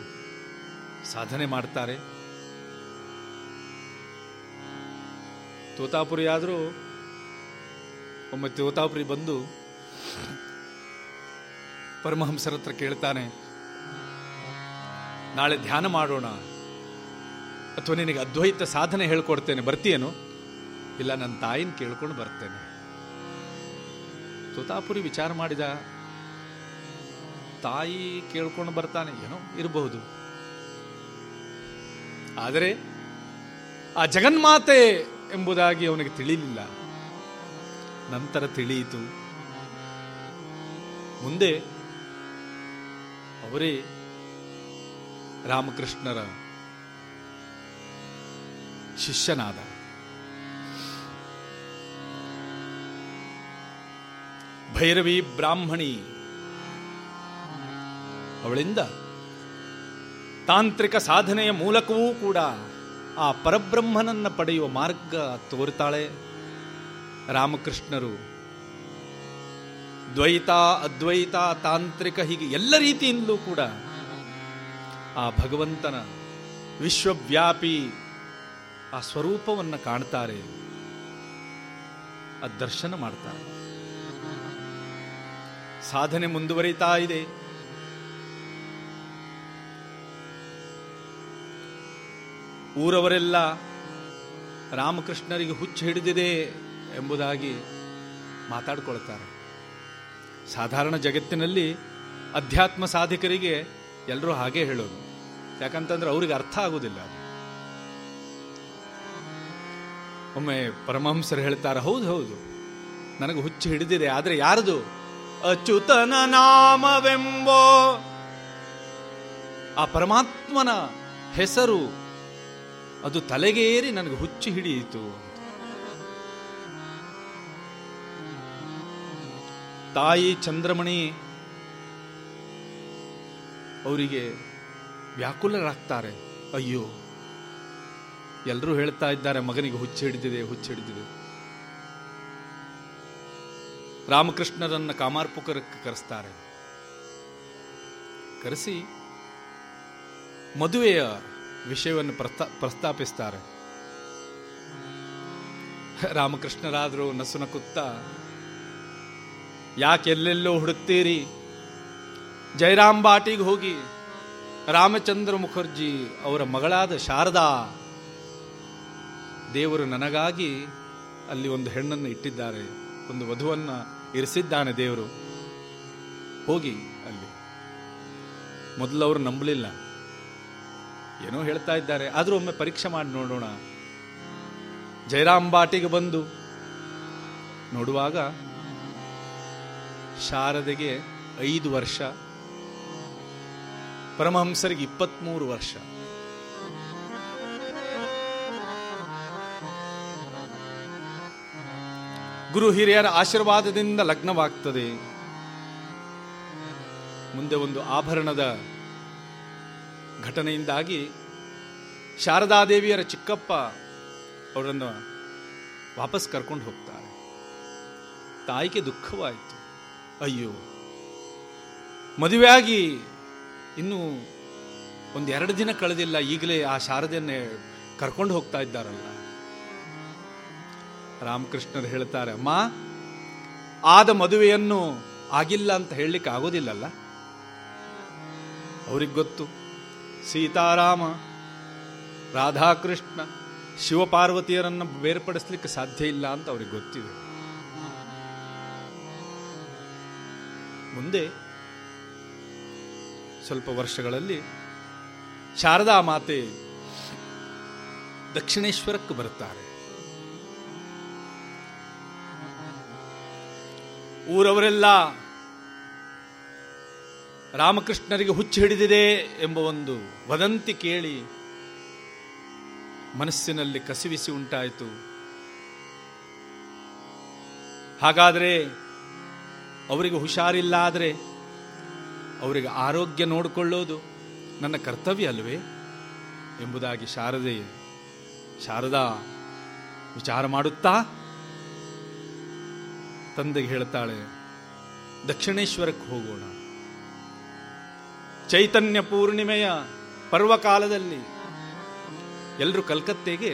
ಸಾಧನೆ ಮಾಡ್ತಾರೆ. ತೋತಾಪುರಿ ಆದರೂ ಒಮ್ಮೆ ತೋತಾಪುರಿ ಬಂದು ಪರಮಹಂಸರ ಹತ್ರ ಕೇಳ್ತಾನೆ, ನಾಳೆ ಧ್ಯಾನ ಮಾಡೋಣ, ಅಥವಾ ನಿನಗೆ ಅದ್ವೈತ ಸಾಧನೆ ಹೇಳ್ಕೊಡ್ತೇನೆ, ಬರ್ತೀಯೇನು? ಇಲ್ಲ ನನ್ನ ತಾಯಿನ ಕೇಳ್ಕೊಂಡು ಬರ್ತೇನೆ. ತೋತಾಪುರಿ ವಿಚಾರ ಮಾಡಿದ? ತಾಯಿ ಕೇಳ್ಕೊಂಡು ಬರ್ತಾನೆ, ಏನೋ ಇರಬಹುದು. ಆದರೆ ಆ ಜಗನ್ಮಾತೆ ಎಂಬುದಾಗಿ ಅವನಿಗೆ ತಿಳಿಲಿಲ್ಲ. ನಂತರ ತಿಳಿಯಿತು. ಮುಂದೆ ಅವರೇ ರಾಮಕೃಷ್ಣರ ಶಿಷ್ಯನಾದ. ಭೈರವಿ ಬ್ರಾಹ್ಮಣಿ ಅವಳಿಂದ ತಾಂತ್ರಿಕ ಸಾಧನೆಯ ಮೂಲಕವೂ ಕೂಡ ಆ ಪರಬ್ರಹ್ಮನನ್ನ ಪಡೆಯುವ ಮಾರ್ಗ ತೋರ್ತಾಳೆ. ರಾಮಕೃಷ್ಣರು ದ್ವೈತ, ಅದ್ವೈತ, ತಾಂತ್ರಿಕ ಹೀಗೆ ಎಲ್ಲ ರೀತಿಯಿಂದಲೂ ಕೂಡ ಆ ಭಗವಂತನ ವಿಶ್ವವ್ಯಾಪಿ ಆ ಸ್ವರೂಪವನ್ನು ಕಾಣ್ತಾರೆ ಆ ದರ್ಶನ ಮಾಡ್ತಾರೆ. ಸಾಧನೆ ಮುಂದುವರಿತಾ ಇದೆ. ಊರವರೆಲ್ಲ ರಾಮಕೃಷ್ಣರಿಗೆ ಹುಚ್ಚು ಹಿಡಿದಿದೆ ಎಂಬುದಾಗಿ ಮಾತಾಡ್ಕೊಳ್ತಾರೆ. ಸಾಧಾರಣ ಜಗತ್ತಿನಲ್ಲಿ ಅಧ್ಯಾತ್ಮ ಸಾಧಕರಿಗೆ ಎಲ್ಲರೂ ಹಾಗೆ ಹೇಳೋದು. ಯಾಕಂತಂದ್ರೆ ಅವ್ರಿಗೆ ಅರ್ಥ ಆಗೋದಿಲ್ಲ ಅದು. ಒಮ್ಮೆ ಪರಮಹಂಸರು ಹೇಳ್ತಾರೆ, ಹೌದು ಹೌದು. ನನಗೆ ಹುಚ್ಚು ಹಿಡಿದಿದೆ, ಆದರೆ ಯಾರದು? ಅಚ್ಯುತನ ನಾಮವೆಂಬೋ. ಆ ಪರಮಾತ್ಮನ ಹೆಸರು, ಅದು ತಲೆಗೇರಿ ನನಗೆ ಹುಚ್ಚು ಹಿಡಿಯಿತು. ತಾಯಿ ಚಂದ್ರಮಣಿ ಅವರಿಗೆ ವ್ಯಾಕುಲರಾಗ್ತಾರೆ. ಅಯ್ಯೋ ಎಲ್ಲರೂ ಹೇಳ್ತಾ ಇದ್ದಾರೆ, ಮಗನಿಗೆ ಹುಚ್ಚು ಹಿಡಿದಿದೆ ಹುಚ್ಚು ಹಿಡಿದಿದೆ. ರಾಮಕೃಷ್ಣರನ್ನ ಕಾಮಾರ್ಪುಕರಕ್ಕೆ ಕರೆಸ್ತಾರೆ. ಕರೆಸಿ ಮದುವೆಯ ವಿಷಯವನ್ನು ಪ್ರಸ್ತಾ, ಪ್ರಸ್ತಾಪಿಸ್ತಾರೆ. ರಾಮಕೃಷ್ಣರಾದರೂ ನಸುನಕುತ್ತ ಯಾಕೆ ಎಲ್ಲೆಲ್ಲೋ ಹುಡುಕ್ತೀರಿ? ಜಯರಾಮ್ ಬಾಟಿಗೆ ಹೋಗಿ ರಾಮಚಂದ್ರ ಮುಖರ್ಜಿ ಅವರ ಮಗಳಾದ ಶಾರದಾ. ದೇವರು ನನಗಾಗಿ ಅಲ್ಲಿ ಒಂದು ಹೆಣ್ಣನ್ನು ಇಟ್ಟಿದ್ದಾರೆ. ಒಂದು ವಧುವನ್ನ ಇರಿಸಿದ್ದಾನೆ ದೇವರು. ಹೋಗಿ ಅಲ್ಲಿ. ಮೊದಲು ಅವರು ನಂಬಲಿಲ್ಲ. ಏನೋ ಹೇಳ್ತಾ ಇದ್ದಾರೆ. ಆದರೂ ಒಮ್ಮೆ ಪರೀಕ್ಷೆ ಮಾಡಿ ನೋಡೋಣ. ಜಯರಾಮ್ ಬಾಟಿಗೆ ಬಂದು ನೋಡುವಾಗ ಶಾರದೆಗೆ ಐದು ವರ್ಷ, ಪರಮಹಂಸರಿಗೆ ಇಪ್ಪತ್ಮೂರು ವರ್ಷ. ಗುರು ಹಿರಿಯರ ಆಶೀರ್ವಾದದಿಂದ ಲಗ್ನವಾಗ್ತದೆ. ಮುಂದೆ ಒಂದು ಆಭರಣದ ಘಟನೆಯಿಂದಾಗಿ ಶಾರದಾದೇವಿಯರ ಚಿಕ್ಕಪ್ಪ ಅವರನ್ನು ವಾಪಸ್ ಕರ್ಕೊಂಡು ಹೋಗ್ತಾರೆ. ತಾಯಿಗೆ ದುಃಖವಾಯಿತು. ಅಯ್ಯೋ. ಮದುವೆಯಾಗಿ ಇನ್ನು ಒಂದೆರಡು ದಿನ ಕಳೆದಿಲ್ಲ. ಈಗಲೇ ಆ ಶಾರದೆಯನ್ನೇ ಕರ್ಕೊಂಡು ಹೋಗ್ತಾ ಇದ್ದಾರಲ್ಲ. ರಾಮಕೃಷ್ಣರು ಹೇಳ್ತಾರೆ, ಅಮ್ಮ, ಆದ ಮದುವೆಯನ್ನು ಆಗಿಲ್ಲ ಅಂತ ಹೇಳಲಿಕ್ಕೆ ಆಗೋದಿಲ್ಲಲ್ಲ? ಅವ್ರಿಗೆ ಗೊತ್ತು. ಸೀತಾರಾಮ, ರಾಧಾಕೃಷ್ಣ, ಶಿವಪಾರ್ವತಿಯರನ್ನು ಬೇರ್ಪಡಿಸ್ಲಿಕ್ಕೆ ಸಾಧ್ಯ ಇಲ್ಲ ಅಂತ ಅವ್ರಿಗೆ ಗೊತ್ತಿದೆ. ಮುಂದೆ ಸ್ವಲ್ಪ ವರ್ಷಗಳಲ್ಲಿ ಶಾರದಾ ಮಾತೆ ದಕ್ಷಿಣೇಶ್ವರಕ್ಕೆ ಬರುತ್ತಾರೆ. ಊರವರೆಲ್ಲ ರಾಮಕೃಷ್ಣರಿಗೆ ಹುಚ್ಚು ಹಿಡಿದಿದೆ ಎಂಬ ಒಂದು ವದಂತಿ ಕೇಳಿ ಮನಸ್ಸಿನಲ್ಲಿ ಕಸಿವಿಸಿ ಉಂಟಾಯಿತು. ಹಾಗಾದರೆ ಅವರಿಗೆ ಹುಷಾರಿಲ್ಲ ಆದರೆ ಅವರಿಗೆ ಆರೋಗ್ಯ ನೋಡಿಕೊಳ್ಳೋದು ನನ್ನ ಕರ್ತವ್ಯ ಅಲ್ವೇ ಎಂಬುದಾಗಿ ಶಾರದೆ ಶಾರದಾ ವಿಚಾರ ಮಾಡುತ್ತಾ ತಂದೆಗೆ ಹೇಳ್ತಾಳೆ, ದಕ್ಷಿಣೇಶ್ವರಕ್ಕೆ ಹೋಗೋಣ. ಚೈತನ್ಯ ಪೂರ್ಣಿಮೆಯ ಪರ್ವಕಾಲದಲ್ಲಿ ಎಲ್ಲರೂ ಕಲ್ಕತ್ತೆಗೆ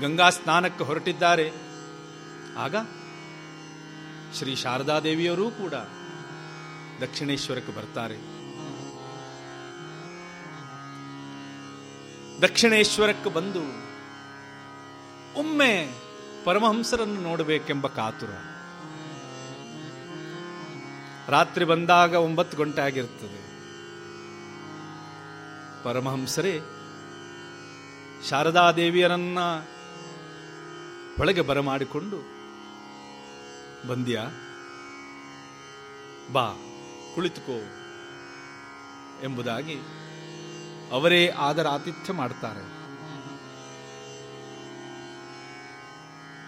ಗಂಗಾ ಸ್ನಾನಕ್ಕೆ ಹೊರಟಿದ್ದಾರೆ. ಆಗ ಶ್ರೀ ಶಾರದಾದೇವಿಯವರೂ ಕೂಡ ದಕ್ಷಿಣೇಶ್ವರಕ್ಕೆ ಬರ್ತಾರೆ. ದಕ್ಷಿಣೇಶ್ವರಕ್ಕೆ ಬಂದು ಒಮ್ಮೆ ಪರಮಹಂಸರನ್ನು ನೋಡಬೇಕೆಂಬ ಕಾತುರ. ರಾತ್ರಿ ಬಂದಾಗ ಒಂಬತ್ತು ಗಂಟೆ ಆಗಿರ್ತದೆ. ಪರಮಹಂಸರೇ ಶಾರದಾದೇವಿಯರನ್ನ ಒಳಗೆ ಬರಮಾಡಿಕೊಂಡು ಬಂದ್ಯಾ? ಬಾ, ಕುಳಿತುಕೋ ಎಂಬುದಾಗಿ ಅವರೇ ಆದರ ಆತಿಥ್ಯ ಮಾಡ್ತಾರೆ.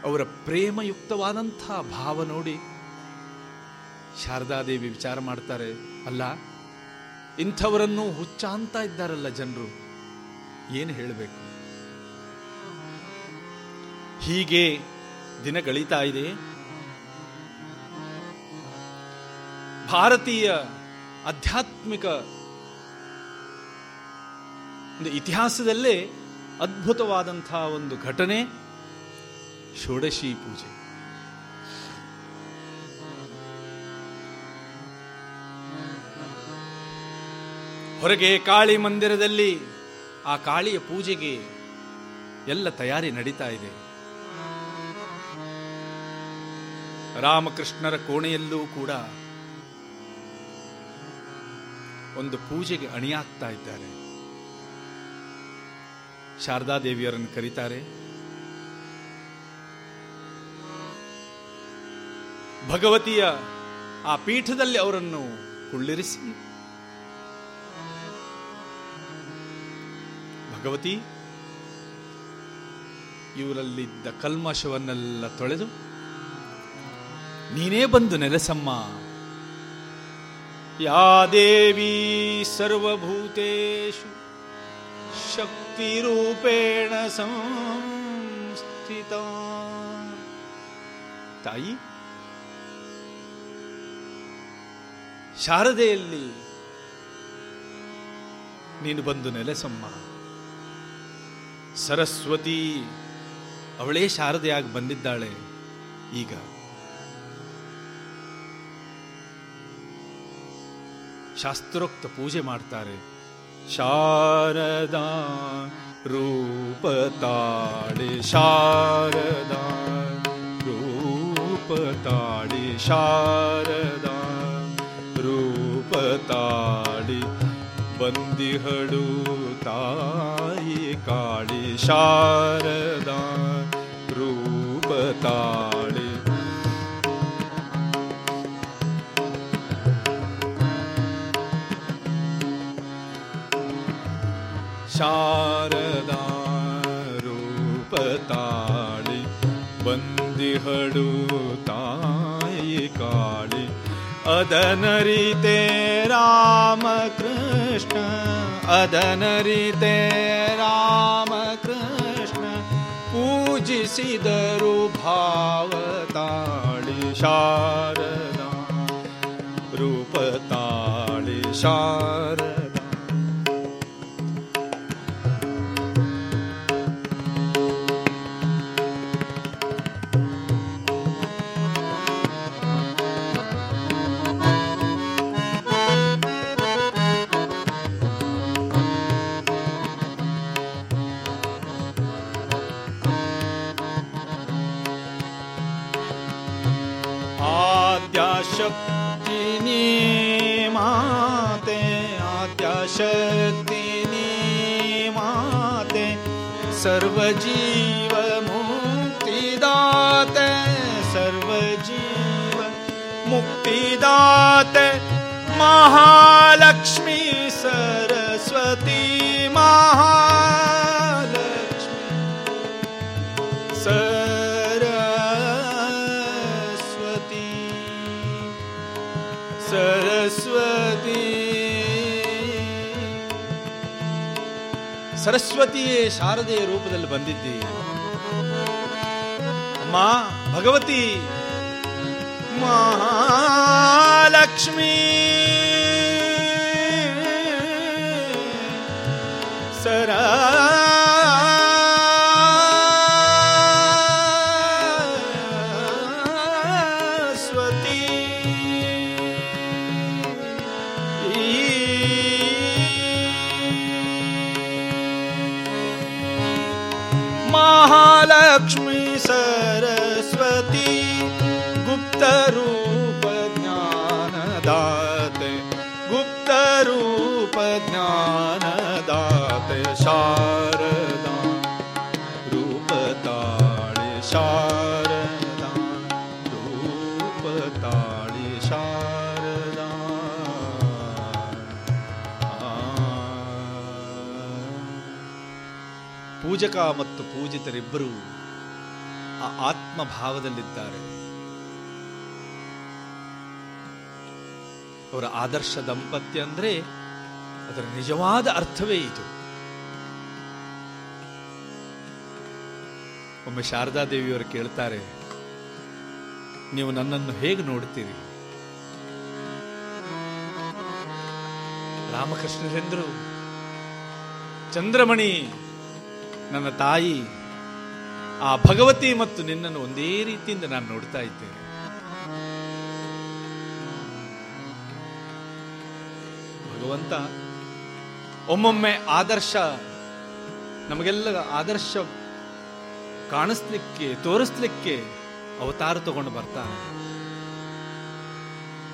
ಅವರ ಪ್ರೇಮಯುಕ್ತವಾದಂಥ ಭಾವ ನೋಡಿ ಶಾರದಾದೇವಿ ವಿಚಾರ ಮಾಡ್ತಾರೆ, ಅಲ್ಲ, ಇಂಥವರನ್ನು ಹುಚ್ಚ ಅಂತ ಇದ್ದಾರಲ್ಲ ಜನರು, ಏನು ಹೇಳಬೇಕು? ಹೀಗೆ ದಿನ ಗಳಿತಾ ಇದೆ. ಭಾರತೀಯ ಆಧ್ಯಾತ್ಮಿಕ ಒಂದು ಇತಿಹಾಸದಲ್ಲೇ ಅದ್ಭುತವಾದಂಥ ಒಂದು ಘಟನೆ, ಷೋಡಶಿ ಪೂಜೆ. ಹೊರಗೆ ಕಾಳಿ ಮಂದಿರದಲ್ಲಿ ಆ ಕಾಳಿಯ ಪೂಜೆಗೆ ಎಲ್ಲ ತಯಾರಿ ನಡೀತಾ ಇದೆ. ರಾಮಕೃಷ್ಣರ ಕೋಣೆಯಲ್ಲೂ ಕೂಡ ಒಂದು ಪೂಜೆಗೆ ಅಣಿಯಾಗ್ತಾ ಇದ್ದಾರೆ. ಶಾರದಾ ದೇವಿಯವರನ್ನು ಕರೀತಾರೆ. ಭಗವತಿಯ ಆ ಪೀಠದಲ್ಲಿ ಅವರನ್ನು ಕುಳ್ಳಿರಿಸಿ. ಭಗವತಿ, ಇವರಲ್ಲಿದ್ದ ಕಲ್ಮಶವನ್ನೆಲ್ಲ ತೊಳೆದು, ನೀನೇ ಬಂದು ನೆಲೆಸಮ್ಮ. ಯಾ ದೇವಿ ಸರ್ವಭೂತೇಷು ಶಕ್ತಿರೂಪೇಣ ಸಂಸ್ಥಿತ. ತಾಯಿ, ಶಾರದೆಯಲ್ಲಿ ನೀನು ಬಂದು ನೆಲೆಸಮ್ಮ. ಸರಸ್ವತಿ ಅವಳೇ ಶಾರದೆಯಾಗಿ ಬಂದಿದ್ದಾಳೆ ಈಗ. ಶಾಸ್ತ್ರೋಕ್ತ ಪೂಜೆ ಮಾಡ್ತಾರೆ. ಶಾರದಾ ರೂಪತಾಳೆ ಶಾರದಾ ರೂಪತಾಳೆ ಶಾರದಾ ರೂಪತಾಳಿ ಬಂದಿಹಳು ತಾಯಿ ಕಾಳಿ ಶಾರದಾ ರೂಪತಾಳಿ. ಬಂದಿಹಳು ತಾಯಿ ಕಾಳಿ ಅದನರಿತೆ ರಾಮಕೃಷ್ಣ ಅದನರಿತೆ ರಾಮಕೃಷ್ಣ ಪೂಜಿಸಿದರು ಭಾವತಾಳಿ ಶಾರದಾ ರೂಪತಾಳಿ ಶಾರದಾ ಸರಸ್ವತಿಯೇ ಶಾರದೆಯ ರೂಪದಲ್ಲಿ ಬಂದಿದ್ದಿ ಅಮ್ಮ ಭಗವತಿ ಮಹಾಲಕ್ಷ್ಮೀ. ಪೂಜಕ ಮತ್ತು ಪೂಜಿತರಿಬ್ಬರು ಆ ಆತ್ಮಭಾವದಲ್ಲಿದ್ದಾರೆ. ಅವರ ಆದರ್ಶ ದಂಪತ್ಯ ಅಂದ್ರೆ ಅದರ ನಿಜವಾದ ಅರ್ಥವೇ ಇದು. ಒಮ್ಮೆ ಶಾರದಾ ದೇವಿಯವರು ಕೇಳ್ತಾರೆ, ನೀವು ನನ್ನನ್ನು ಹೇಗೆ ನೋಡ್ತೀರಿ ರಾಮಕೃಷ್ಣರೆಂದರು ಚಂದ್ರಮಣಿ ನನ್ನ ತಾಯಿ, ಆ ಭಗವತಿ ಮತ್ತು ನಿನ್ನನ್ನು ಒಂದೇ ರೀತಿಯಿಂದ ನಾನು ನೋಡ್ತಾ ಇದ್ದೇನೆ. ಭಗವಂತ ಒಮ್ಮೊಮ್ಮೆ ಆದರ್ಶ, ನಮಗೆಲ್ಲ ಆದರ್ಶ ಕಾಣಿಸ್ಲಿಕ್ಕೆ, ತೋರಿಸ್ಲಿಕ್ಕೆ ಅವತಾರ ತಗೊಂಡು ಬರ್ತಾನೆ.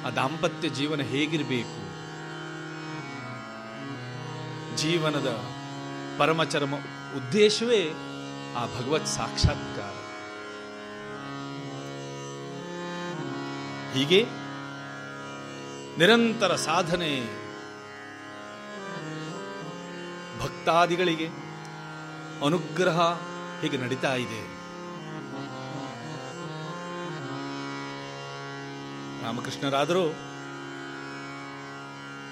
ಆ ದಾಂಪತ್ಯ ಜೀವನ ಹೇಗಿರಬೇಕು? ಜೀವನದ ಪರಮಚರಮ ಉದ್ದೇಶವೇ ಆ ಭಗವತ್ ಸಾಕ್ಷಾತ್ಕಾರ. ಹೀಗೆ ನಿರಂತರ ಸಾಧನೆ ಭಕ್ತಾದಿಗಳಿಗೆ ಅನುಗ್ರಹ ಹೀಗೆ ನಡೀತಾ ಇದೆ. ರಾಮಕೃಷ್ಣರಾದರೂ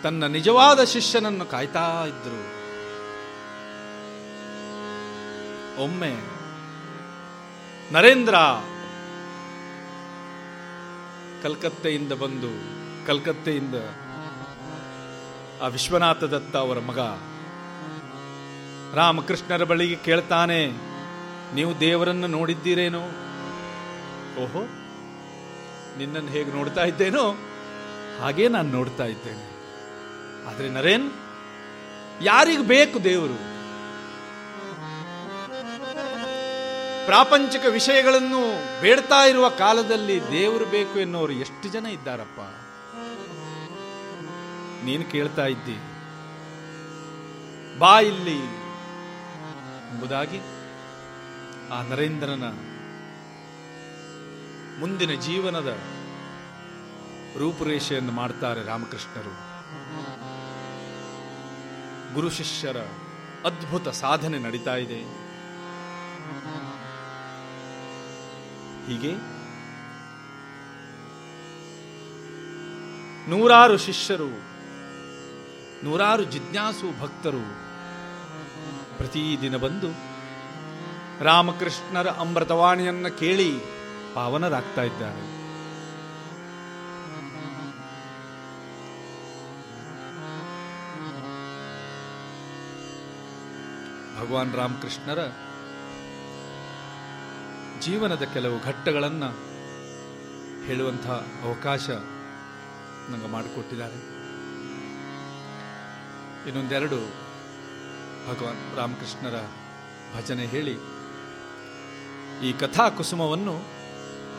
ತನ್ನ ನಿಜವಾದ ಶಿಷ್ಯನನ್ನು ಕಾಯ್ತಾ ಇದ್ದರು ಒಮ್ಮೆ. ನರೇಂದ್ರ ಕಲ್ಕತ್ತೆಯಿಂದ ಬಂದು, ಕಲ್ಕತ್ತೆಯಿಂದ ಆ ವಿಶ್ವನಾಥ ದತ್ತ ಅವರ ಮಗ ರಾಮಕೃಷ್ಣರ ಬಳಿಗೆ ಕೇಳ್ತಾನೆ, ನೀವು ದೇವರನ್ನು ನೋಡಿದ್ದೀರೇನೋ? ಓಹೋ, ನಿನ್ನನ್ನು ಹೇಗೆ ನೋಡ್ತಾ ಇದ್ದೇನೋ? ಹಾಗೇ ನಾನು ನೋಡ್ತಾ ಇದ್ದೇನೆ. ಆದರೆ ನರೇನ್, ಯಾರಿಗೆ ಬೇಕು ದೇವರು? ಪ್ರಾಪಂಚಿಕ ವಿಷಯಗಳನ್ನು ಬೇಡ್ತಾ ಇರುವ ಕಾಲದಲ್ಲಿ ದೇವರು ಬೇಕು ಎನ್ನುವರು ಎಷ್ಟು ಜನ ಇದ್ದಾರಪ್ಪ? ನೀನು ಕೇಳ್ತಾ ಇದ್ದಿ. ಬಾ ಇಲ್ಲಿ ಎಂಬುದಾಗಿ ಆ ನರೇಂದ್ರನ ಮುಂದಿನ ಜೀವನದ ರೂಪುರೇಷೆಯನ್ನು ಮಾಡ್ತಾರೆ ರಾಮಕೃಷ್ಣರು. ಗುರು ಶಿಷ್ಯರ ಅದ್ಭುತ ಸಾಧನೆ ನಡೀತಾ ಇದೆ. ಹೀಗೆ. ನೂರಾರು ಶಿಷ್ಯರು, ನೂರಾರು ಜಿಜ್ಞಾಸು ಭಕ್ತರು ಪ್ರತಿದಿನ ಬಂದು ರಾಮಕೃಷ್ಣರ ಅಮೃತವಾಣಿಯನ್ನು ಕೇಳಿ ಪಾವನರಾಗ್ತಾ ಇದ್ದಾರೆ. ಭಗವಾನ್ ರಾಮಕೃಷ್ಣರ ಜೀವನದ ಕೆಲವು ಘಟ್ಟಗಳನ್ನು ಹೇಳುವಂಥ ಅವಕಾಶ ನನಗೆ ಮಾಡಿಕೊಟ್ಟಿದ್ದಾರೆ. ಇನ್ನೊಂದೆರಡು ಭಗವಾನ್ ರಾಮಕೃಷ್ಣರ ಭಜನೆ ಹೇಳಿ, ಈ ಕಥಾ ಕುಸುಮವನ್ನು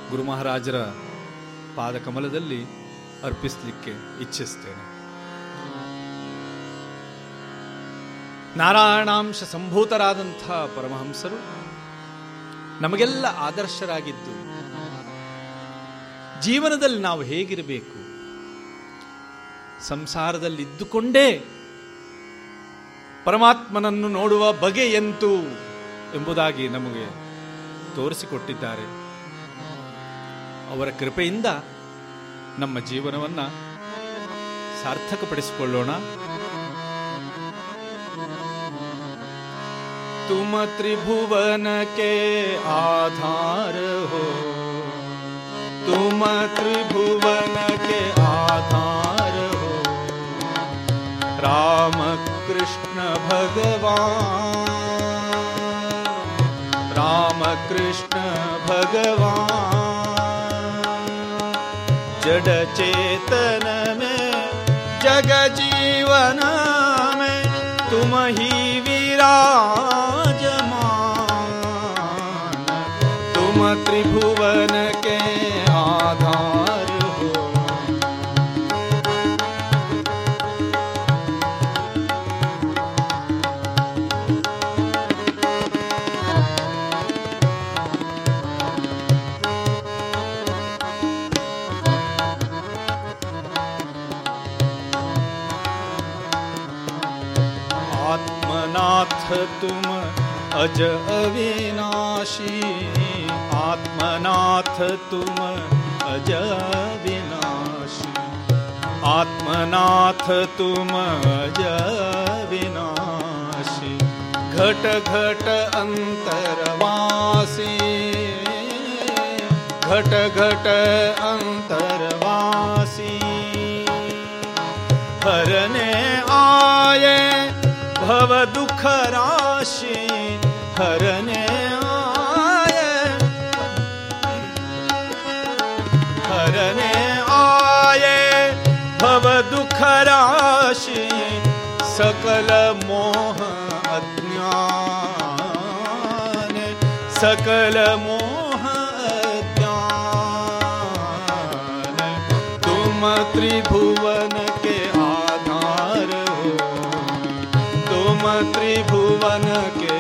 ಗುರು ಮಹಾರಾಜರ ಪಾದಕಮಲದಲ್ಲಿ ಅರ್ಪಿಸಲಿಕ್ಕೆ ಇಚ್ಛಿಸ್ತೇನೆ. ನಾರಾಯಣಾಂಶ ಸಂಭೂತರಾದಂಥ ಪರಮಹಂಸರು ನಮಗೆಲ್ಲ ಆದರ್ಶರಾಗಿದ್ದು. ಜೀವನದಲ್ಲಿ ನಾವು ಹೇಗಿರಬೇಕು? ಸಂಸಾರದಲ್ಲಿ ಇದ್ದುಕೊಂಡೇ ಪರಮಾತ್ಮನನ್ನು ನೋಡುವ ಬಗೆ ಎಂತು ಎಂಬುದಾಗಿ ನಮಗೆ ತೋರಿಸಿಕೊಟ್ಟಿದ್ದಾರೆ. ಅವರ ಕೃಪೆಯಿಂದ ನಮ್ಮ ಜೀವನವನ್ನ ಸಾರ್ಥಕಪಡಿಸಿಕೊಳ್ಳೋಣ. तुम त्रिभुवन के आधार हो। तुम त्रिभुवन के आधार हो। राम कृष्ण भगवान। राम कृष्ण भगवान। जड़ चेतन में जग जीवन में तुम ही विराजमान त्रिभुवन के आधार हो। आत्मनाथ तुम अज अविनाशी। आत्मनाथ तुम अज अविनाशी आत्मनाथ तुम अज अविनाशी घट घट अंतरवासी। घट घट अंतरवासी। हरने आए भव दुख राशि। हरने सकल मोह अज्ञान सकल मोह अज्ञान तुम त्रिभुवन के आधार हो। तुम त्रिभुवन के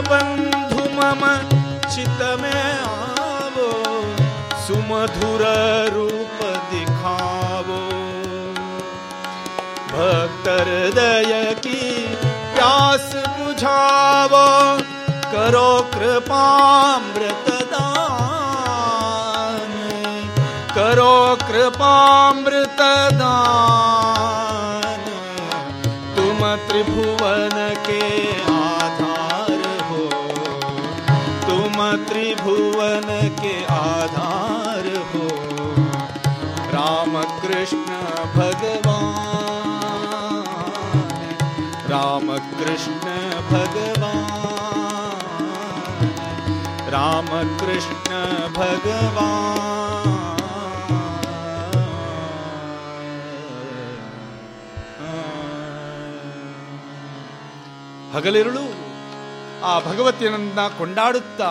बंधु मम चित आवो, सुमधुर रूप दिखावो। भक्त हृदय की प्यास बुझावो, करो कृपामृत दान करो कृपामृत दान तुम त्रिभुवन के भगवान् रामकृष्ण भगवान् ಹಗಲಿರುಳು ಆ ಭಗವತಿಯನನ್ನ ಕೊಂಡಾಡುತ್ತಾ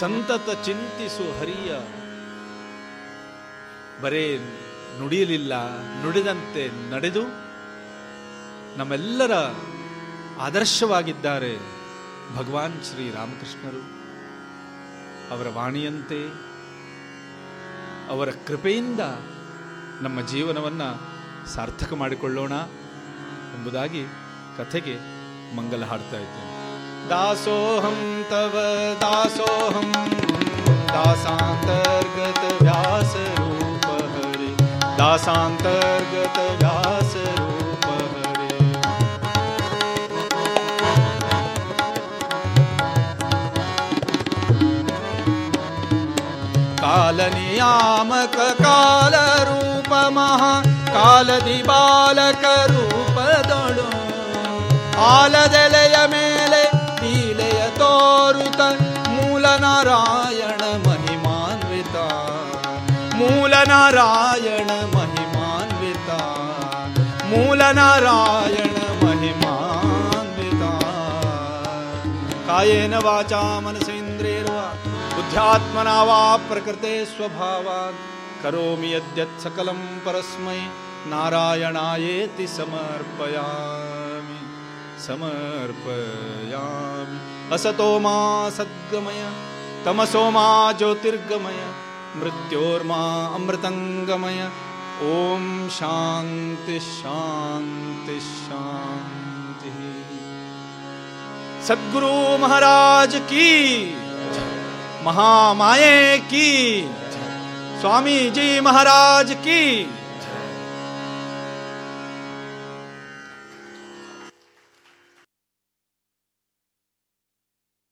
ಸಂತತ ಚಿಂತಿಸು ಹರಿಯ ಬರೇ ನುಡಿಯಲಿಲ್ಲ ನುಡಿದಂತೆ ನಡೆದು ನಮ್ಮೆಲ್ಲರ ಆದರ್ಶವಾಗಿದ್ದಾರೆ ಭಗವಾನ್ ಶ್ರೀ ರಾಮಕೃಷ್ಣರು. ಅವರ ವಾಣಿಯಂತೆ, ಅವರ ಕೃಪೆಯಿಂದ ನಮ್ಮ ಜೀವನವನ್ನು ಸಾರ್ಥಕ ಮಾಡಿಕೊಳ್ಳೋಣ ಎಂಬುದಾಗಿ ಕಥೆಗೆ ಮಂಗಲ ಹಾಡ್ತಾ ಇದ್ದೇನೆ. ದಾಸೋಹಂ ತವ ದಾಸೋಹಂ, ದಾಸಾಂತರ್ಗತ ವ್ಯಾಸ ರೂಪ ಹರಿ. ದಾಸಾಂತರ್ಗತ ಕಾಲ ನಿಯಾಮಕ ಕಾಲ ರೂಪ ಮಹಾ ಕಾಲದಿ ಬಾಲಕ ರೂಪದೊಳು ಆಲದೆಲೆಯ ಮೇಲೆ ಲೀಲೆಯ ತೋರುತ ಮೂಲ ನಾರಾಯಣ ಮಹಿಮಾನ್ವಿತ ಮೂಲ ನಾರಾಯಣ ಮಹಿಮಾನ್ವಿತ अध्यात्मना वा प्रकृते स्वभावात्। करोमि यद्यत् सकलं परस्मै। नारायणायेति समर्पयामि। समर्पयामि। असतो मा सद्गमय। तमसो मा ज्योतिर्गमय। मृत्योर्मा अमृतङ्गमय। ॐ शान्ति शान्ति शान्तिः। सद्गुरु महाराज की महामाए की स्वामी जी महाराज की।